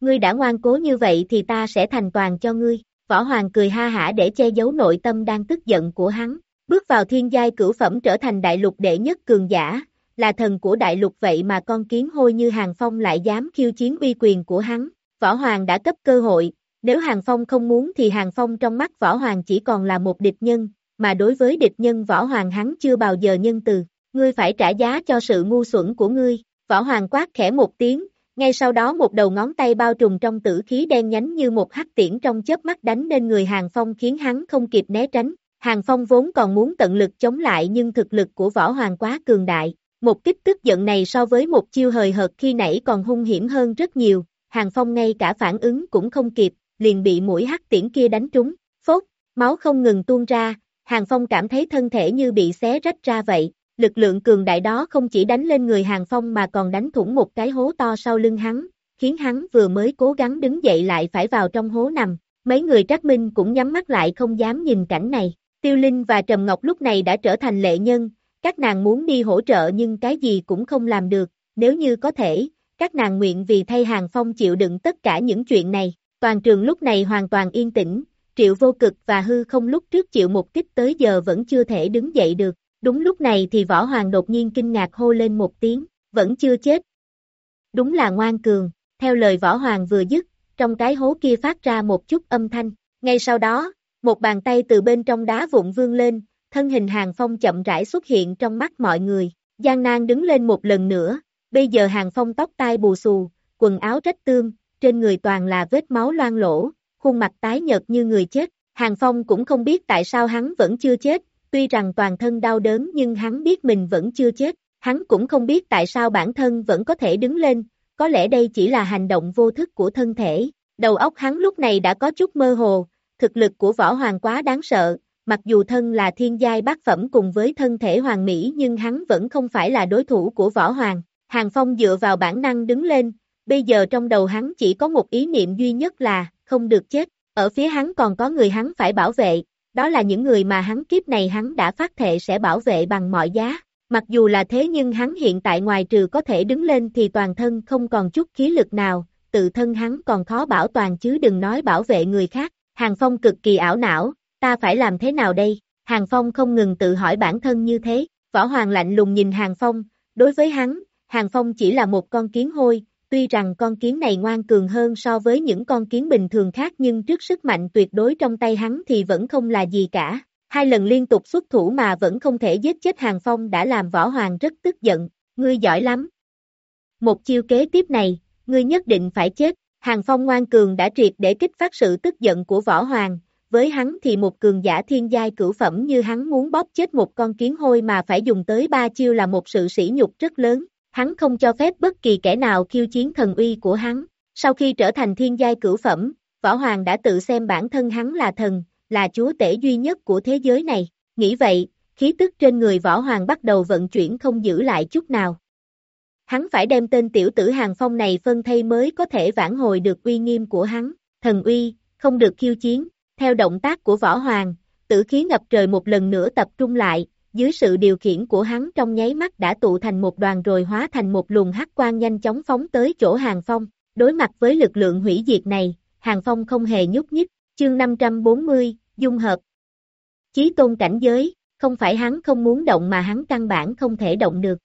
Ngươi đã ngoan cố như vậy thì ta sẽ thành toàn cho ngươi, võ hoàng cười ha hả để che giấu nội tâm đang tức giận của hắn, bước vào thiên giai cửu phẩm trở thành đại lục đệ nhất cường giả, là thần của đại lục vậy mà con kiến hôi như Hàng Phong lại dám khiêu chiến uy quyền của hắn, võ hoàng đã cấp cơ hội, nếu Hàng Phong không muốn thì Hàng Phong trong mắt võ hoàng chỉ còn là một địch nhân, mà đối với địch nhân võ hoàng hắn chưa bao giờ nhân từ. Ngươi phải trả giá cho sự ngu xuẩn của ngươi, võ hoàng quát khẽ một tiếng, ngay sau đó một đầu ngón tay bao trùm trong tử khí đen nhánh như một hắc tiễn trong chớp mắt đánh lên người Hàng Phong khiến hắn không kịp né tránh. Hàng Phong vốn còn muốn tận lực chống lại nhưng thực lực của võ hoàng quá cường đại. Một kích tức giận này so với một chiêu hời hợt khi nãy còn hung hiểm hơn rất nhiều. Hàng Phong ngay cả phản ứng cũng không kịp, liền bị mũi hắc tiễn kia đánh trúng. Phốt, máu không ngừng tuôn ra, Hàng Phong cảm thấy thân thể như bị xé rách ra vậy, Lực lượng cường đại đó không chỉ đánh lên người Hàng Phong mà còn đánh thủng một cái hố to sau lưng hắn, khiến hắn vừa mới cố gắng đứng dậy lại phải vào trong hố nằm. Mấy người trác minh cũng nhắm mắt lại không dám nhìn cảnh này. Tiêu Linh và Trầm Ngọc lúc này đã trở thành lệ nhân, các nàng muốn đi hỗ trợ nhưng cái gì cũng không làm được, nếu như có thể, các nàng nguyện vì thay Hàng Phong chịu đựng tất cả những chuyện này. Toàn trường lúc này hoàn toàn yên tĩnh, triệu vô cực và hư không lúc trước chịu một kích tới giờ vẫn chưa thể đứng dậy được. Đúng lúc này thì Võ Hoàng đột nhiên kinh ngạc hô lên một tiếng, vẫn chưa chết. Đúng là ngoan cường, theo lời Võ Hoàng vừa dứt, trong cái hố kia phát ra một chút âm thanh. Ngay sau đó, một bàn tay từ bên trong đá vụn vương lên, thân hình Hàng Phong chậm rãi xuất hiện trong mắt mọi người. Giang Nan đứng lên một lần nữa, bây giờ Hàng Phong tóc tai bù xù, quần áo rách tương, trên người toàn là vết máu loang lỗ, khuôn mặt tái nhợt như người chết. Hàng Phong cũng không biết tại sao hắn vẫn chưa chết, tuy rằng toàn thân đau đớn nhưng hắn biết mình vẫn chưa chết, hắn cũng không biết tại sao bản thân vẫn có thể đứng lên, có lẽ đây chỉ là hành động vô thức của thân thể. Đầu óc hắn lúc này đã có chút mơ hồ, thực lực của võ hoàng quá đáng sợ, mặc dù thân là thiên giai bát phẩm cùng với thân thể hoàng mỹ nhưng hắn vẫn không phải là đối thủ của võ hoàng. Hàng Phong dựa vào bản năng đứng lên, bây giờ trong đầu hắn chỉ có một ý niệm duy nhất là, không được chết, ở phía hắn còn có người hắn phải bảo vệ, đó là những người mà hắn kiếp này hắn đã phát thệ sẽ bảo vệ bằng mọi giá. Mặc dù là thế nhưng hắn hiện tại ngoài trừ có thể đứng lên thì toàn thân không còn chút khí lực nào, tự thân hắn còn khó bảo toàn chứ đừng nói bảo vệ người khác. Hàng Phong cực kỳ ảo não, ta phải làm thế nào đây? Hàng Phong không ngừng tự hỏi bản thân như thế, Võ Hoàng lạnh lùng nhìn Hàng Phong, đối với hắn, Hàng Phong chỉ là một con kiến hôi, tuy rằng con kiến này ngoan cường hơn so với những con kiến bình thường khác nhưng trước sức mạnh tuyệt đối trong tay hắn thì vẫn không là gì cả. Hai lần liên tục xuất thủ mà vẫn không thể giết chết Hàng Phong đã làm Võ Hoàng rất tức giận, ngươi giỏi lắm. Một chiêu kế tiếp này, ngươi nhất định phải chết, Hàng Phong ngoan cường đã triệt để kích phát sự tức giận của Võ Hoàng, với hắn thì một cường giả thiên giai cửu phẩm như hắn muốn bóp chết một con kiến hôi mà phải dùng tới ba chiêu là một sự sỉ nhục rất lớn hắn không cho phép bất kỳ kẻ nào khiêu chiến thần uy của hắn. Sau khi trở thành thiên giai cửu phẩm, Võ Hoàng đã tự xem bản thân hắn là thần, là chúa tể duy nhất của thế giới này. Nghĩ vậy, khí tức trên người Võ Hoàng bắt đầu vận chuyển không giữ lại chút nào. hắn phải đem tên tiểu tử hàng phong này phân thay mới có thể vãn hồi được uy nghiêm của hắn, thần uy, không được khiêu chiến, theo động tác của võ hoàng, tử khí ngập trời một lần nữa tập trung lại, dưới sự điều khiển của hắn trong nháy mắt đã tụ thành một đoàn rồi hóa thành một luồng hắc quang nhanh chóng phóng tới chỗ hàng phong, đối mặt với lực lượng hủy diệt này, hàng phong không hề nhúc nhích, chương 540, dung hợp. Chí tôn cảnh giới, không phải hắn không muốn động mà hắn căn bản không thể động được.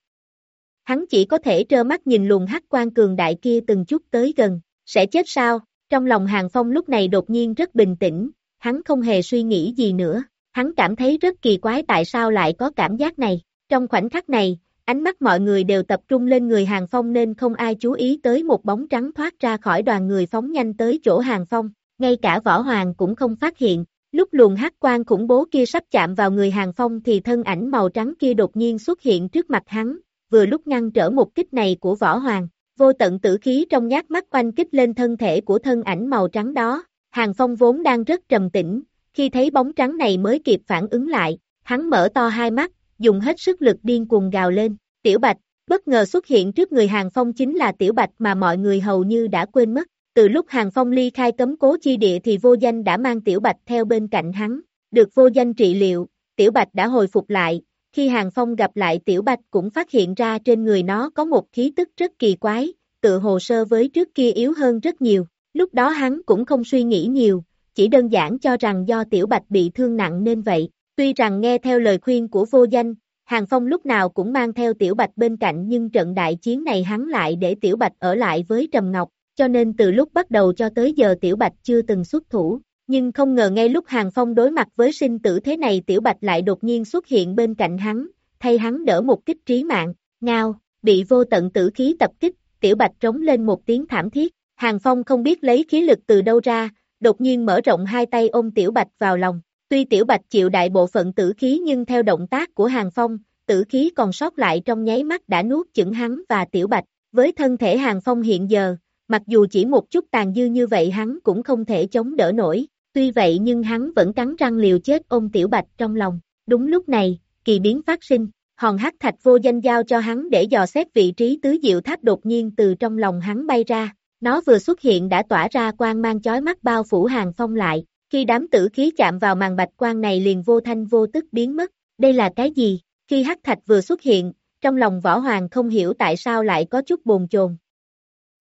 Hắn chỉ có thể trơ mắt nhìn luồng hắc quan cường đại kia từng chút tới gần, sẽ chết sao? Trong lòng Hàng Phong lúc này đột nhiên rất bình tĩnh, hắn không hề suy nghĩ gì nữa, hắn cảm thấy rất kỳ quái tại sao lại có cảm giác này. Trong khoảnh khắc này, ánh mắt mọi người đều tập trung lên người Hàng Phong nên không ai chú ý tới một bóng trắng thoát ra khỏi đoàn người phóng nhanh tới chỗ Hàng Phong, ngay cả Võ Hoàng cũng không phát hiện, Lúc luồng hắc quan khủng bố kia sắp chạm vào người Hàng Phong thì thân ảnh màu trắng kia đột nhiên xuất hiện trước mặt hắn, vừa lúc ngăn trở một kích này của Võ Hoàng. Vô tận tử khí trong nhát mắt oanh kích lên thân thể của thân ảnh màu trắng đó. Hàng Phong vốn đang rất trầm tĩnh, khi thấy bóng trắng này mới kịp phản ứng lại, hắn mở to hai mắt, dùng hết sức lực điên cuồng gào lên. Tiểu Bạch, bất ngờ xuất hiện trước người Hàng Phong chính là Tiểu Bạch mà mọi người hầu như đã quên mất. Từ lúc Hàng Phong ly khai cấm cố chi địa thì vô danh đã mang Tiểu Bạch theo bên cạnh hắn, được vô danh trị liệu, Tiểu Bạch đã hồi phục lại, khi Hàng Phong gặp lại Tiểu Bạch cũng phát hiện ra trên người nó có một khí tức rất kỳ quái, tự hồ sơ với trước kia yếu hơn rất nhiều, lúc đó hắn cũng không suy nghĩ nhiều, chỉ đơn giản cho rằng do Tiểu Bạch bị thương nặng nên vậy, tuy rằng nghe theo lời khuyên của vô danh, Hàng Phong lúc nào cũng mang theo Tiểu Bạch bên cạnh nhưng trận đại chiến này hắn lại để Tiểu Bạch ở lại với Trầm Ngọc, cho nên từ lúc bắt đầu cho tới giờ Tiểu Bạch chưa từng xuất thủ, nhưng không ngờ ngay lúc Hàng Phong đối mặt với sinh tử thế này Tiểu Bạch lại đột nhiên xuất hiện bên cạnh hắn, thay hắn đỡ một kích trí mạng, ngao, bị vô tận tử khí tập kích, Tiểu Bạch trống lên một tiếng thảm thiết, Hàng Phong không biết lấy khí lực từ đâu ra, đột nhiên mở rộng hai tay ôm Tiểu Bạch vào lòng, tuy Tiểu Bạch chịu đại bộ phận tử khí nhưng theo động tác của Hàng Phong, tử khí còn sót lại trong nháy mắt đã nuốt chửng hắn và Tiểu Bạch, với thân thể Hàng Phong hiện giờ, mặc dù chỉ một chút tàn dư như vậy hắn cũng không thể chống đỡ nổi, tuy vậy nhưng hắn vẫn cắn răng liều chết ôm tiểu bạch trong lòng. Đúng lúc này, kỳ biến phát sinh, hòn hắc thạch vô danh giao cho hắn để dò xét vị trí tứ diệu tháp đột nhiên từ trong lòng hắn bay ra, nó vừa xuất hiện đã tỏa ra quang mang chói mắt bao phủ hàng phong lại, khi đám tử khí chạm vào màn bạch quang này liền vô thanh vô tức biến mất, đây là cái gì? Khi hắc thạch vừa xuất hiện, trong lòng võ hoàng không hiểu tại sao lại có chút bồn chồn,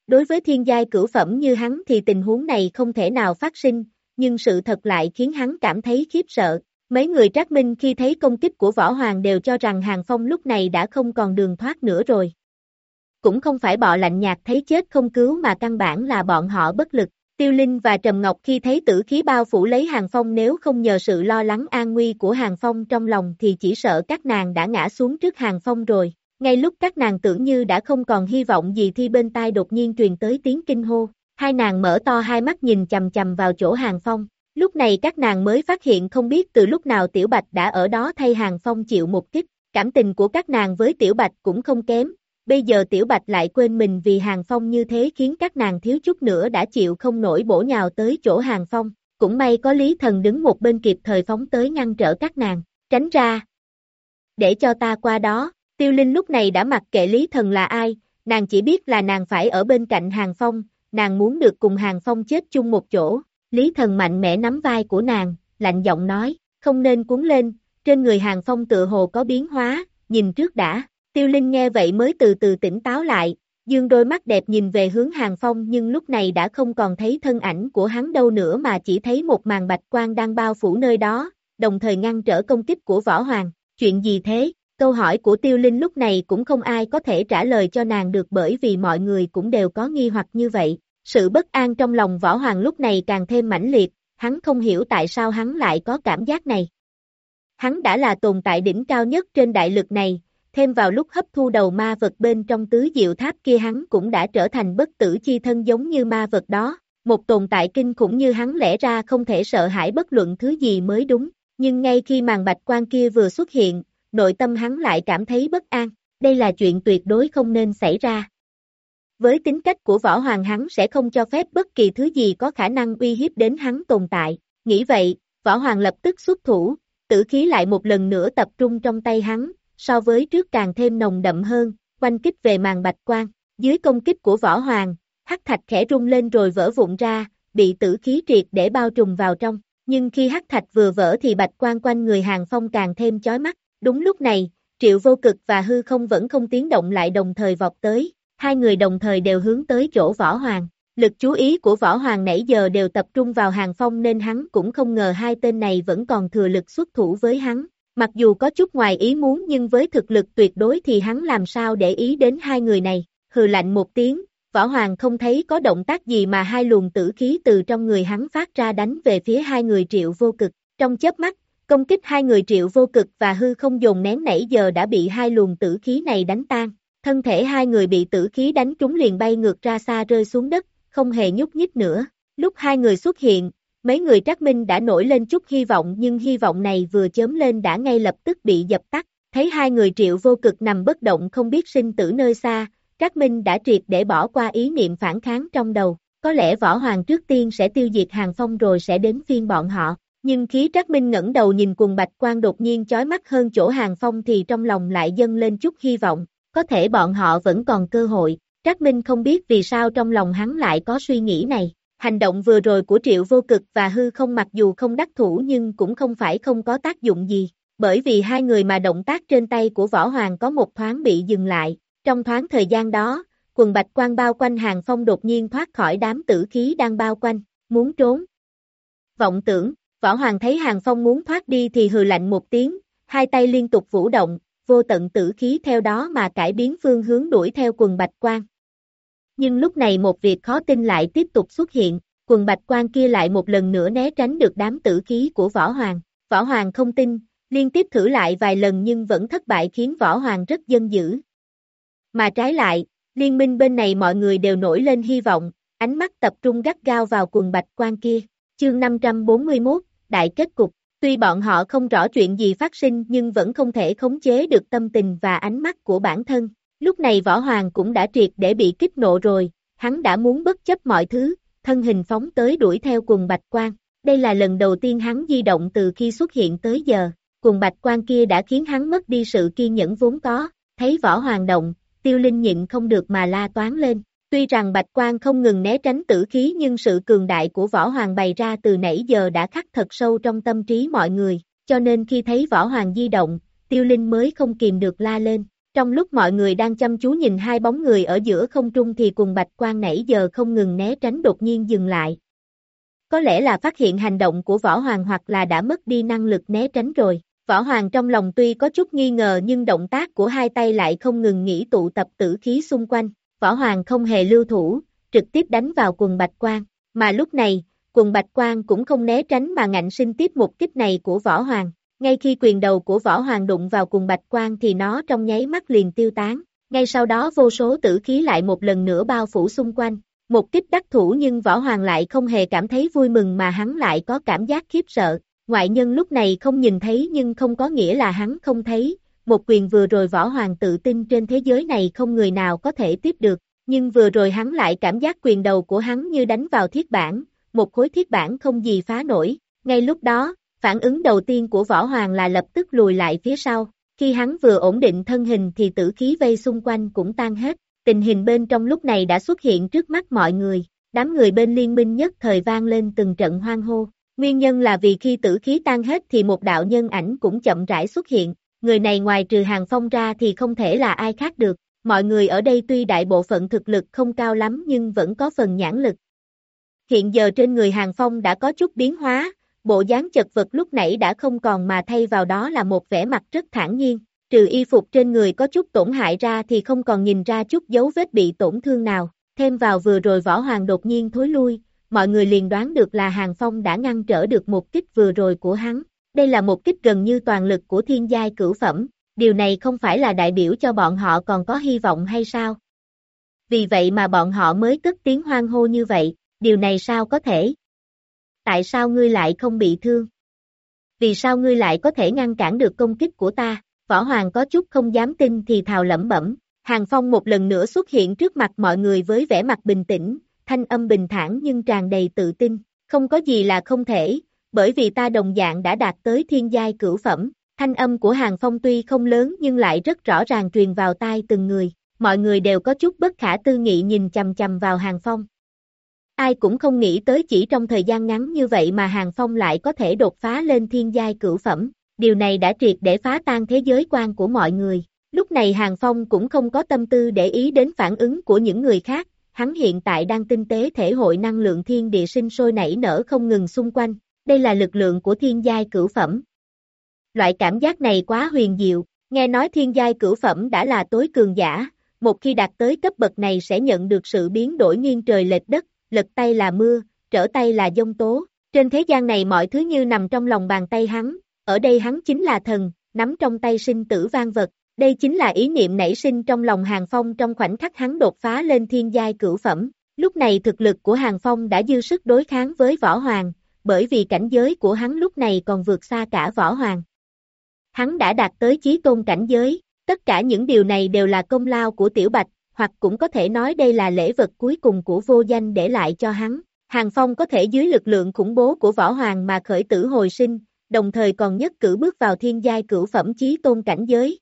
Đối với thiên giai cửu phẩm như hắn thì tình huống này không thể nào phát sinh, nhưng sự thật lại khiến hắn cảm thấy khiếp sợ. Mấy người trác minh khi thấy công kích của Võ Hoàng đều cho rằng Hàng Phong lúc này đã không còn đường thoát nữa rồi. Cũng không phải bọ lạnh nhạt thấy chết không cứu mà căn bản là bọn họ bất lực. Tiêu Linh và Trầm Ngọc khi thấy tử khí bao phủ lấy Hàng Phong nếu không nhờ sự lo lắng an nguy của Hàng Phong trong lòng thì chỉ sợ các nàng đã ngã xuống trước Hàng Phong rồi. Ngay lúc các nàng tưởng như đã không còn hy vọng gì thì bên tai đột nhiên truyền tới tiếng kinh hô, hai nàng mở to hai mắt nhìn chầm chầm vào chỗ hàng phong, lúc này các nàng mới phát hiện không biết từ lúc nào Tiểu Bạch đã ở đó thay hàng phong chịu một kích, cảm tình của các nàng với Tiểu Bạch cũng không kém, bây giờ Tiểu Bạch lại quên mình vì hàng phong như thế khiến các nàng thiếu chút nữa đã chịu không nổi bổ nhào tới chỗ hàng phong, cũng may có Lý Thần đứng một bên kịp thời phóng tới ngăn trở các nàng, tránh ra, để cho ta qua đó, Tiêu Linh lúc này đã mặc kệ Lý Thần là ai, nàng chỉ biết là nàng phải ở bên cạnh Hàng Phong, nàng muốn được cùng Hàng Phong chết chung một chỗ. Lý Thần mạnh mẽ nắm vai của nàng, lạnh giọng nói, không nên cuốn lên, trên người Hàng Phong tự hồ có biến hóa, nhìn trước đã. Tiêu Linh nghe vậy mới từ từ tỉnh táo lại, dương đôi mắt đẹp nhìn về hướng Hàng Phong nhưng lúc này đã không còn thấy thân ảnh của hắn đâu nữa mà chỉ thấy một màn bạch quang đang bao phủ nơi đó, đồng thời ngăn trở công kích của Võ Hoàng. Chuyện gì thế? Câu hỏi của Tiêu Linh lúc này cũng không ai có thể trả lời cho nàng được bởi vì mọi người cũng đều có nghi hoặc như vậy. Sự bất an trong lòng Võ Hoàng lúc này càng thêm mãnh liệt, hắn không hiểu tại sao hắn lại có cảm giác này. Hắn đã là tồn tại đỉnh cao nhất trên đại lực này, thêm vào lúc hấp thu đầu ma vật bên trong tứ diệu tháp kia hắn cũng đã trở thành bất tử chi thân giống như ma vật đó. Một tồn tại kinh khủng như hắn lẽ ra không thể sợ hãi bất luận thứ gì mới đúng, nhưng ngay khi màn bạch quan kia vừa xuất hiện, nội tâm hắn lại cảm thấy bất an, đây là chuyện tuyệt đối không nên xảy ra. Với tính cách của võ hoàng hắn sẽ không cho phép bất kỳ thứ gì có khả năng uy hiếp đến hắn tồn tại, nghĩ vậy, võ hoàng lập tức xuất thủ, tử khí lại một lần nữa tập trung trong tay hắn, so với trước càng thêm nồng đậm hơn, quanh kích về màn bạch quang. Dưới công kích của võ hoàng, hắc thạch khẽ rung lên rồi vỡ vụn ra, bị tử khí triệt để bao trùm vào trong. Nhưng khi hắc thạch vừa vỡ thì bạch quang quanh người hàng phong càng thêm chói mắt. Đúng lúc này, triệu vô cực và hư không vẫn không tiếng động lại đồng thời vọt tới. Hai người đồng thời đều hướng tới chỗ võ hoàng. Lực chú ý của võ hoàng nãy giờ đều tập trung vào hàng phong nên hắn cũng không ngờ hai tên này vẫn còn thừa lực xuất thủ với hắn. Mặc dù có chút ngoài ý muốn nhưng với thực lực tuyệt đối thì hắn làm sao để ý đến hai người này. Hừ lạnh một tiếng, võ hoàng không thấy có động tác gì mà hai luồng tử khí từ trong người hắn phát ra đánh về phía hai người triệu vô cực. Trong chớp mắt, công kích hai người triệu vô cực và hư không dồn nén nãy giờ đã bị hai luồng tử khí này đánh tan. Thân thể hai người bị tử khí đánh trúng liền bay ngược ra xa rơi xuống đất, không hề nhúc nhích nữa. Lúc hai người xuất hiện, mấy người trác minh đã nổi lên chút hy vọng nhưng hy vọng này vừa chớm lên đã ngay lập tức bị dập tắt. Thấy hai người triệu vô cực nằm bất động không biết sinh tử nơi xa, Trác Minh đã triệt để bỏ qua ý niệm phản kháng trong đầu. Có lẽ Võ Hoàng trước tiên sẽ tiêu diệt Hàng Phong rồi sẽ đến phiên bọn họ. Nhưng khí Trác Minh ngẩng đầu nhìn quần bạch quan đột nhiên chói mắt hơn chỗ Hàng Phong thì trong lòng lại dâng lên chút hy vọng. Có thể bọn họ vẫn còn cơ hội. Trác Minh không biết vì sao trong lòng hắn lại có suy nghĩ này. Hành động vừa rồi của Triệu Vô Cực và Hư không mặc dù không đắc thủ nhưng cũng không phải không có tác dụng gì. Bởi vì hai người mà động tác trên tay của Võ Hoàng có một thoáng bị dừng lại. Trong thoáng thời gian đó, quần bạch quan bao quanh hàng phong đột nhiên thoát khỏi đám tử khí đang bao quanh, muốn trốn. Vọng tưởng, Võ Hoàng thấy hàng phong muốn thoát đi thì hừ lạnh một tiếng, hai tay liên tục vũ động, vô tận tử khí theo đó mà cải biến phương hướng đuổi theo quần bạch quan. Nhưng lúc này một việc khó tin lại tiếp tục xuất hiện, quần bạch quan kia lại một lần nữa né tránh được đám tử khí của Võ Hoàng. Võ Hoàng không tin, liên tiếp thử lại vài lần nhưng vẫn thất bại khiến Võ Hoàng rất dân dữ. Mà trái lại, liên minh bên này mọi người đều nổi lên hy vọng, ánh mắt tập trung gắt gao vào quần bạch quan kia. Chương 541, Đại kết cục. Tuy bọn họ không rõ chuyện gì phát sinh nhưng vẫn không thể khống chế được tâm tình và ánh mắt của bản thân. Lúc này Võ Hoàng cũng đã triệt để bị kích nộ rồi, hắn đã muốn bất chấp mọi thứ, thân hình phóng tới đuổi theo quần bạch quan. Đây là lần đầu tiên hắn di động từ khi xuất hiện tới giờ, quần bạch quan kia đã khiến hắn mất đi sự kiên nhẫn vốn có, thấy Võ Hoàng động, tiêu linh nhịn không được mà la toán lên. Tuy rằng Bạch Quan không ngừng né tránh tử khí nhưng sự cường đại của Võ Hoàng bày ra từ nãy giờ đã khắc thật sâu trong tâm trí mọi người, cho nên khi thấy Võ Hoàng di động, tiêu linh mới không kìm được la lên. Trong lúc mọi người đang chăm chú nhìn hai bóng người ở giữa không trung thì cùng Bạch Quan nãy giờ không ngừng né tránh đột nhiên dừng lại. Có lẽ là phát hiện hành động của Võ Hoàng hoặc là đã mất đi năng lực né tránh rồi. Võ Hoàng trong lòng tuy có chút nghi ngờ nhưng động tác của hai tay lại không ngừng nghỉ tụ tập tử khí xung quanh. Võ Hoàng không hề lưu thủ, trực tiếp đánh vào quần bạch quang. Mà lúc này, quần bạch quang cũng không né tránh mà ngạnh sinh tiếp một kích này của Võ Hoàng. Ngay khi quyền đầu của Võ Hoàng đụng vào cùng bạch quang thì nó trong nháy mắt liền tiêu tán. Ngay sau đó vô số tử khí lại một lần nữa bao phủ xung quanh. Một kích đắc thủ nhưng Võ Hoàng lại không hề cảm thấy vui mừng mà hắn lại có cảm giác khiếp sợ. Ngoại nhân lúc này không nhìn thấy nhưng không có nghĩa là hắn không thấy, một quyền vừa rồi võ hoàng tự tin trên thế giới này không người nào có thể tiếp được, nhưng vừa rồi hắn lại cảm giác quyền đầu của hắn như đánh vào thiết bản, một khối thiết bản không gì phá nổi, ngay lúc đó, phản ứng đầu tiên của võ hoàng là lập tức lùi lại phía sau, khi hắn vừa ổn định thân hình thì tử khí vây xung quanh cũng tan hết, tình hình bên trong lúc này đã xuất hiện trước mắt mọi người, đám người bên liên minh nhất thời vang lên từng trận hoang hô, Nguyên nhân là vì khi tử khí tan hết thì một đạo nhân ảnh cũng chậm rãi xuất hiện, người này ngoài trừ hàng phong ra thì không thể là ai khác được, mọi người ở đây tuy đại bộ phận thực lực không cao lắm nhưng vẫn có phần nhãn lực. Hiện giờ trên người hàng phong đã có chút biến hóa, bộ dáng chật vật lúc nãy đã không còn mà thay vào đó là một vẻ mặt rất thản nhiên, trừ y phục trên người có chút tổn hại ra thì không còn nhìn ra chút dấu vết bị tổn thương nào, thêm vào vừa rồi võ hoàng đột nhiên thối lui, mọi người liền đoán được là Hàng Phong đã ngăn trở được một kích vừa rồi của hắn. Đây là một kích gần như toàn lực của thiên giai cửu phẩm, điều này không phải là đại biểu cho bọn họ còn có hy vọng hay sao? Vì vậy mà bọn họ mới cất tiếng hoang hô như vậy, điều này sao có thể? Tại sao ngươi lại không bị thương? Vì sao ngươi lại có thể ngăn cản được công kích của ta? Võ Hoàng có chút không dám tin thì thào lẩm bẩm. Hàng Phong một lần nữa xuất hiện trước mặt mọi người với vẻ mặt bình tĩnh, thanh âm bình thản nhưng tràn đầy tự tin, không có gì là không thể, bởi vì ta đồng dạng đã đạt tới thiên giai cửu phẩm. Thanh âm của Hàng Phong tuy không lớn nhưng lại rất rõ ràng truyền vào tai từng người, mọi người đều có chút bất khả tư nghị nhìn chầm chầm vào Hàng Phong. Ai cũng không nghĩ tới chỉ trong thời gian ngắn như vậy mà Hàng Phong lại có thể đột phá lên thiên giai cửu phẩm, điều này đã triệt để phá tan thế giới quan của mọi người. Lúc này Hàng Phong cũng không có tâm tư để ý đến phản ứng của những người khác, hắn hiện tại đang tinh tế thể hội năng lượng thiên địa sinh sôi nảy nở không ngừng xung quanh, đây là lực lượng của thiên giai cửu phẩm. Loại cảm giác này quá huyền diệu, nghe nói thiên giai cửu phẩm đã là tối cường giả, một khi đạt tới cấp bậc này sẽ nhận được sự biến đổi nghiêng trời lệch đất, lật tay là mưa, trở tay là dông tố. Trên thế gian này mọi thứ như nằm trong lòng bàn tay hắn, ở đây hắn chính là thần, nắm trong tay sinh tử vang vật. Đây chính là ý niệm nảy sinh trong lòng Hàng Phong trong khoảnh khắc hắn đột phá lên thiên giai cửu phẩm. Lúc này thực lực của Hàng Phong đã dư sức đối kháng với Võ Hoàng, bởi vì cảnh giới của hắn lúc này còn vượt xa cả Võ Hoàng. Hắn đã đạt tới chí tôn cảnh giới, tất cả những điều này đều là công lao của Tiểu Bạch, hoặc cũng có thể nói đây là lễ vật cuối cùng của vô danh để lại cho hắn. Hàng Phong có thể dưới lực lượng khủng bố của Võ Hoàng mà khởi tử hồi sinh, đồng thời còn nhất cử bước vào thiên giai cửu phẩm chí tôn cảnh giới.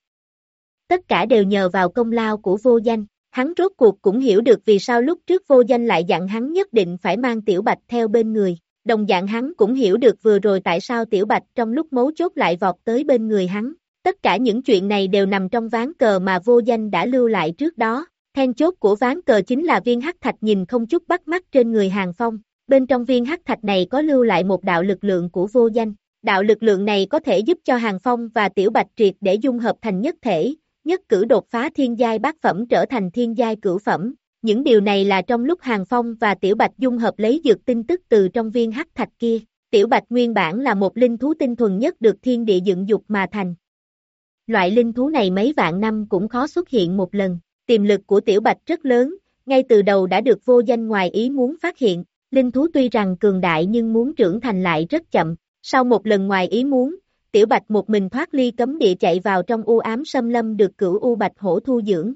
Tất cả đều nhờ vào công lao của vô danh, hắn rốt cuộc cũng hiểu được vì sao lúc trước vô danh lại dặn hắn nhất định phải mang tiểu bạch theo bên người. Đồng dạng hắn cũng hiểu được vừa rồi tại sao tiểu bạch trong lúc mấu chốt lại vọt tới bên người hắn. Tất cả những chuyện này đều nằm trong ván cờ mà vô danh đã lưu lại trước đó. Then chốt của ván cờ chính là viên hắc thạch nhìn không chút bắt mắt trên người hàng phong. Bên trong viên hắc thạch này có lưu lại một đạo lực lượng của vô danh. Đạo lực lượng này có thể giúp cho hàng phong và tiểu bạch triệt để dung hợp thành nhất thể, nhất cử đột phá thiên giai bát phẩm trở thành thiên giai cửu phẩm. Những điều này là trong lúc Hàng Phong và Tiểu Bạch dung hợp lấy dược tin tức từ trong viên hắc thạch kia. Tiểu Bạch nguyên bản là một linh thú tinh thuần nhất được thiên địa dựng dục mà thành. Loại linh thú này mấy vạn năm cũng khó xuất hiện một lần. Tiềm lực của Tiểu Bạch rất lớn, ngay từ đầu đã được vô danh ngoài ý muốn phát hiện. Linh thú tuy rằng cường đại nhưng muốn trưởng thành lại rất chậm. Sau một lần ngoài ý muốn, Tiểu Bạch một mình thoát ly cấm địa chạy vào trong u ám xâm lâm được cửu u Bạch hổ thu dưỡng.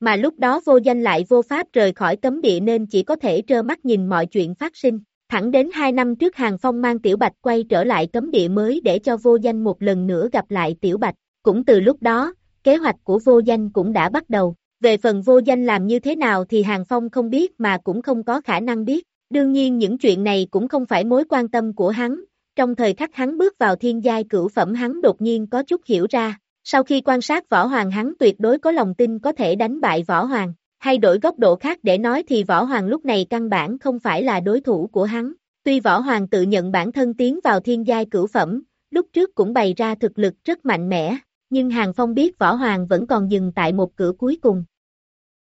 Mà lúc đó vô danh lại vô pháp rời khỏi cấm địa nên chỉ có thể trơ mắt nhìn mọi chuyện phát sinh. Thẳng đến hai năm trước Hàng Phong mang Tiểu Bạch quay trở lại cấm địa mới để cho vô danh một lần nữa gặp lại Tiểu Bạch. Cũng từ lúc đó, kế hoạch của vô danh cũng đã bắt đầu. Về phần vô danh làm như thế nào thì Hàng Phong không biết mà cũng không có khả năng biết. Đương nhiên những chuyện này cũng không phải mối quan tâm của hắn. Trong thời khắc hắn bước vào thiên giai cửu phẩm hắn đột nhiên có chút hiểu ra, sau khi quan sát võ hoàng hắn tuyệt đối có lòng tin có thể đánh bại võ hoàng, hay đổi góc độ khác để nói thì võ hoàng lúc này căn bản không phải là đối thủ của hắn. Tuy võ hoàng tự nhận bản thân tiến vào thiên giai cửu phẩm, lúc trước cũng bày ra thực lực rất mạnh mẽ, nhưng Hàng Phong biết võ hoàng vẫn còn dừng tại một cửa cuối cùng.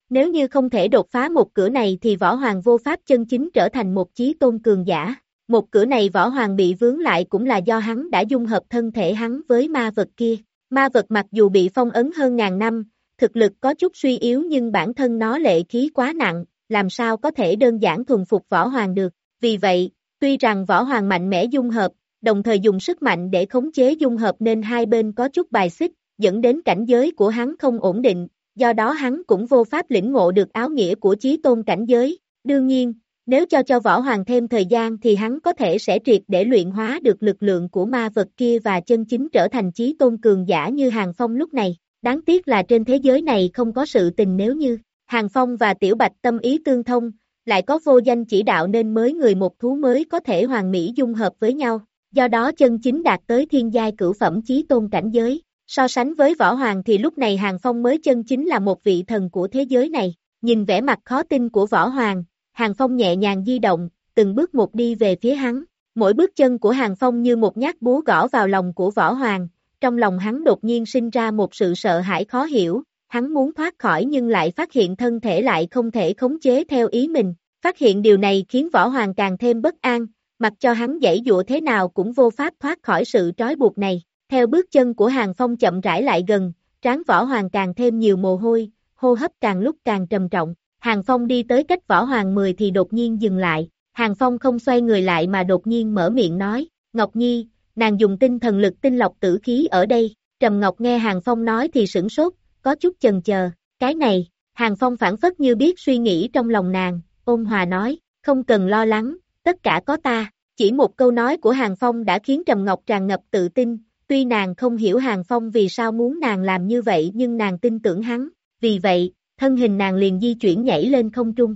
Nếu như không thể đột phá một cửa này thì võ hoàng vô pháp chân chính trở thành một chí tôn cường giả. Một cửa này võ hoàng bị vướng lại cũng là do hắn đã dung hợp thân thể hắn với ma vật kia. Ma vật mặc dù bị phong ấn hơn ngàn năm, thực lực có chút suy yếu nhưng bản thân nó lệ khí quá nặng, làm sao có thể đơn giản thuần phục võ hoàng được. Vì vậy, tuy rằng võ hoàng mạnh mẽ dung hợp, đồng thời dùng sức mạnh để khống chế dung hợp nên hai bên có chút bài xích, dẫn đến cảnh giới của hắn không ổn định, do đó hắn cũng vô pháp lĩnh ngộ được áo nghĩa của chí tôn cảnh giới. Đương nhiên, nếu cho cho võ hoàng thêm thời gian thì hắn có thể sẽ triệt để luyện hóa được lực lượng của ma vật kia và chân chính trở thành chí tôn cường giả như Hàng Phong lúc này. Đáng tiếc là trên thế giới này không có sự tình nếu như Hàng Phong và Tiểu Bạch tâm ý tương thông, lại có vô danh chỉ đạo nên mới người một thú mới có thể hoàn mỹ dung hợp với nhau. Do đó chân chính đạt tới thiên giai cửu phẩm chí tôn cảnh giới. So sánh với võ hoàng thì lúc này Hàng Phong mới chân chính là một vị thần của thế giới này. Nhìn vẻ mặt khó tin của võ hoàng, Hàng Phong nhẹ nhàng di động, từng bước một đi về phía hắn. Mỗi bước chân của Hàng Phong như một nhát búa gõ vào lòng của Võ Hoàng, trong lòng hắn đột nhiên sinh ra một sự sợ hãi khó hiểu, hắn muốn thoát khỏi nhưng lại phát hiện thân thể lại không thể khống chế theo ý mình. Phát hiện điều này khiến Võ Hoàng càng thêm bất an, mặc cho hắn dãy dụa thế nào cũng vô pháp thoát khỏi sự trói buộc này. Theo bước chân của Hàng Phong chậm rãi lại gần, trán Võ Hoàng càng thêm nhiều mồ hôi, hô hấp càng lúc càng trầm trọng. Hàng Phong đi tới cách võ hoàng 10 thì đột nhiên dừng lại, Hàng Phong không xoay người lại mà đột nhiên mở miệng nói, Ngọc Nhi, nàng dùng tinh thần lực tinh lọc tử khí ở đây, Trầm Ngọc nghe Hàng Phong nói thì sửng sốt, có chút chần chờ, cái này, Hàng Phong phản phất như biết suy nghĩ trong lòng nàng, ôn hòa nói, không cần lo lắng, tất cả có ta, chỉ một câu nói của Hàng Phong đã khiến Trầm Ngọc tràn ngập tự tin, tuy nàng không hiểu Hàng Phong vì sao muốn nàng làm như vậy nhưng nàng tin tưởng hắn, vì vậy, thân hình nàng liền di chuyển nhảy lên không trung.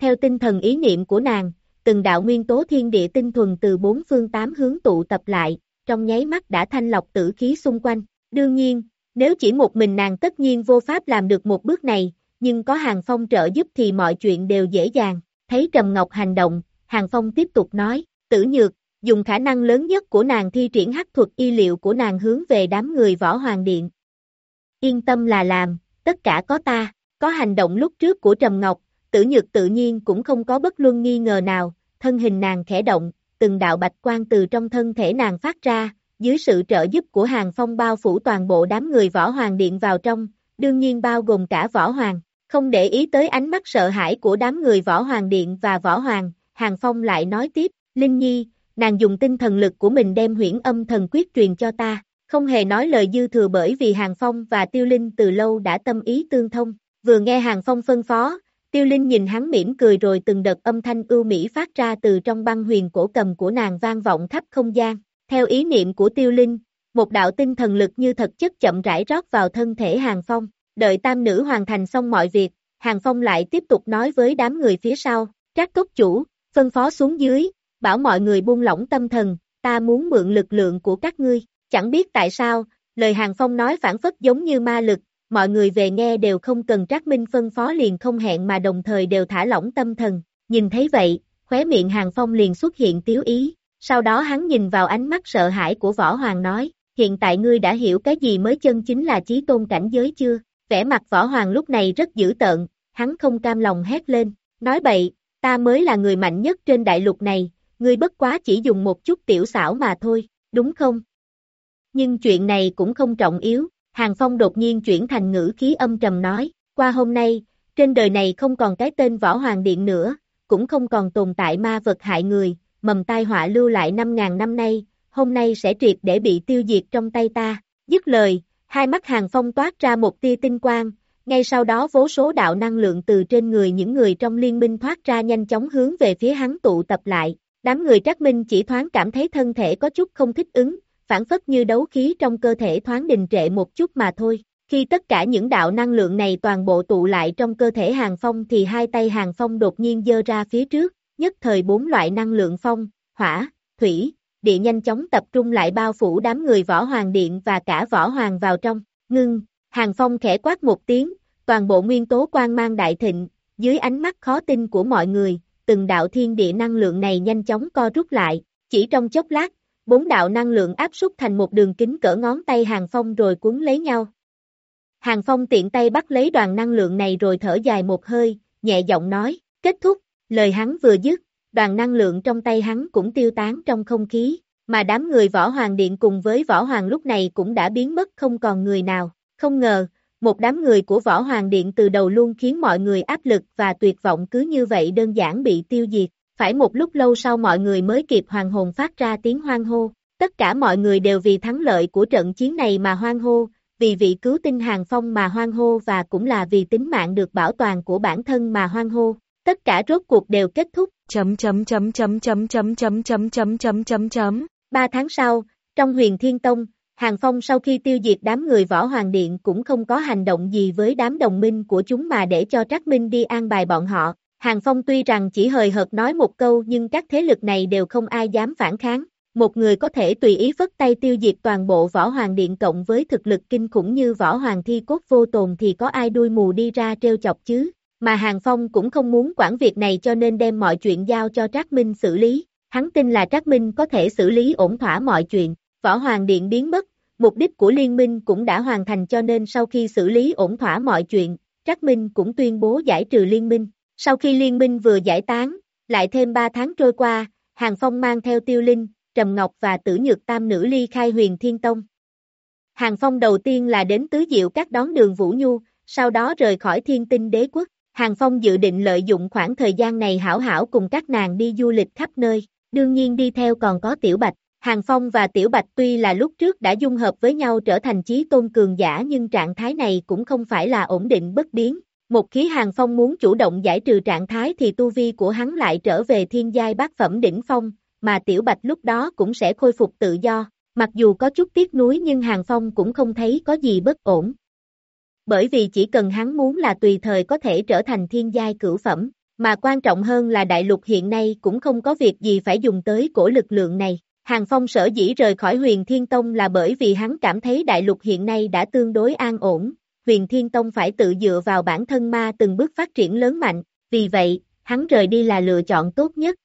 Theo tinh thần ý niệm của nàng, từng đạo nguyên tố thiên địa tinh thuần từ bốn phương tám hướng tụ tập lại, trong nháy mắt đã thanh lọc tử khí xung quanh. Đương nhiên, nếu chỉ một mình nàng tất nhiên vô pháp làm được một bước này, nhưng có Hàng Phong trợ giúp thì mọi chuyện đều dễ dàng. Thấy Trầm Ngọc hành động, Hàng Phong tiếp tục nói, tử nhược, dùng khả năng lớn nhất của nàng thi triển hắc thuật y liệu của nàng hướng về đám người võ hoàng điện. Yên tâm là làm, tất cả có ta, có hành động lúc trước của Trầm Ngọc, tử nhược tự nhiên cũng không có bất luân nghi ngờ nào, thân hình nàng khẽ động, từng đạo bạch quan từ trong thân thể nàng phát ra, dưới sự trợ giúp của hàng phong bao phủ toàn bộ đám người võ hoàng điện vào trong, đương nhiên bao gồm cả võ hoàng, không để ý tới ánh mắt sợ hãi của đám người võ hoàng điện và võ hoàng, hàng phong lại nói tiếp, Linh Nhi, nàng dùng tinh thần lực của mình đem huyễn âm thần quyết truyền cho ta, không hề nói lời dư thừa bởi vì hàng phong và tiêu linh từ lâu đã tâm ý tương thông, vừa nghe hàng phong phân phó, Tiêu Linh nhìn hắn mỉm cười rồi từng đợt âm thanh ưu mỹ phát ra từ trong băng huyền cổ cầm của nàng vang vọng khắp không gian. Theo ý niệm của Tiêu Linh, một đạo tinh thần lực như thật chất chậm rãi rót vào thân thể Hàng Phong. Đợi tam nữ hoàn thành xong mọi việc, Hàng Phong lại tiếp tục nói với đám người phía sau, các cốc chủ, phân phó xuống dưới, bảo mọi người buông lỏng tâm thần, ta muốn mượn lực lượng của các ngươi. Chẳng biết tại sao, lời Hàng Phong nói phản phất giống như ma lực, mọi người về nghe đều không cần Trác Minh phân phó liền không hẹn mà đồng thời đều thả lỏng tâm thần, nhìn thấy vậy, khóe miệng Hàng Phong liền xuất hiện tiếu ý, sau đó hắn nhìn vào ánh mắt sợ hãi của Võ Hoàng nói, hiện tại ngươi đã hiểu cái gì mới chân chính là trí tôn cảnh giới chưa, vẻ mặt Võ Hoàng lúc này rất dữ tợn, hắn không cam lòng hét lên, nói bậy, ta mới là người mạnh nhất trên đại lục này, ngươi bất quá chỉ dùng một chút tiểu xảo mà thôi, đúng không? Nhưng chuyện này cũng không trọng yếu, Hàng Phong đột nhiên chuyển thành ngữ khí âm trầm nói, qua hôm nay, trên đời này không còn cái tên Võ Hoàng Điện nữa, cũng không còn tồn tại ma vật hại người, mầm tai họa lưu lại 5.000 năm nay, hôm nay sẽ triệt để bị tiêu diệt trong tay ta. Dứt lời, hai mắt Hàng Phong toát ra một tia tinh quang, ngay sau đó vô số đạo năng lượng từ trên người những người trong liên minh thoát ra nhanh chóng hướng về phía hắn tụ tập lại. Đám người trắc minh chỉ thoáng cảm thấy thân thể có chút không thích ứng, phản phất như đấu khí trong cơ thể thoáng đình trệ một chút mà thôi. Khi tất cả những đạo năng lượng này toàn bộ tụ lại trong cơ thể Hàng Phong thì hai tay Hàng Phong đột nhiên dơ ra phía trước, nhất thời bốn loại năng lượng phong, hỏa, thủy, địa nhanh chóng tập trung lại bao phủ đám người võ hoàng điện và cả võ hoàng vào trong, ngưng, Hàng Phong khẽ quát một tiếng, toàn bộ nguyên tố quang mang đại thịnh, dưới ánh mắt khó tin của mọi người, từng đạo thiên địa năng lượng này nhanh chóng co rút lại, chỉ trong chốc lát, bốn đạo năng lượng áp súc thành một đường kính cỡ ngón tay Hàng Phong rồi cuốn lấy nhau. Hàng Phong tiện tay bắt lấy đoàn năng lượng này rồi thở dài một hơi, nhẹ giọng nói, kết thúc, lời hắn vừa dứt, đoàn năng lượng trong tay hắn cũng tiêu tán trong không khí, mà đám người võ hoàng điện cùng với võ hoàng lúc này cũng đã biến mất không còn người nào, không ngờ, một đám người của võ hoàng điện từ đầu luôn khiến mọi người áp lực và tuyệt vọng cứ như vậy đơn giản bị tiêu diệt, phải một lúc lâu sau mọi người mới kịp hoàng hồn phát ra tiếng hoang hô. Tất cả mọi người đều vì thắng lợi của trận chiến này mà hoang hô, vì vị cứu tinh hàng phong mà hoang hô và cũng là vì tính mạng được bảo toàn của bản thân mà hoang hô. Tất cả rốt cuộc đều kết thúc. Chấm chấm chấm chấm chấm chấm chấm chấm chấm chấm chấm chấm. Ba tháng sau, trong huyền thiên tông, Hàng Phong sau khi tiêu diệt đám người võ hoàng điện cũng không có hành động gì với đám đồng minh của chúng mà để cho Trác Minh đi an bài bọn họ, Hàng Phong tuy rằng chỉ hời hợt nói một câu nhưng các thế lực này đều không ai dám phản kháng. Một người có thể tùy ý phất tay tiêu diệt toàn bộ võ hoàng điện cộng với thực lực kinh khủng như võ hoàng thi cốt vô tồn thì có ai đuôi mù đi ra treo chọc chứ. Mà Hàng Phong cũng không muốn quản việc này cho nên đem mọi chuyện giao cho Trác Minh xử lý. Hắn tin là Trác Minh có thể xử lý ổn thỏa mọi chuyện. Võ hoàng điện biến mất, mục đích của liên minh cũng đã hoàn thành cho nên sau khi xử lý ổn thỏa mọi chuyện, Trác Minh cũng tuyên bố giải trừ liên minh. Sau khi liên minh vừa giải tán, lại thêm 3 tháng trôi qua, Hàng Phong mang theo Tiêu Linh, Trầm Ngọc và Tử Nhược Tam Nữ ly khai huyền Thiên Tông. Hàng Phong đầu tiên là đến Tứ Diệu các đón đường Vũ Nhu, sau đó rời khỏi thiên tinh đế quốc. Hàng Phong dự định lợi dụng khoảng thời gian này hảo hảo cùng các nàng đi du lịch khắp nơi, đương nhiên đi theo còn có Tiểu Bạch. Hàng Phong và Tiểu Bạch tuy là lúc trước đã dung hợp với nhau trở thành chí tôn cường giả nhưng trạng thái này cũng không phải là ổn định bất biến, một khí hàng phong muốn chủ động giải trừ trạng thái thì tu vi của hắn lại trở về thiên giai bát phẩm đỉnh phong, mà tiểu bạch lúc đó cũng sẽ khôi phục tự do, mặc dù có chút tiếc nuối nhưng hàng phong cũng không thấy có gì bất ổn. bởi vì chỉ cần hắn muốn là tùy thời có thể trở thành thiên giai cửu phẩm, mà quan trọng hơn là đại lục hiện nay cũng không có việc gì phải dùng tới cổ lực lượng này. Hàng Phong sở dĩ rời khỏi huyền Thiên Tông là bởi vì hắn cảm thấy đại lục hiện nay đã tương đối an ổn, huyền Thiên Tông phải tự dựa vào bản thân ma từng bước phát triển lớn mạnh, vì vậy, hắn rời đi là lựa chọn tốt nhất.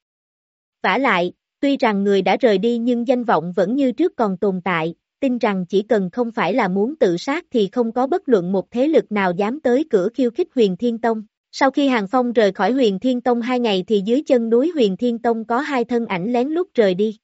vả lại, tuy rằng người đã rời đi nhưng danh vọng vẫn như trước còn tồn tại, tin rằng chỉ cần không phải là muốn tự sát thì không có bất luận một thế lực nào dám tới cửa khiêu khích huyền Thiên Tông. Sau khi Hàng Phong rời khỏi huyền Thiên Tông hai ngày thì dưới chân núi huyền Thiên Tông có hai thân ảnh lén lút rời đi.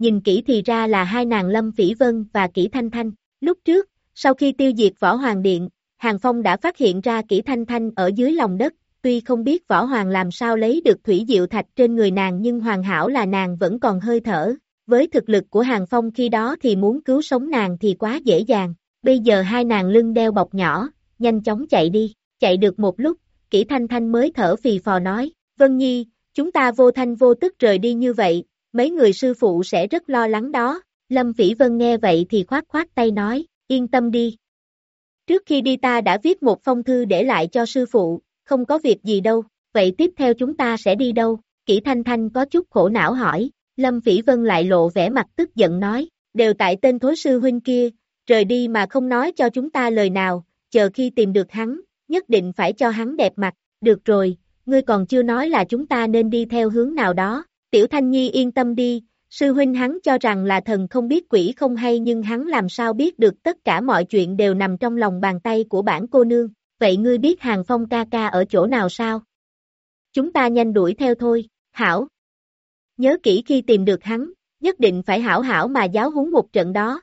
Nhìn kỹ thì ra là hai nàng Lâm Phỉ Vân và Kỷ Thanh Thanh. Lúc trước, sau khi tiêu diệt Võ Hoàng Điện, Hàng Phong đã phát hiện ra Kỷ Thanh Thanh ở dưới lòng đất, tuy không biết Võ Hoàng làm sao lấy được thủy diệu thạch trên người nàng nhưng hoàn hảo là nàng vẫn còn hơi thở. Với thực lực của Hàng Phong khi đó thì muốn cứu sống nàng thì quá dễ dàng. Bây giờ hai nàng lưng đeo bọc nhỏ, nhanh chóng chạy đi. Chạy được một lúc, Kỷ Thanh Thanh mới thở phì phò nói, Vân Nhi, chúng ta vô thanh vô tức rời đi như vậy, mấy người sư phụ sẽ rất lo lắng đó. Lâm Vĩ Vân nghe vậy thì khoát khoát tay nói, yên tâm đi. Trước khi đi ta đã viết một phong thư để lại cho sư phụ, không có việc gì đâu, vậy tiếp theo chúng ta sẽ đi đâu? Kỷ Thanh Thanh có chút khổ não hỏi, Lâm Vĩ Vân lại lộ vẻ mặt tức giận nói, đều tại tên thối sư huynh kia, rời đi mà không nói cho chúng ta lời nào, chờ khi tìm được hắn, nhất định phải cho hắn đẹp mặt, được rồi, ngươi còn chưa nói là chúng ta nên đi theo hướng nào đó, Tiểu Thanh Nhi yên tâm đi, sư huynh hắn cho rằng là thần không biết quỷ không hay nhưng hắn làm sao biết được tất cả mọi chuyện đều nằm trong lòng bàn tay của bản cô nương, vậy ngươi biết hàng phong ca ca ở chỗ nào sao? Chúng ta nhanh đuổi theo thôi, hảo. Nhớ kỹ khi tìm được hắn, nhất định phải hảo hảo mà giáo huấn một trận đó.